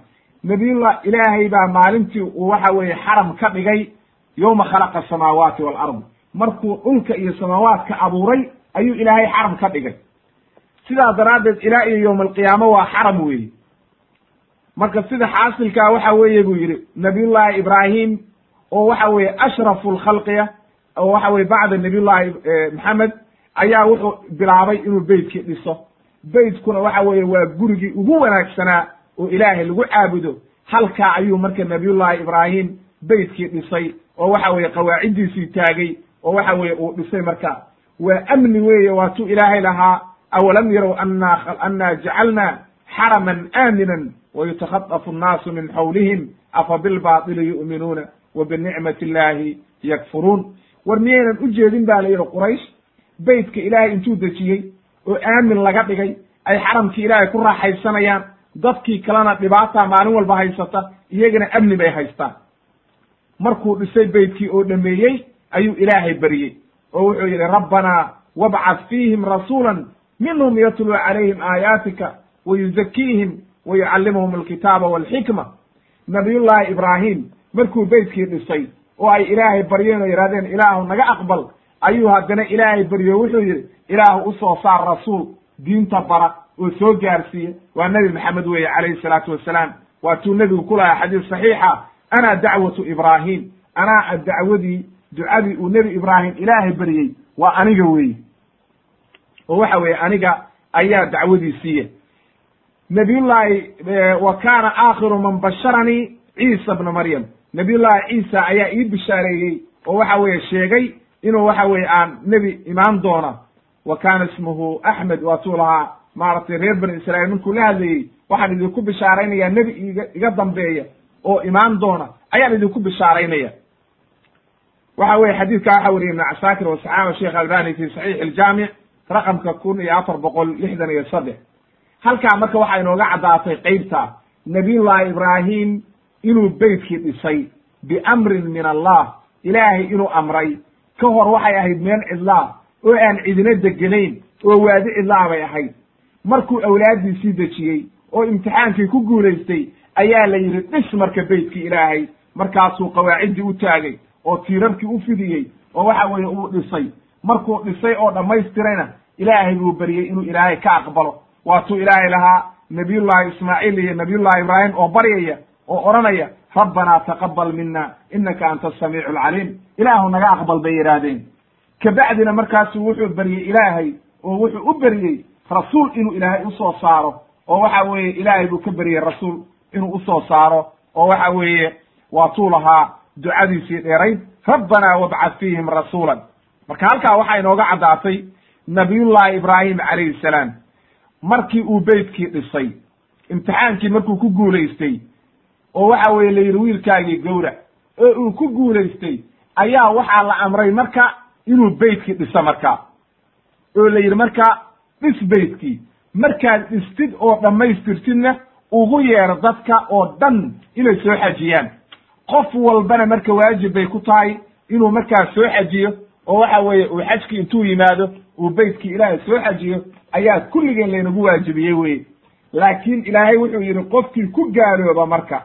Nabiyullah ilaahay baa maalintii uu waxa weeye xaram ka dhigay yowma khalaqa asamaawaati walard. Markuu dhulka iyo samaawaadka abuuray ayuu ilaahay xaram ka dhigay sidaa daraaddeed ilaa iyo yowma alqiyaama waa xaram weeye marka sida xaasilkaa waxa weeye buu yidhi nabiyullahi ibraahim oo waxa weeye ashrafu lkhalqiya oo waxa weye bacda nabiyullahi maxamed ayaa wuxuu bilaabay inuu beytkii dhiso. Beytkuna waxa weeye waa gurigii ugu wanaagsanaa oo ilaahay lagu caabudo. Halkaa ayuu marka nabiyullahi ibraahim beytkii dhisay oo waxa weeye qawaaciddiisii taagay oo waxa weeye uu dhisay marka. Waa amni weeye waatuu ilaahay lahaa awalam yarow anna jacalna xaraman aaminan wayutakhadafu annaasu min xawlihim afa bilbaatili yu'minuuna wa binicmati illaahi yakfuruun war miyaynan u jeedin ba la yidhi quraysh beytka ilaahay intuu dejiyey oo aamin laga dhigay ay xaramkii ilaahay ku raaxaysanayaan dadkii kalena dhibaata maalin walba haysata iyagana amni bay haystaan markuu dhisay beytkii oo dhameeyey ayuu ilaahay baryey oo wuxuu yidhi rabbanaa wabcad fiihim rasuulan minhum yatluu calayhim aayaatika wa yuzakiihim wa yucallimuhum alkitaaba walxikma. Nabiyullaahi ibraahim markuu beytkii dhisay oo ay ilaahay baryeen oo yidhahdeen ilaahu naga aqbal ayuu haddana ilaahay baryo wuxuu yidhi ilaahu u soo saar rasuul diinta bara oo soo gaarsiiya. Waa nebi maxamed weeye calayhi salaatu wassalaam. Waatuu nebigu ku lahaa xadiis saxiixa ana dacwatu ibraahim anaa dacwadii ducadii uu nebi ibraahim ilaahay baryey waa aniga weeye oo waxa weeye aniga ayaa dacwadii siiya nabiyullaahi wa kaana aakhiru man basharanii ciisa bna maryam. Nabiyullaahi ciisa ayaa ii bishaareeyey oo waxa weeye sheegay inuu waxa weeye aan nebi imaan doona wa kaana ismuhu axmed waatuu lahaa maaragtay reer bani israa'iil. Markuu la hadlayey waxaan idinku bishaaraynayaa nebi iga iga dambeeya oo imaan doona. Ayaan idinku bishaaraynaya waxa weye xadiidka waxa weriyey ibn casaakir wasaxaaba sheekh albani fi saxiix iljaamic raqamka kun iyo afar boqol lixdan iyo saddex. Halkaa marka waxaa inooga caddaatay qeybta nabiyullahi ibraahim inuu beytkii dhisay biamrin min allah ilaahay inuu amray. Ka hor waxay ahayd meel cidlaa oo aan cidina deganayn oo waadi cidlaa bay ahayd. Markuu awlaaddiisii dejiyey oo imtixaankii ku guulaystay ayaa la yidhi dhis marka beytkii ilaahay. Markaasuu qawaaciddii u taagay oo tiirarkii u fidiyey oo waxa weeye uu dhisay markuu dhisay oo dhammaystirayna ilaahay buu beriyey inuu ilaahay ka aqbalo. Waatuu ilaahay lahaa nabiyullahi ismaaciil iyo nabiyullahi ibraahim oo baryaya oo odhanaya rabbanaa taqabal mina inaka anta asamiicu alcaliim ilaahu naga aqbal bay yidhaahdeen kabacdina markaasu wuxuu beryey ilaahay oo wuxuu u beryey rasuul inuu ilaahay u soo saaro oo waxa weeye ilaahay buu ka beryey rasuul inuu u soo saaro oo waxa weeye waatuu lahaa ducadiisii dheerayd rabbanaa wabcad fiihim rasuulan marka halkaa waxaa inooga caddaatay nabiyullahi ibraahim calayhi salaam. Markii uu beytkii dhisay imtixaankii markuu ku guulaystay oo waxa weeye la yidhi wiilkaagii gowrac oo uu ku guulaystay ayaa waxaa la amray marka inuu beytkii dhiso marka. Oo la yidhi marka dhis beytkii. Markaad dhistid oo dhammaystirtidna ugu yeero dadka oo dhan inay soo xajiyaan. Qof walbana marka waajib bay ku tahay inuu markaas soo xajiyo oo waxa weeye uu xajkii intuu yimaado uu beytkii ilaahay soo xajiyo ayaa kulligeen laynagu waajibiyey weye laakiin ilaahay wuxuu yidhi qofkii ku gaalooba marka.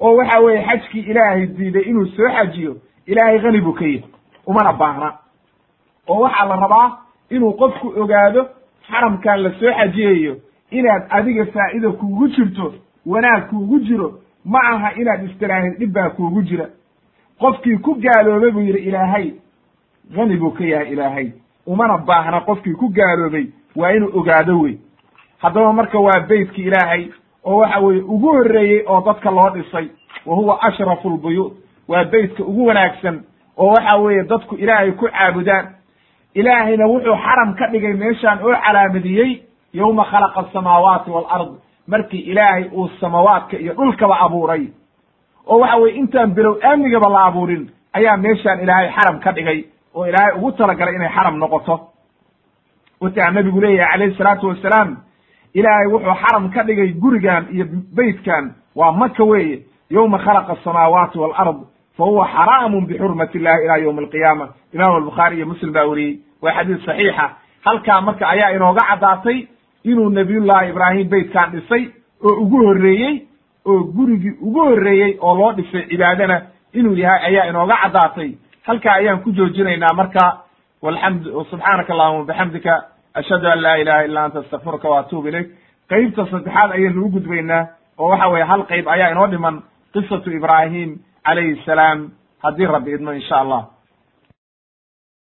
Oo waxa weeye xajkii ilaahay diiday inuu soo xajiyo ilaahay hani buu ka yahy umana baahna. Oo waxaa la rabaa inuu qofku ogaado xaramkan la soo xajiyayo inaad adiga faa'iida kuugu jirto wanaag kuugu jiro ma aha inaad istiraahid dhib baa kuugu jira. Qofkii ku gaaloobay buu yidhi ilaahay hani buu ka yahay ilaahay. Umana baahna qofkii ku gaaloobay waa inuu ogaado wey. Haddaba marka waa beytkii ilaahay oo waxa weeye ugu horreeyey oo dadka loo dhisay wa huwa ashrafu lbuyuut waa beytka ugu wanaagsan oo waxa weeye dadku ilaahay ku caabudaan. Ilaahayna wuxuu xaram ka dhigay meeshaan oo calaamadiyey yowma khalaqa asamaawaati waalard markii ilaahay uu samawaadka iyo dhulkaba abuuray oo waxa weye intaan bilow aamnigaba la abuurin ayaa meeshaan ilaahay xaram ka dhigay oo ilaahay ugu talagalay inay xaram noqoto. Wataa nabigu leeyahay calayhi salaatu wasalaam ilaahay wuxuu xaram ka dhigay gurigan iyo beytkan waa maka weeye yowma khalaqa asamaawaati waalard fa huwa xaraamun bixurmati illahi ila yowmi alqiyaama. Imaam albukhaari iyo muslim baa weriyey waa xadiis saxiixa. Halkaa marka ayaa inooga caddaatay inuu nabiyullahi ibraahim beytkan dhisay oo ugu horreeyey oo gurigii ugu horreeyey oo loo dhisay cibaadana inuu yahay ayaa inooga caddaatay halkaa ayaan ku joojinaynaa marka walxamdu subxaanaka allahuma bixamdika ashhadu an laa ilaha illa anta astaqfiruka wa ilayk. Qeybta saddexaad ayaynu u gudbaynaa oo waxa weeye hal qeyb ayaa inoo dhiman qisatu ibraahim calayhi salaam. Haddii rabbi idmo insha allah